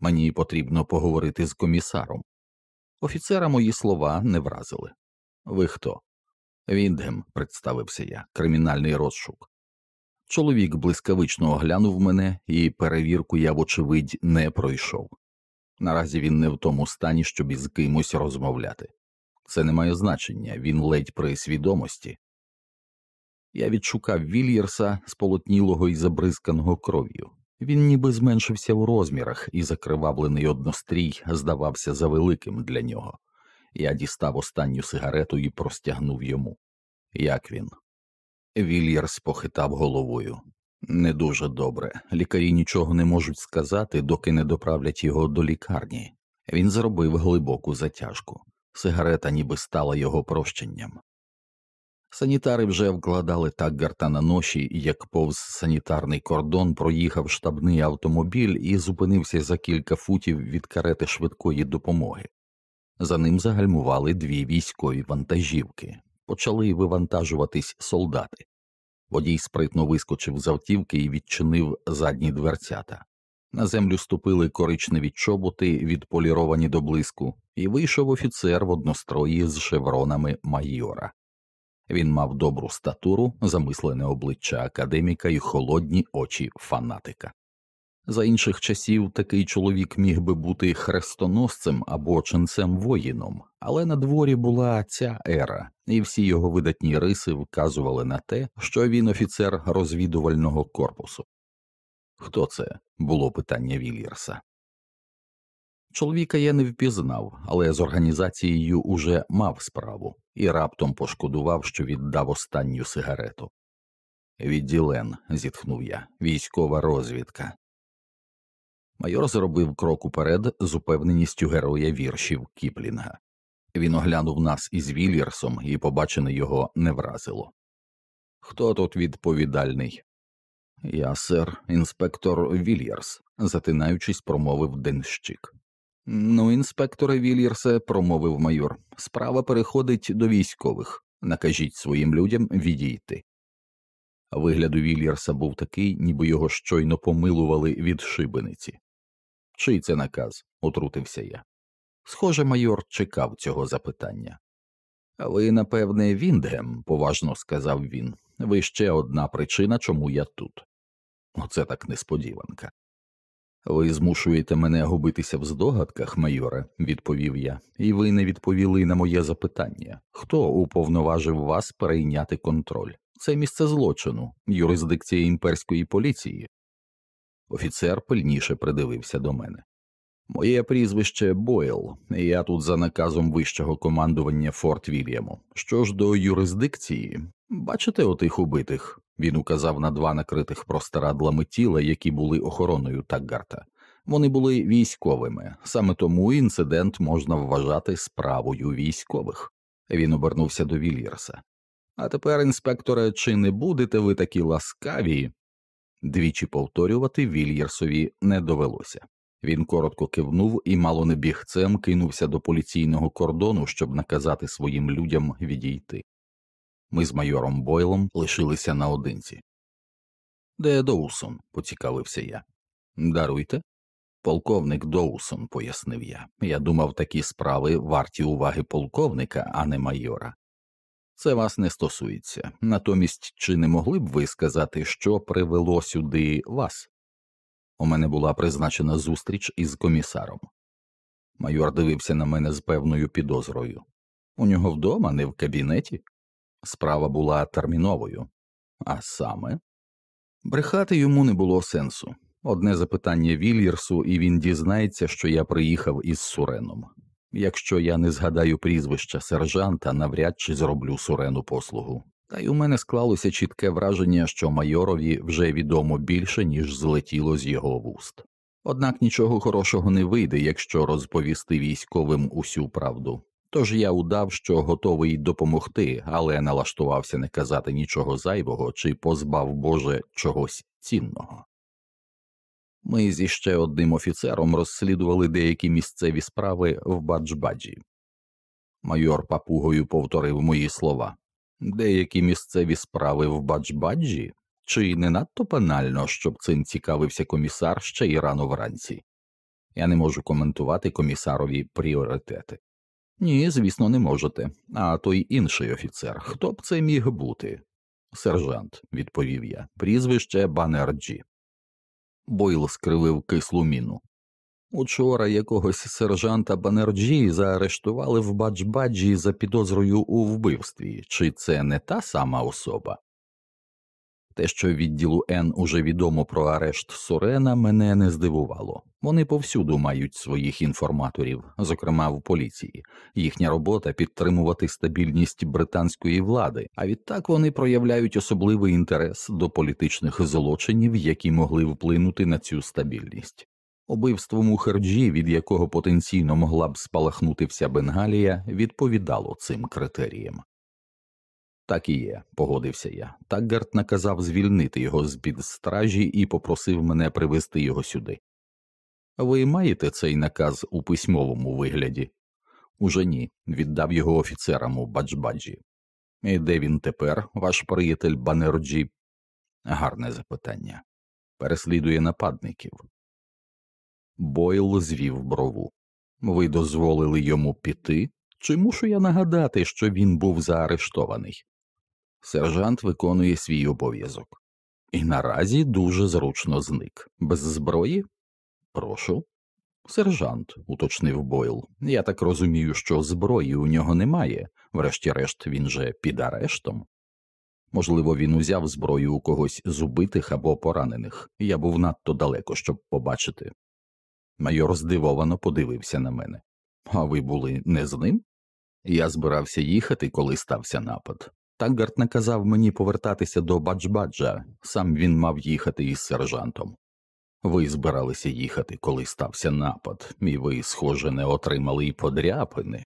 Мені потрібно поговорити з комісаром. Офіцера мої слова не вразили. Ви хто? Віндгем, представився я, кримінальний розшук. Чоловік блискавично оглянув мене, і перевірку я, вочевидь, не пройшов. Наразі він не в тому стані, щоб із кимось розмовляти. Це не має значення, він ледь при свідомості. Я відшукав Вільєрса, сполотнілого і забризканого кров'ю. Він ніби зменшився у розмірах, і закривавлений однострій здавався завеликим для нього. Я дістав останню сигарету і простягнув йому. Як він? Вільярс похитав головою. Не дуже добре. Лікарі нічого не можуть сказати, доки не доправлять його до лікарні. Він зробив глибоку затяжку. Сигарета ніби стала його прощенням. Санітари вже вкладали Таггарта на ноші, як повз санітарний кордон проїхав штабний автомобіль і зупинився за кілька футів від карети швидкої допомоги. За ним загальмували дві військові вантажівки, почали вивантажуватись солдати. Водій спритно вискочив з автівки і відчинив задні дверцята. На землю ступили коричневі чоботи, відполіровані до блиску, і вийшов офіцер в однострої з шевронами майора. Він мав добру статуру, замислене обличчя академіка і холодні очі фанатика. За інших часів такий чоловік міг би бути хрестоносцем або ченцем воїном, але на дворі була ця ера, і всі його видатні риси вказували на те, що він офіцер розвідувального корпусу. Хто це? було питання Вільєрса. Чоловіка я не впізнав, але з організацією уже мав справу і раптом пошкодував, що віддав останню сигарету. Відділен, зітхнув я, військова розвідка. Майор зробив крок уперед з упевненістю героя віршів Кіплінга. Він оглянув нас із Вільєрсом, і побачене його не вразило. Хто тут відповідальний? Я, сер, інспектор Вільєрс, затинаючись, промовив денщик. Ну, інспекторе Вільєрсе, промовив майор, справа переходить до військових. Накажіть своїм людям відійти. Вигляд у Вільєрса був такий, ніби його щойно помилували від шибениці. Чий це наказ? отрутився я. Схоже, майор чекав цього запитання. Ви, напевне, Віндгем, поважно сказав він. Ви ще одна причина, чому я тут. Оце так несподіванка. Ви змушуєте мене губитися в здогадках, майоре, відповів я, і ви не відповіли на моє запитання хто уповноважив вас перейняти контроль? Це місце злочину, юрисдикція імперської поліції. Офіцер пильніше придивився до мене. Моє прізвище Бойл, і я тут за наказом вищого командування Форт Вільяму. Що ж до юрисдикції, бачите отих убитих? Він указав на два накритих простирадлами тіла, які були охороною Таггарта. Вони були військовими, саме тому інцидент можна вважати справою військових. Він обернувся до Вільєрса. А тепер, інспекторе, чи не будете ви такі ласкаві? Двічі повторювати Вільєрсові не довелося. Він коротко кивнув і мало не бігцем кинувся до поліційного кордону, щоб наказати своїм людям відійти. Ми з майором Бойлом лишилися наодинці. Де Доусон? поцікавився я. Даруйте. Полковник Доусон, пояснив я. Я думав, такі справи варті уваги полковника, а не майора. Це вас не стосується. Натомість, чи не могли б ви сказати, що привело сюди вас? У мене була призначена зустріч із комісаром. Майор дивився на мене з певною підозрою. У нього вдома, не в кабінеті. Справа була терміновою, а саме брехати йому не було сенсу. Одне запитання Вільєрсу, і він дізнається, що я приїхав із Суреном. Якщо я не згадаю прізвища сержанта, навряд чи зроблю Сурену послугу. Та й у мене склалося чітке враження, що майорові вже відомо більше, ніж злетіло з його вуст. Однак нічого хорошого не вийде, якщо розповісти військовим усю правду. Тож я удав, що готовий допомогти, але налаштувався не казати нічого зайвого чи позбав Боже чогось цінного. Ми зі ще одним офіцером розслідували деякі місцеві справи в Баджбаджі. Майор папугою повторив мої слова деякі місцеві справи в Баджбаджі, чи не надто банально, щоб цим цікавився комісар ще й рано вранці. Я не можу коментувати комісарові пріоритети. Ні, звісно, не можете. А той інший офіцер. Хто б це міг бути? Сержант, відповів я, прізвище Банерджі. Бойл скривив кислу міну. Учора якогось сержанта Банерджі заарештували в Баджбаджі за підозрою у вбивстві, чи це не та сама особа? Те, що відділу Н уже відомо про арешт Сурена, мене не здивувало. Вони повсюду мають своїх інформаторів, зокрема в поліції. Їхня робота підтримувати стабільність британської влади, а відтак вони проявляють особливий інтерес до політичних злочинів, які могли вплинути на цю стабільність. Убивство Мухерджі, від якого потенційно могла б спалахнути вся Бенгалія, відповідало цим критеріям. Так і є, погодився я. Такгарт наказав звільнити його з під стражі і попросив мене привезти його сюди. Ви маєте цей наказ у письмовому вигляді? Уже ні, віддав його офіцерам у Баджбаджі. І де він тепер, ваш приятель Банерджі? Гарне запитання. Переслідує нападників. Бойл звів брову. Ви дозволили йому піти? Чи мушу я нагадати, що він був заарештований? Сержант виконує свій обов'язок. І наразі дуже зручно зник. Без зброї? Прошу. Сержант, уточнив Бойл. Я так розумію, що зброї у нього немає, врешті-решт, він же під арештом. Можливо, він узяв зброю у когось з убитих або поранених, я був надто далеко, щоб побачити. Майор здивовано подивився на мене. А ви були не з ним? Я збирався їхати, коли стався напад. Таггарт наказав мені повертатися до Баджбаджа, сам він мав їхати із сержантом. Ви збиралися їхати, коли стався напад, і ви, схоже, не отримали й подряпини.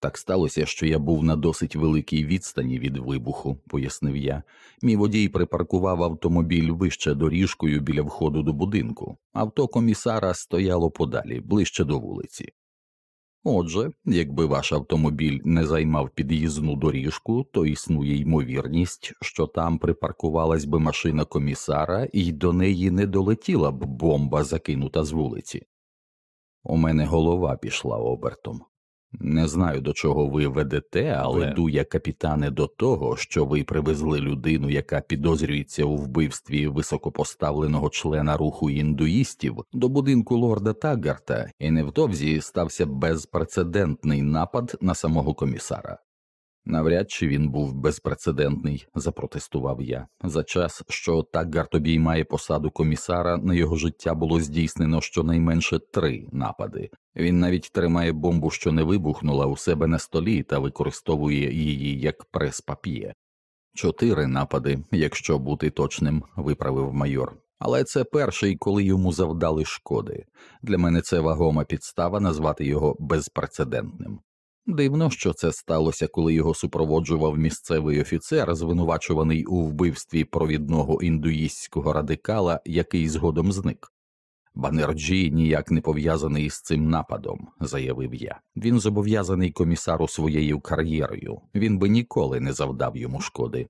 Так сталося, що я був на досить великій відстані від вибуху, пояснив я. Мій водій припаркував автомобіль вище доріжкою біля входу до будинку, авто комісара стояло подалі, ближче до вулиці. Отже, якби ваш автомобіль не займав під'їзну доріжку, то існує ймовірність, що там припаркувалась би машина комісара і до неї не долетіла б бомба, закинута з вулиці. У мене голова пішла обертом. Не знаю, до чого ви ведете, але веду я, капітане, до того, що ви привезли людину, яка підозрюється у вбивстві високопоставленого члена руху індуїстів, до будинку лорда Тагарта, і невдовзі стався безпрецедентний напад на самого комісара. Навряд чи він був безпрецедентний, запротестував я. За час, що Таггарт обіймає посаду комісара, на його життя було здійснено щонайменше три напади. Він навіть тримає бомбу, що не вибухнула у себе на столі та використовує її як прес-пап'є. Чотири напади, якщо бути точним, виправив майор. Але це перший, коли йому завдали шкоди. Для мене це вагома підстава назвати його безпрецедентним. Дивно, що це сталося, коли його супроводжував місцевий офіцер, звинувачуваний у вбивстві провідного індуїстського радикала, який згодом зник. Банерджі ніяк не пов'язаний з цим нападом, заявив я. Він зобов'язаний комісару своєю кар'єрою, він би ніколи не завдав йому шкоди.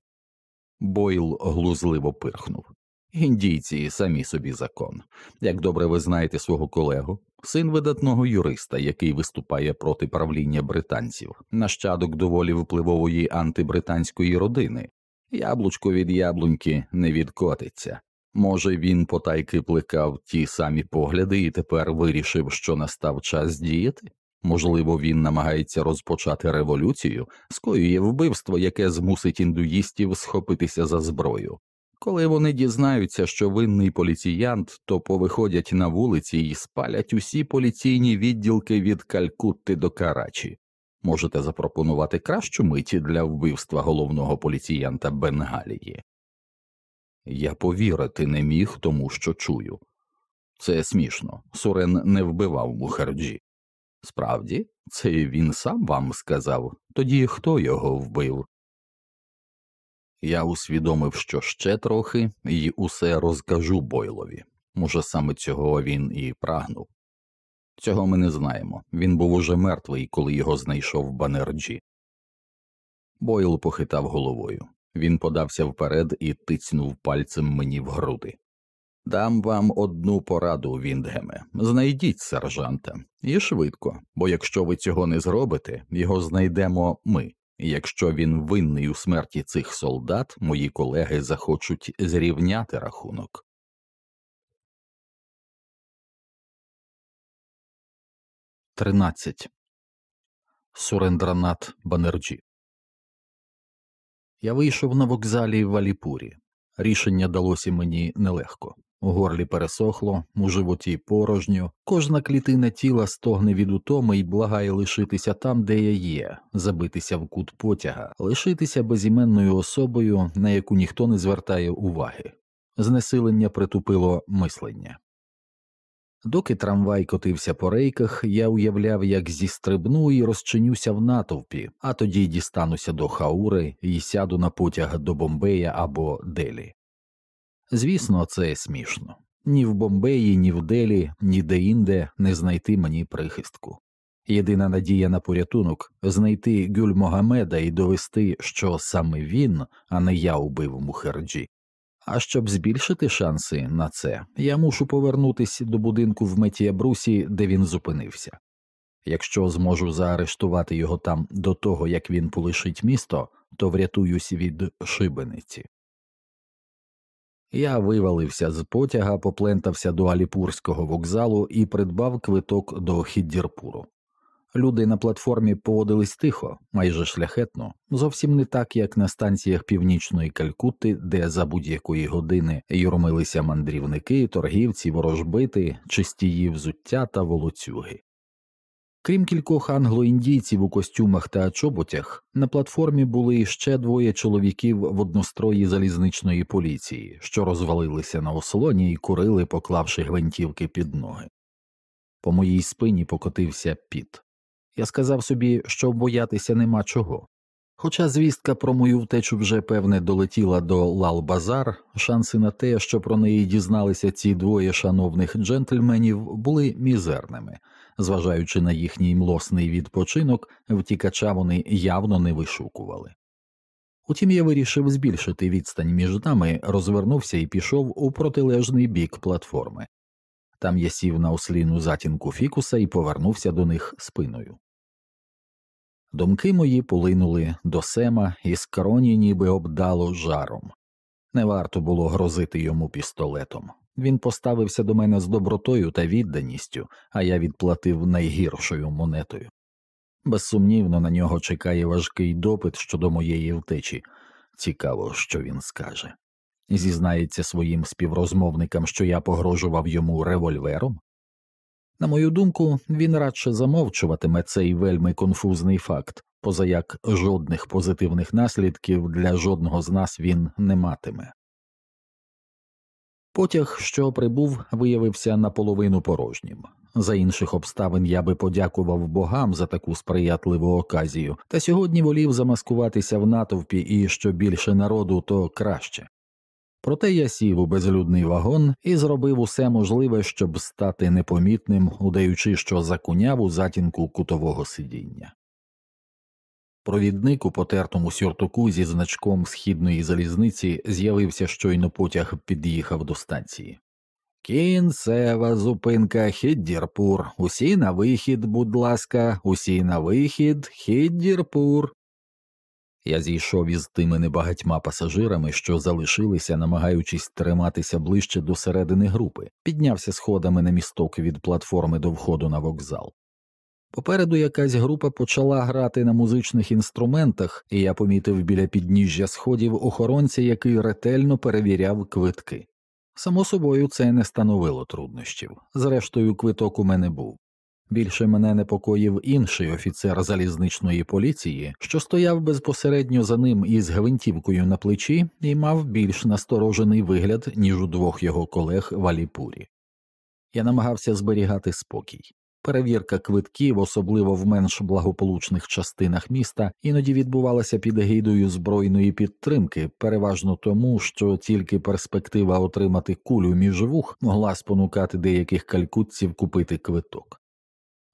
Бойл глузливо пирхнув. Індійці самі собі закон. Як добре ви знаєте свого колегу, син видатного юриста, який виступає проти правління британців, нащадок доволі впливової антибританської родини, яблучко від яблуньки не відкотиться. Може, він потайки плекав ті самі погляди і тепер вирішив, що настав час діяти? Можливо, він намагається розпочати революцію, скоює вбивство, яке змусить індуїстів схопитися за зброю. Коли вони дізнаються, що винний поліціянт, то повиходять на вулиці і спалять усі поліційні відділки від Калькутти до Карачі. Можете запропонувати кращу мить для вбивства головного поліціянта Бенгалії. Я повірити не міг тому, що чую. Це смішно. Сурен не вбивав Мухерджі. Справді, це він сам вам сказав, тоді хто його вбив? Я усвідомив, що ще трохи, і усе розкажу Бойлові. Може, саме цього він і прагнув. Цього ми не знаємо. Він був уже мертвий, коли його знайшов Банерджі. Бойл похитав головою. Він подався вперед і тицнув пальцем мені в груди. Дам вам одну пораду, Віндгеме. Знайдіть сержанта і швидко, бо якщо ви цього не зробите, його знайдемо ми. Якщо він винний у смерті цих солдат, мої колеги захочуть зрівняти рахунок. Тринадцять Сурендранат Банерджі Я вийшов на вокзалі в Аліпурі. Рішення далося мені нелегко. У горлі пересохло, у животі порожньо, кожна клітина тіла стогне від утоми і благає лишитися там, де я є, забитися в кут потяга, лишитися безіменною особою, на яку ніхто не звертає уваги. Знесилення притупило мислення. Доки трамвай котився по рейках, я уявляв, як зістрибну і розчинюся в натовпі, а тоді дістануся до Хаури і сяду на потяг до Бомбея або Делі. Звісно, це смішно ні в Бомбеї, ні в Делі, ні де інде не знайти мені прихистку. Єдина надія на порятунок знайти Гюль Могамеда і довести, що саме він, а не я убив Мухерджі. А щоб збільшити шанси на це, я мушу повернутися до будинку в Метіабрусі, де він зупинився. Якщо зможу заарештувати його там до того, як він полишить місто, то врятуюсь від шибениці. Я вивалився з потяга, поплентався до Аліпурського вокзалу і придбав квиток до Хіддірпуру. Люди на платформі поводились тихо, майже шляхетно, зовсім не так, як на станціях північної Калькутти, де за будь-якої години юрмилися мандрівники, торгівці, ворожбити, чистії взуття та волоцюги. Крім кількох англо-індійців у костюмах та чоботях, на платформі були ще двоє чоловіків в однострої залізничної поліції, що розвалилися на ослоні і курили, поклавши гвинтівки під ноги. По моїй спині покотився піт. Я сказав собі, що боятися нема чого. Хоча звістка про мою втечу вже певне долетіла до Лал Базар, шанси на те, що про неї дізналися ці двоє шановних джентльменів, були мізерними, зважаючи на їхній млосний відпочинок, втікача вони явно не вишукували. Утім, я вирішив збільшити відстань між нами, розвернувся і пішов у протилежний бік платформи. Там я сів на осліну затінку фікуса і повернувся до них спиною. Думки мої полинули до сема і скроні ніби обдало жаром. Не варто було грозити йому пістолетом. Він поставився до мене з добротою та відданістю, а я відплатив найгіршою монетою. Безсумнівно на нього чекає важкий допит щодо моєї втечі. Цікаво, що він скаже. Зізнається своїм співрозмовникам, що я погрожував йому револьвером. На мою думку, він радше замовчуватиме цей вельми конфузний факт, позаяк жодних позитивних наслідків для жодного з нас він не матиме. Потяг, що прибув, виявився наполовину порожнім. За інших обставин я би подякував богам за таку сприятливу оказію, та сьогодні волів замаскуватися в натовпі і що більше народу, то краще. Проте я сів у безлюдний вагон і зробив усе можливе, щоб стати непомітним, удаючи, що закуняв у затінку кутового сидіння. Провідник у потертому сюртуку зі значком східної залізниці з'явився щойно потяг під'їхав до станції. Кінцева зупинка Хіддірпур. Усі на вихід, будь ласка, усі на вихід, Хіддірпур. Я зійшов із тими небагатьма пасажирами, що залишилися, намагаючись триматися ближче до середини групи, піднявся сходами на місток від платформи до входу на вокзал. Попереду якась група почала грати на музичних інструментах, і я помітив біля підніжжя сходів охоронця, який ретельно перевіряв квитки. Само собою, це не становило труднощів, зрештою, квиток у мене був. Більше мене непокоїв інший офіцер залізничної поліції, що стояв безпосередньо за ним із гвинтівкою на плечі і мав більш насторожений вигляд, ніж у двох його колег в Аліпурі. Я намагався зберігати спокій. Перевірка квитків, особливо в менш благополучних частинах міста, іноді відбувалася під егідою збройної підтримки, переважно тому, що тільки перспектива отримати кулю між вух могла спонукати деяких калькутців купити квиток.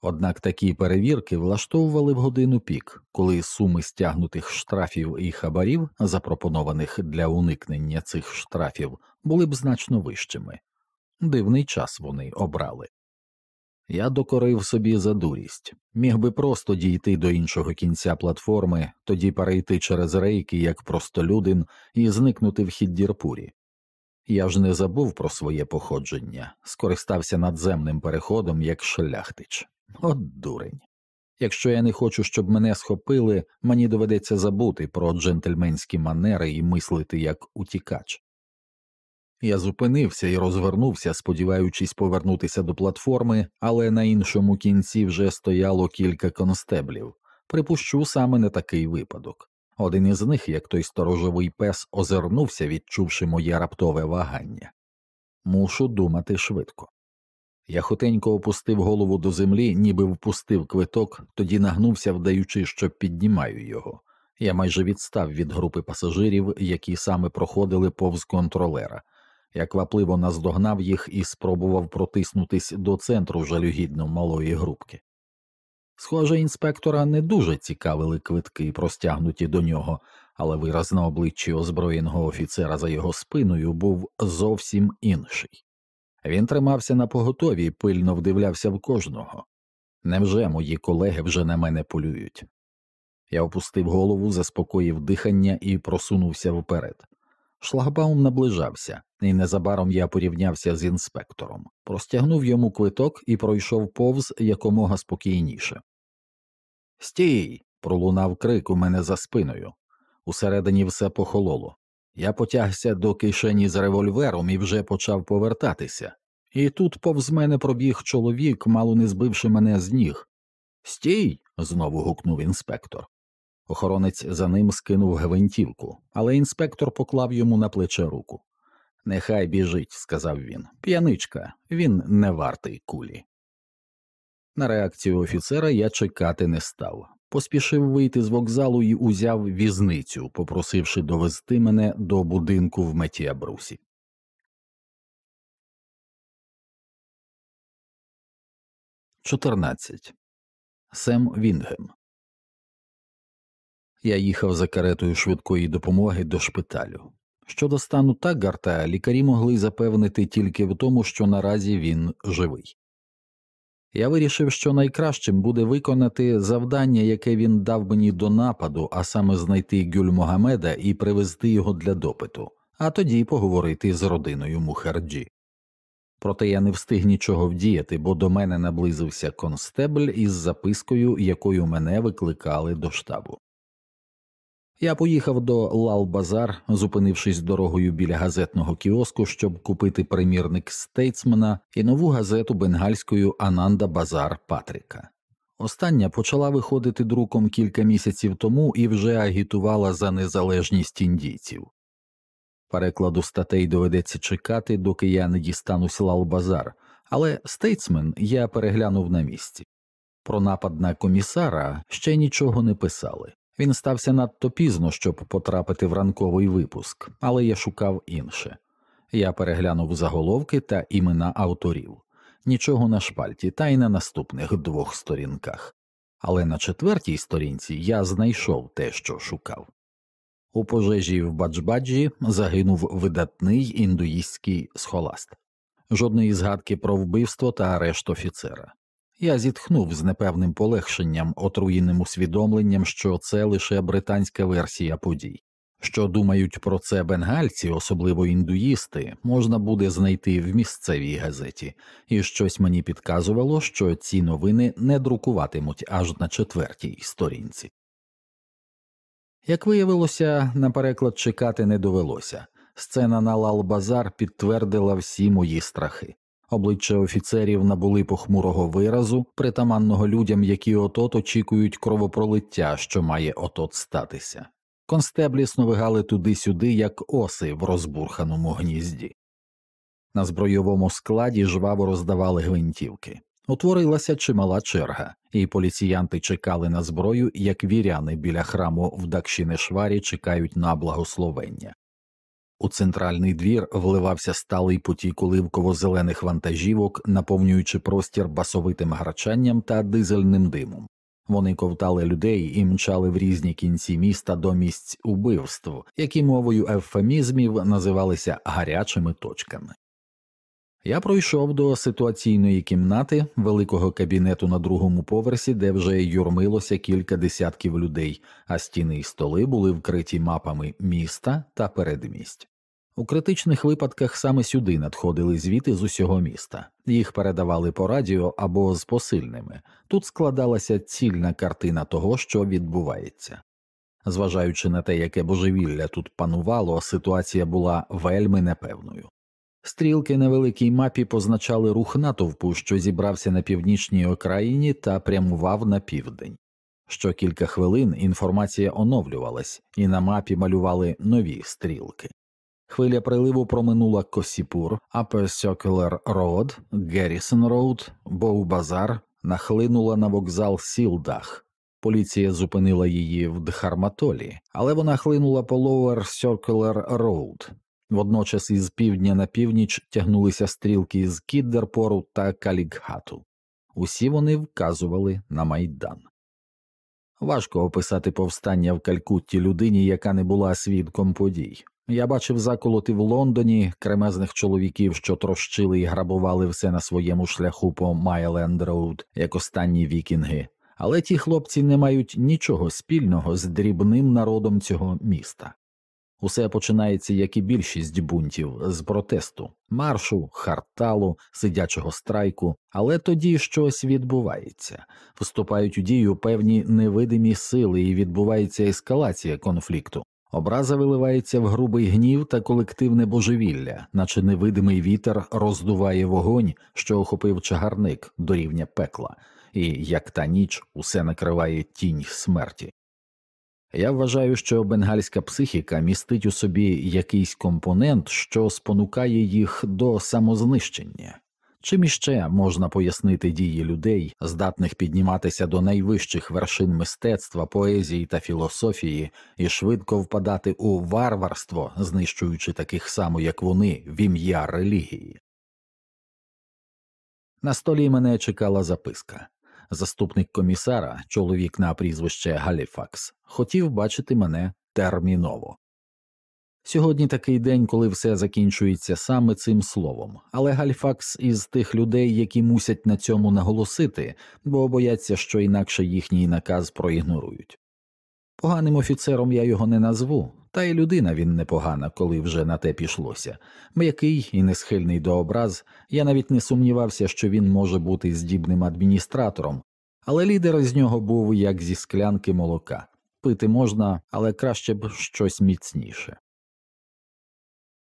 Однак такі перевірки влаштовували в годину пік, коли суми стягнутих штрафів і хабарів, запропонованих для уникнення цих штрафів, були б значно вищими. Дивний час вони обрали. Я докорив собі за дурість, міг би просто дійти до іншого кінця платформи, тоді перейти через рейки як простолюдин і зникнути в Хіддірпурі. Я ж не забув про своє походження, скористався надземним переходом як шляхтич. От дурень. Якщо я не хочу, щоб мене схопили, мені доведеться забути про джентльменські манери і мислити як утікач. Я зупинився і розвернувся, сподіваючись повернутися до платформи, але на іншому кінці вже стояло кілька констеблів. Припущу саме не такий випадок. Один із них, як той сторожовий пес, озирнувся, відчувши моє раптове вагання. Мушу думати швидко. Я хутенько опустив голову до землі, ніби впустив квиток, тоді нагнувся, вдаючи, що піднімаю його. Я майже відстав від групи пасажирів, які саме проходили повз контролера. Я квапливо наздогнав їх і спробував протиснутись до центру жалюгідно малої групки. Схоже, інспектора не дуже цікавили квитки, простягнуті до нього, але вираз на обличчі озброєного офіцера за його спиною був зовсім інший. Він тримався на поготові і пильно вдивлявся в кожного. Невже мої колеги вже на мене полюють? Я опустив голову, заспокоїв дихання і просунувся вперед. Шлагбаум наближався, і незабаром я порівнявся з інспектором, простягнув йому квиток і пройшов повз якомога спокійніше. Стій. пролунав крик у мене за спиною. Усередині все похололо. Я потягся до кишені з револьвером і вже почав повертатися, і тут повз мене пробіг чоловік, мало не збивши мене з ніг. Стій. знову гукнув інспектор. Охоронець за ним скинув гвинтівку, але інспектор поклав йому на плече руку. Нехай біжить, сказав він. П'яничка, він не вартий кулі. На реакцію офіцера я чекати не став. Поспішив вийти з вокзалу і узяв візницю, попросивши довести мене до будинку в Метіабрусі. Чотирнадцять Сем Віндгем я їхав за каретою швидкої допомоги до шпиталю. Щодо стану Таггарта, лікарі могли запевнити тільки в тому, що наразі він живий. Я вирішив, що найкращим буде виконати завдання, яке він дав мені до нападу, а саме знайти Гюль Могамеда і привезти його для допиту, а тоді поговорити з родиною Мухарджі. Проте я не встиг нічого вдіяти, бо до мене наблизився констебль із запискою, якою мене викликали до штабу. Я поїхав до Лал-Базар, зупинившись дорогою біля газетного кіоску, щоб купити примірник стейтсмена і нову газету бенгальською Ананда Базар Патріка. Остання почала виходити друком кілька місяців тому і вже агітувала за незалежність індійців. Перекладу статей доведеться чекати, доки я не дістанусь Лал-Базар, але стейтсмен я переглянув на місці. Про напад на комісара ще нічого не писали. Він стався надто пізно, щоб потрапити в ранковий випуск, але я шукав інше. Я переглянув заголовки та імена авторів, нічого на шпальті, та й на наступних двох сторінках. Але на четвертій сторінці я знайшов те, що шукав. У пожежі в Баджбаджі загинув видатний індуїстський схоласт, жодної згадки про вбивство та арешт офіцера. Я зітхнув з непевним полегшенням, отруєним усвідомленням, що це лише британська версія подій. Що думають про це бенгальці, особливо індуїсти, можна буде знайти в місцевій газеті, і щось мені підказувало, що ці новини не друкуватимуть аж на четвертій сторінці. Як виявилося, на переклад чекати не довелося. Сцена на Лал-Базар підтвердила всі мої страхи. Обличчя офіцерів набули похмурого виразу, притаманного людям, які отот очікують кровопролиття, що має отот статися. Констеблі сновигали туди-сюди, як оси в розбурханому гнізді. На збройовому складі жваво роздавали гвинтівки. Утворилася чимала черга, і поліціянти чекали на зброю, як віряни біля храму в Дакшінешварі чекають на благословення. У центральний двір вливався сталий потік уливково-зелених вантажівок, наповнюючи простір басовитим гарчанням та дизельним димом. Вони ковтали людей і мчали в різні кінці міста до місць убивств, які мовою евфемізмів називалися гарячими точками. Я пройшов до ситуаційної кімнати великого кабінету на другому поверсі, де вже юрмилося кілька десятків людей, а стіни й столи були вкриті мапами міста та передмість. У критичних випадках саме сюди надходили звіти з усього міста, їх передавали по радіо або з посильними. Тут складалася цільна картина того, що відбувається. Зважаючи на те, яке божевілля тут панувало, ситуація була вельми непевною. Стрілки на великій мапі позначали рух натовпу, що зібрався на північній окраїні та прямував на південь. Що кілька хвилин інформація оновлювалась, і на мапі малювали нові стрілки. Хвиля приливу проминула Косіпур, Circular Road, Гаррісон Роуд, Боу-Базар, нахлинула на вокзал Сілдах. Поліція зупинила її в Дхарматалі, але вона хлинула по Lower Circular Road. Водночас із півдня на північ тягнулися стрілки з Кіддерпору та Калігхату. Усі вони вказували на майдан. Важко описати повстання в Калькутті людині, яка не була свідком подій. Я бачив заколоти в Лондоні кремезних чоловіків, що трощили і грабували все на своєму шляху по Майленд Роуд, як останні вікінги, але ті хлопці не мають нічого спільного з дрібним народом цього міста. Усе починається, як і більшість бунтів, з протесту, маршу, харталу, сидячого страйку, але тоді щось відбувається, вступають у дію певні невидимі сили і відбувається ескалація конфлікту. Образа виливається в грубий гнів та колективне божевілля, наче невидимий вітер роздуває вогонь, що охопив чагарник до рівня пекла, і як та ніч усе накриває тінь смерті. Я вважаю, що бенгальська психіка містить у собі якийсь компонент, що спонукає їх до самознищення. Чим іще можна пояснити дії людей, здатних підніматися до найвищих вершин мистецтва, поезії та філософії, і швидко впадати у варварство, знищуючи таких само, як вони, в ім'я релігії? На столі мене чекала записка. Заступник комісара, чоловік на прізвище Галіфакс, хотів бачити мене терміново. Сьогодні такий день, коли все закінчується саме цим словом, але Гальфакс із тих людей, які мусять на цьому наголосити, бо бояться, що інакше їхній наказ проігнорують. Поганим офіцером я його не назву, та й людина він непогана, коли вже на те пішлося. М'який і не схильний до образ, я навіть не сумнівався, що він може бути здібним адміністратором, але лідер з нього був як зі склянки молока. Пити можна, але краще б щось міцніше.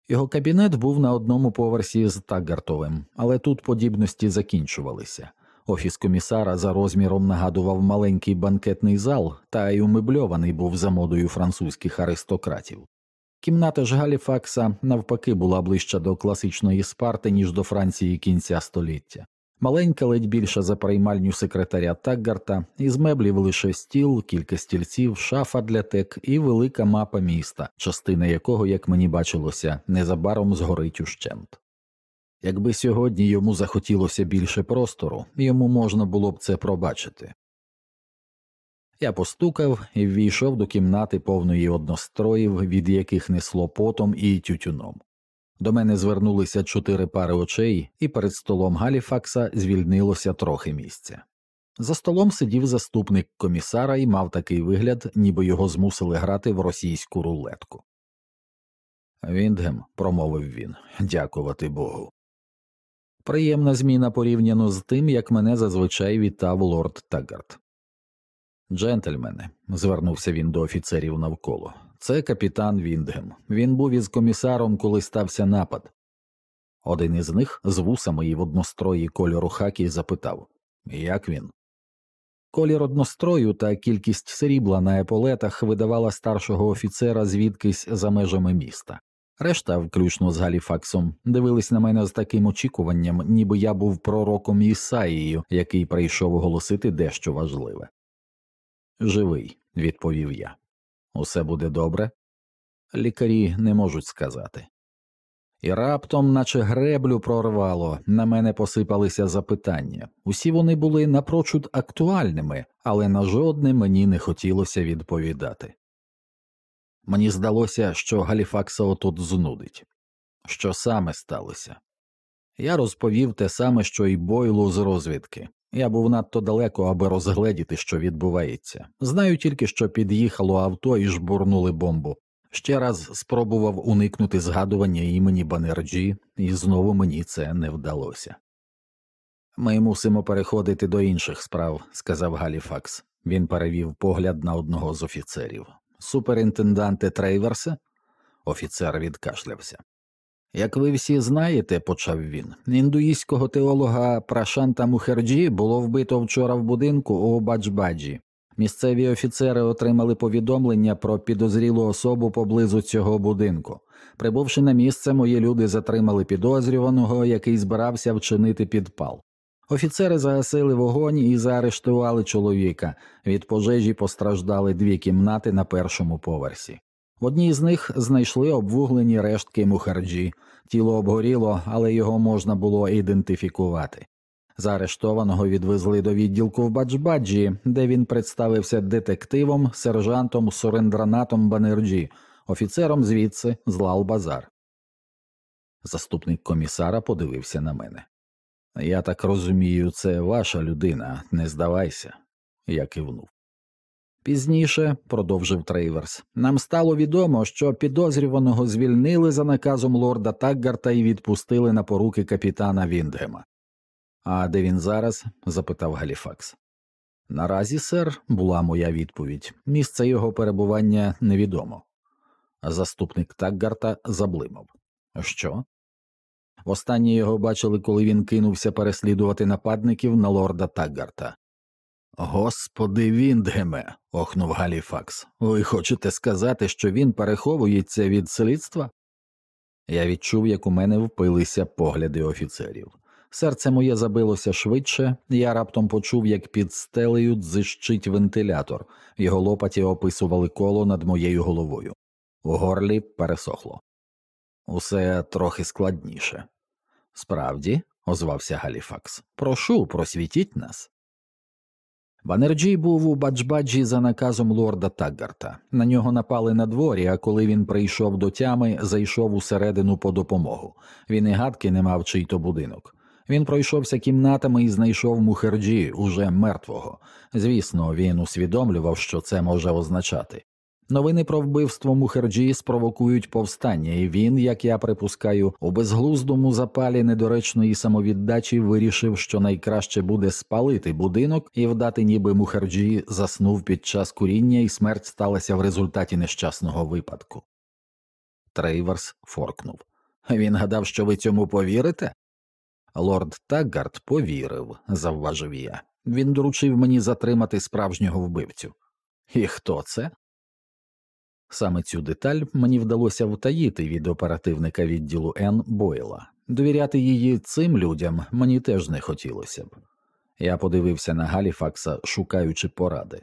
Його кабінет був на одному поверсі з Таггартовим, але тут подібності закінчувалися. Офіс комісара за розміром нагадував маленький банкетний зал, та й умебльований був за модою французьких аристократів. Кімната ж Галіфакса навпаки була ближча до класичної спарти, ніж до Франції кінця століття. Маленька, ледь більша за приймальню секретаря Таггарта, із меблів лише стіл, кілька стільців, шафа для тек і велика мапа міста, частина якого, як мені бачилося, незабаром згорить ущент. Якби сьогодні йому захотілося більше простору, йому можна було б це пробачити. Я постукав і ввійшов до кімнати повної одностроїв, від яких несло потом і тютюном. До мене звернулися чотири пари очей, і перед столом Галіфакса звільнилося трохи місця. За столом сидів заступник комісара і мав такий вигляд, ніби його змусили грати в російську рулетку. Віндгем, промовив він, дякувати Богу. Приємна зміна порівняно з тим, як мене зазвичай вітав лорд Таггарт. Джентльмени, звернувся він до офіцерів навколо. Це капітан Віндгем. Він був із комісаром, коли стався напад. Один із них з вусами і в однострої кольору хакі запитав Як він? Колір однострою та кількість срібла на еполетах видавала старшого офіцера звідкись за межами міста. Решта, включно з Галіфаксом, дивились на мене з таким очікуванням, ніби я був пророком Ісаїєю, який прийшов оголосити дещо важливе. Живий, відповів я. Усе буде добре? Лікарі не можуть сказати. І раптом, наче греблю прорвало, на мене посипалися запитання. Усі вони були напрочуд актуальними, але на жодне мені не хотілося відповідати. Мені здалося, що Галіфакса от-от знудить. Що саме сталося? Я розповів те саме, що й Бойлу з розвідки. Я був надто далеко, аби розгледіти, що відбувається. Знаю тільки, що під'їхало авто і жбурнули бомбу. Ще раз спробував уникнути згадування імені Банерджі, і знову мені це не вдалося. Ми мусимо переходити до інших справ, сказав Галіфакс. Він перевів погляд на одного з офіцерів. Суперінтенданте Трейверсе? Офіцер відкашлявся. Як ви всі знаєте, почав він, індуїзького теолога Прашанта Мухерджі було вбито вчора в будинку у Баджбаджі. Місцеві офіцери отримали повідомлення про підозрілу особу поблизу цього будинку. Прибувши на місце, мої люди затримали підозрюваного, який збирався вчинити підпал. Офіцери загасили вогонь і заарештували чоловіка. Від пожежі постраждали дві кімнати на першому поверсі. В одній з них знайшли обвуглені рештки Мухарджі. Тіло обгоріло, але його можна було ідентифікувати. Заарештованого відвезли до відділку в Баджбаджі, де він представився детективом, сержантом Сурендранатом Банерджі, офіцером звідси з Лал-Базар. Заступник комісара подивився на мене. Я так розумію, це ваша людина, не здавайся, я кивнув. Пізніше, продовжив Трейверс, нам стало відомо, що підозрюваного звільнили за наказом лорда Таггарта і відпустили на поруки капітана Віндгема. А де він зараз? запитав Галіфакс. Наразі, сер, була моя відповідь. Місце його перебування невідомо. Заступник Таггарта заблимав. Що? Востаннє його бачили, коли він кинувся переслідувати нападників на лорда Таггарта. Господи Віндгеме. охнув Галіфакс. Ви хочете сказати, що він переховується від слідства? Я відчув, як у мене впилися погляди офіцерів. Серце моє забилося швидше, я раптом почув, як під стелею дзищить вентилятор, його лопаті описували коло над моєю головою. У горлі пересохло. Усе трохи складніше. Справді, озвався Галіфакс, прошу, просвітіть нас. Банерджі був у Баджбаджі за наказом лорда Таггарта. На нього напали надворі, а коли він прийшов до тями, зайшов усередину по допомогу. Він і гадки не мав чий то будинок. Він пройшовся кімнатами і знайшов Мухерджі, уже мертвого. Звісно, він усвідомлював, що це може означати. Новини про вбивство Мухерджі спровокують повстання, і він, як я припускаю, у безглуздому запалі недоречної самовіддачі вирішив, що найкраще буде спалити будинок і вдати, ніби Мухерджі заснув під час куріння, і смерть сталася в результаті нещасного випадку. Трейверс форкнув. Він гадав, що ви цьому повірите? Лорд Таггарт повірив, завважив я. Він доручив мені затримати справжнього вбивцю. І хто це? Саме цю деталь мені вдалося втаїти від оперативника відділу Н Бойла. Довіряти її цим людям мені теж не хотілося б. Я подивився на Галіфакса, шукаючи поради.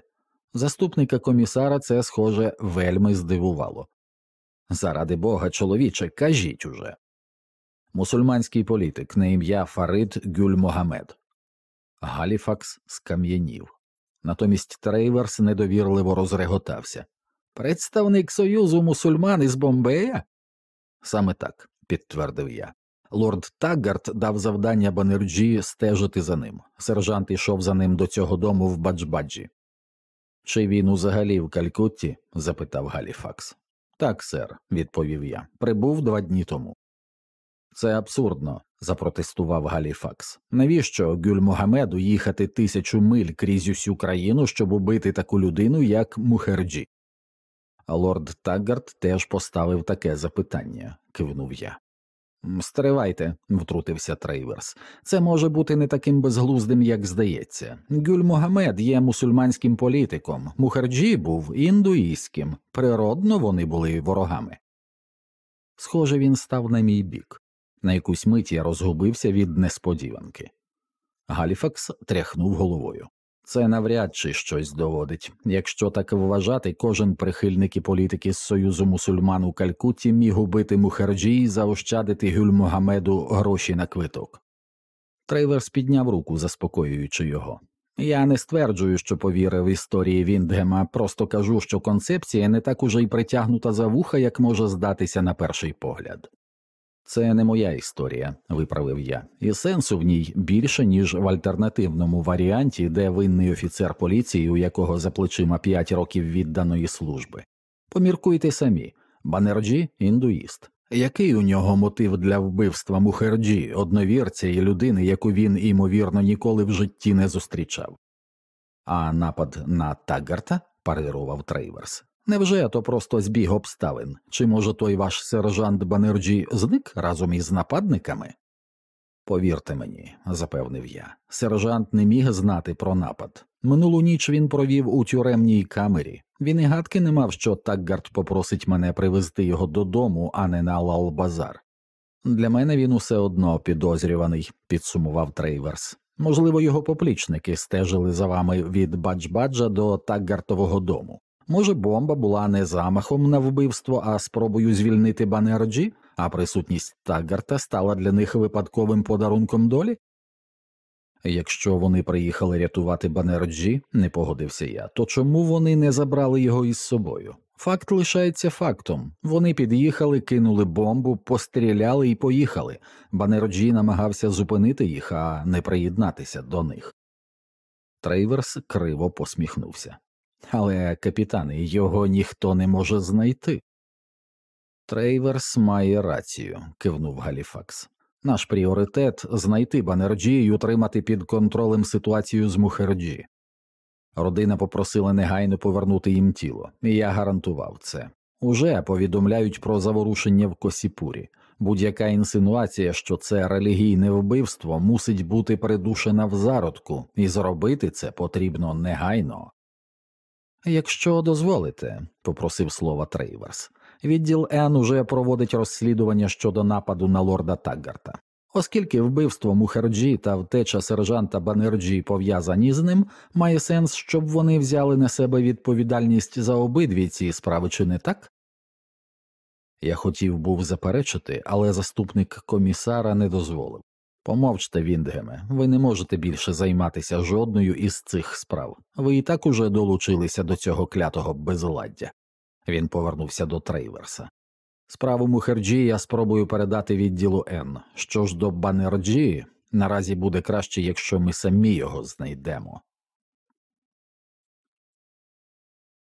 Заступника комісара це, схоже, вельми здивувало. Заради бога, чоловіче, кажіть уже. Мусульманський політик на ім'я Фарид Гюль Могамед. Галіфакс скам'янів. Натомість Трейверс недовірливо розреготався. Представник Союзу мусульман із Бомбея? Саме так, підтвердив я. Лорд Таггарт дав завдання Банерджі стежити за ним. Сержант ішов за ним до цього дому в Баджбаджі. Чи він узагалі в Калькутті? запитав Галіфакс. Так, сер, відповів я. Прибув два дні тому. Це абсурдно, запротестував Галіфакс. Навіщо Гюль Гюльмогамеду їхати тисячу миль крізь усю країну, щоб убити таку людину, як Мухерджі? Лорд Таггард теж поставив таке запитання, кивнув я. Стривайте, втрутився Трейверс. Це може бути не таким безглуздим, як здається. Гюль Могамед є мусульманським політиком, Мухарджі був індуїстським, природно вони були ворогами. Схоже, він став на мій бік. На якусь мить я розгубився від несподіванки. Галіфакс тряхнув головою. Це навряд чи щось доводить. Якщо так вважати, кожен прихильник і політики з Союзу мусульман у Калькутті міг убити Мухарджі і заощадити Гюль Могамеду гроші на квиток. Трейверс підняв руку, заспокоюючи його. Я не стверджую, що повірив історії Віндгема, просто кажу, що концепція не так уже й притягнута за вуха, як може здатися на перший погляд. Це не моя історія, виправив я, і сенсу в ній більше, ніж в альтернативному варіанті, де винний офіцер поліції, у якого за плечима п'ять років відданої служби. Поміркуйте самі Банерджі індуїст. Який у нього мотив для вбивства Мухерджі, одновірця і людини, яку він, ймовірно, ніколи в житті не зустрічав? А напад на Таггарта парирував Трейверс. Невже то просто збіг обставин? Чи може той ваш сержант Банерджі зник разом із нападниками? Повірте мені, запевнив я, сержант не міг знати про напад. Минулу ніч він провів у тюремній камері. Він і гадки не мав, що Таггарт попросить мене привезти його додому, а не на Лалбазар. Для мене він усе одно підозрюваний, підсумував Трейверс. Можливо, його поплічники стежили за вами від Баджбаджа до Таггартового дому. Може, бомба була не замахом на вбивство, а спробою звільнити Банерджі, а присутність Таггарта стала для них випадковим подарунком долі? Якщо вони приїхали рятувати Банерджі, не погодився я, то чому вони не забрали його із собою? Факт лишається фактом. Вони під'їхали, кинули бомбу, постріляли і поїхали. Банерджі намагався зупинити їх, а не приєднатися до них. Трейверс криво посміхнувся. Але, капітане, його ніхто не може знайти. Трейверс має рацію, кивнув Галіфакс. Наш пріоритет знайти Банерджі і утримати під контролем ситуацію з Мухерджі. Родина попросила негайно повернути їм тіло, і я гарантував це. Уже повідомляють про заворушення в Косіпурі. Будь-яка інсинуація, що це релігійне вбивство, мусить бути придушена в зародку, і зробити це потрібно негайно. Якщо дозволите, попросив слова Трейверс, відділ Н уже проводить розслідування щодо нападу на лорда Таггарта. Оскільки вбивство Мухерджі та втеча сержанта Банерджі пов'язані з ним, має сенс, щоб вони взяли на себе відповідальність за обидві ці справи, чи не так? Я хотів був заперечити, але заступник комісара не дозволив. Помовчте, Віндгеме, ви не можете більше займатися жодною із цих справ. Ви і так уже долучилися до цього клятого безладдя. Він повернувся до Трейверса. Справу Мухерджі я спробую передати відділу Н. Що ж до Банерджі, наразі буде краще, якщо ми самі його знайдемо.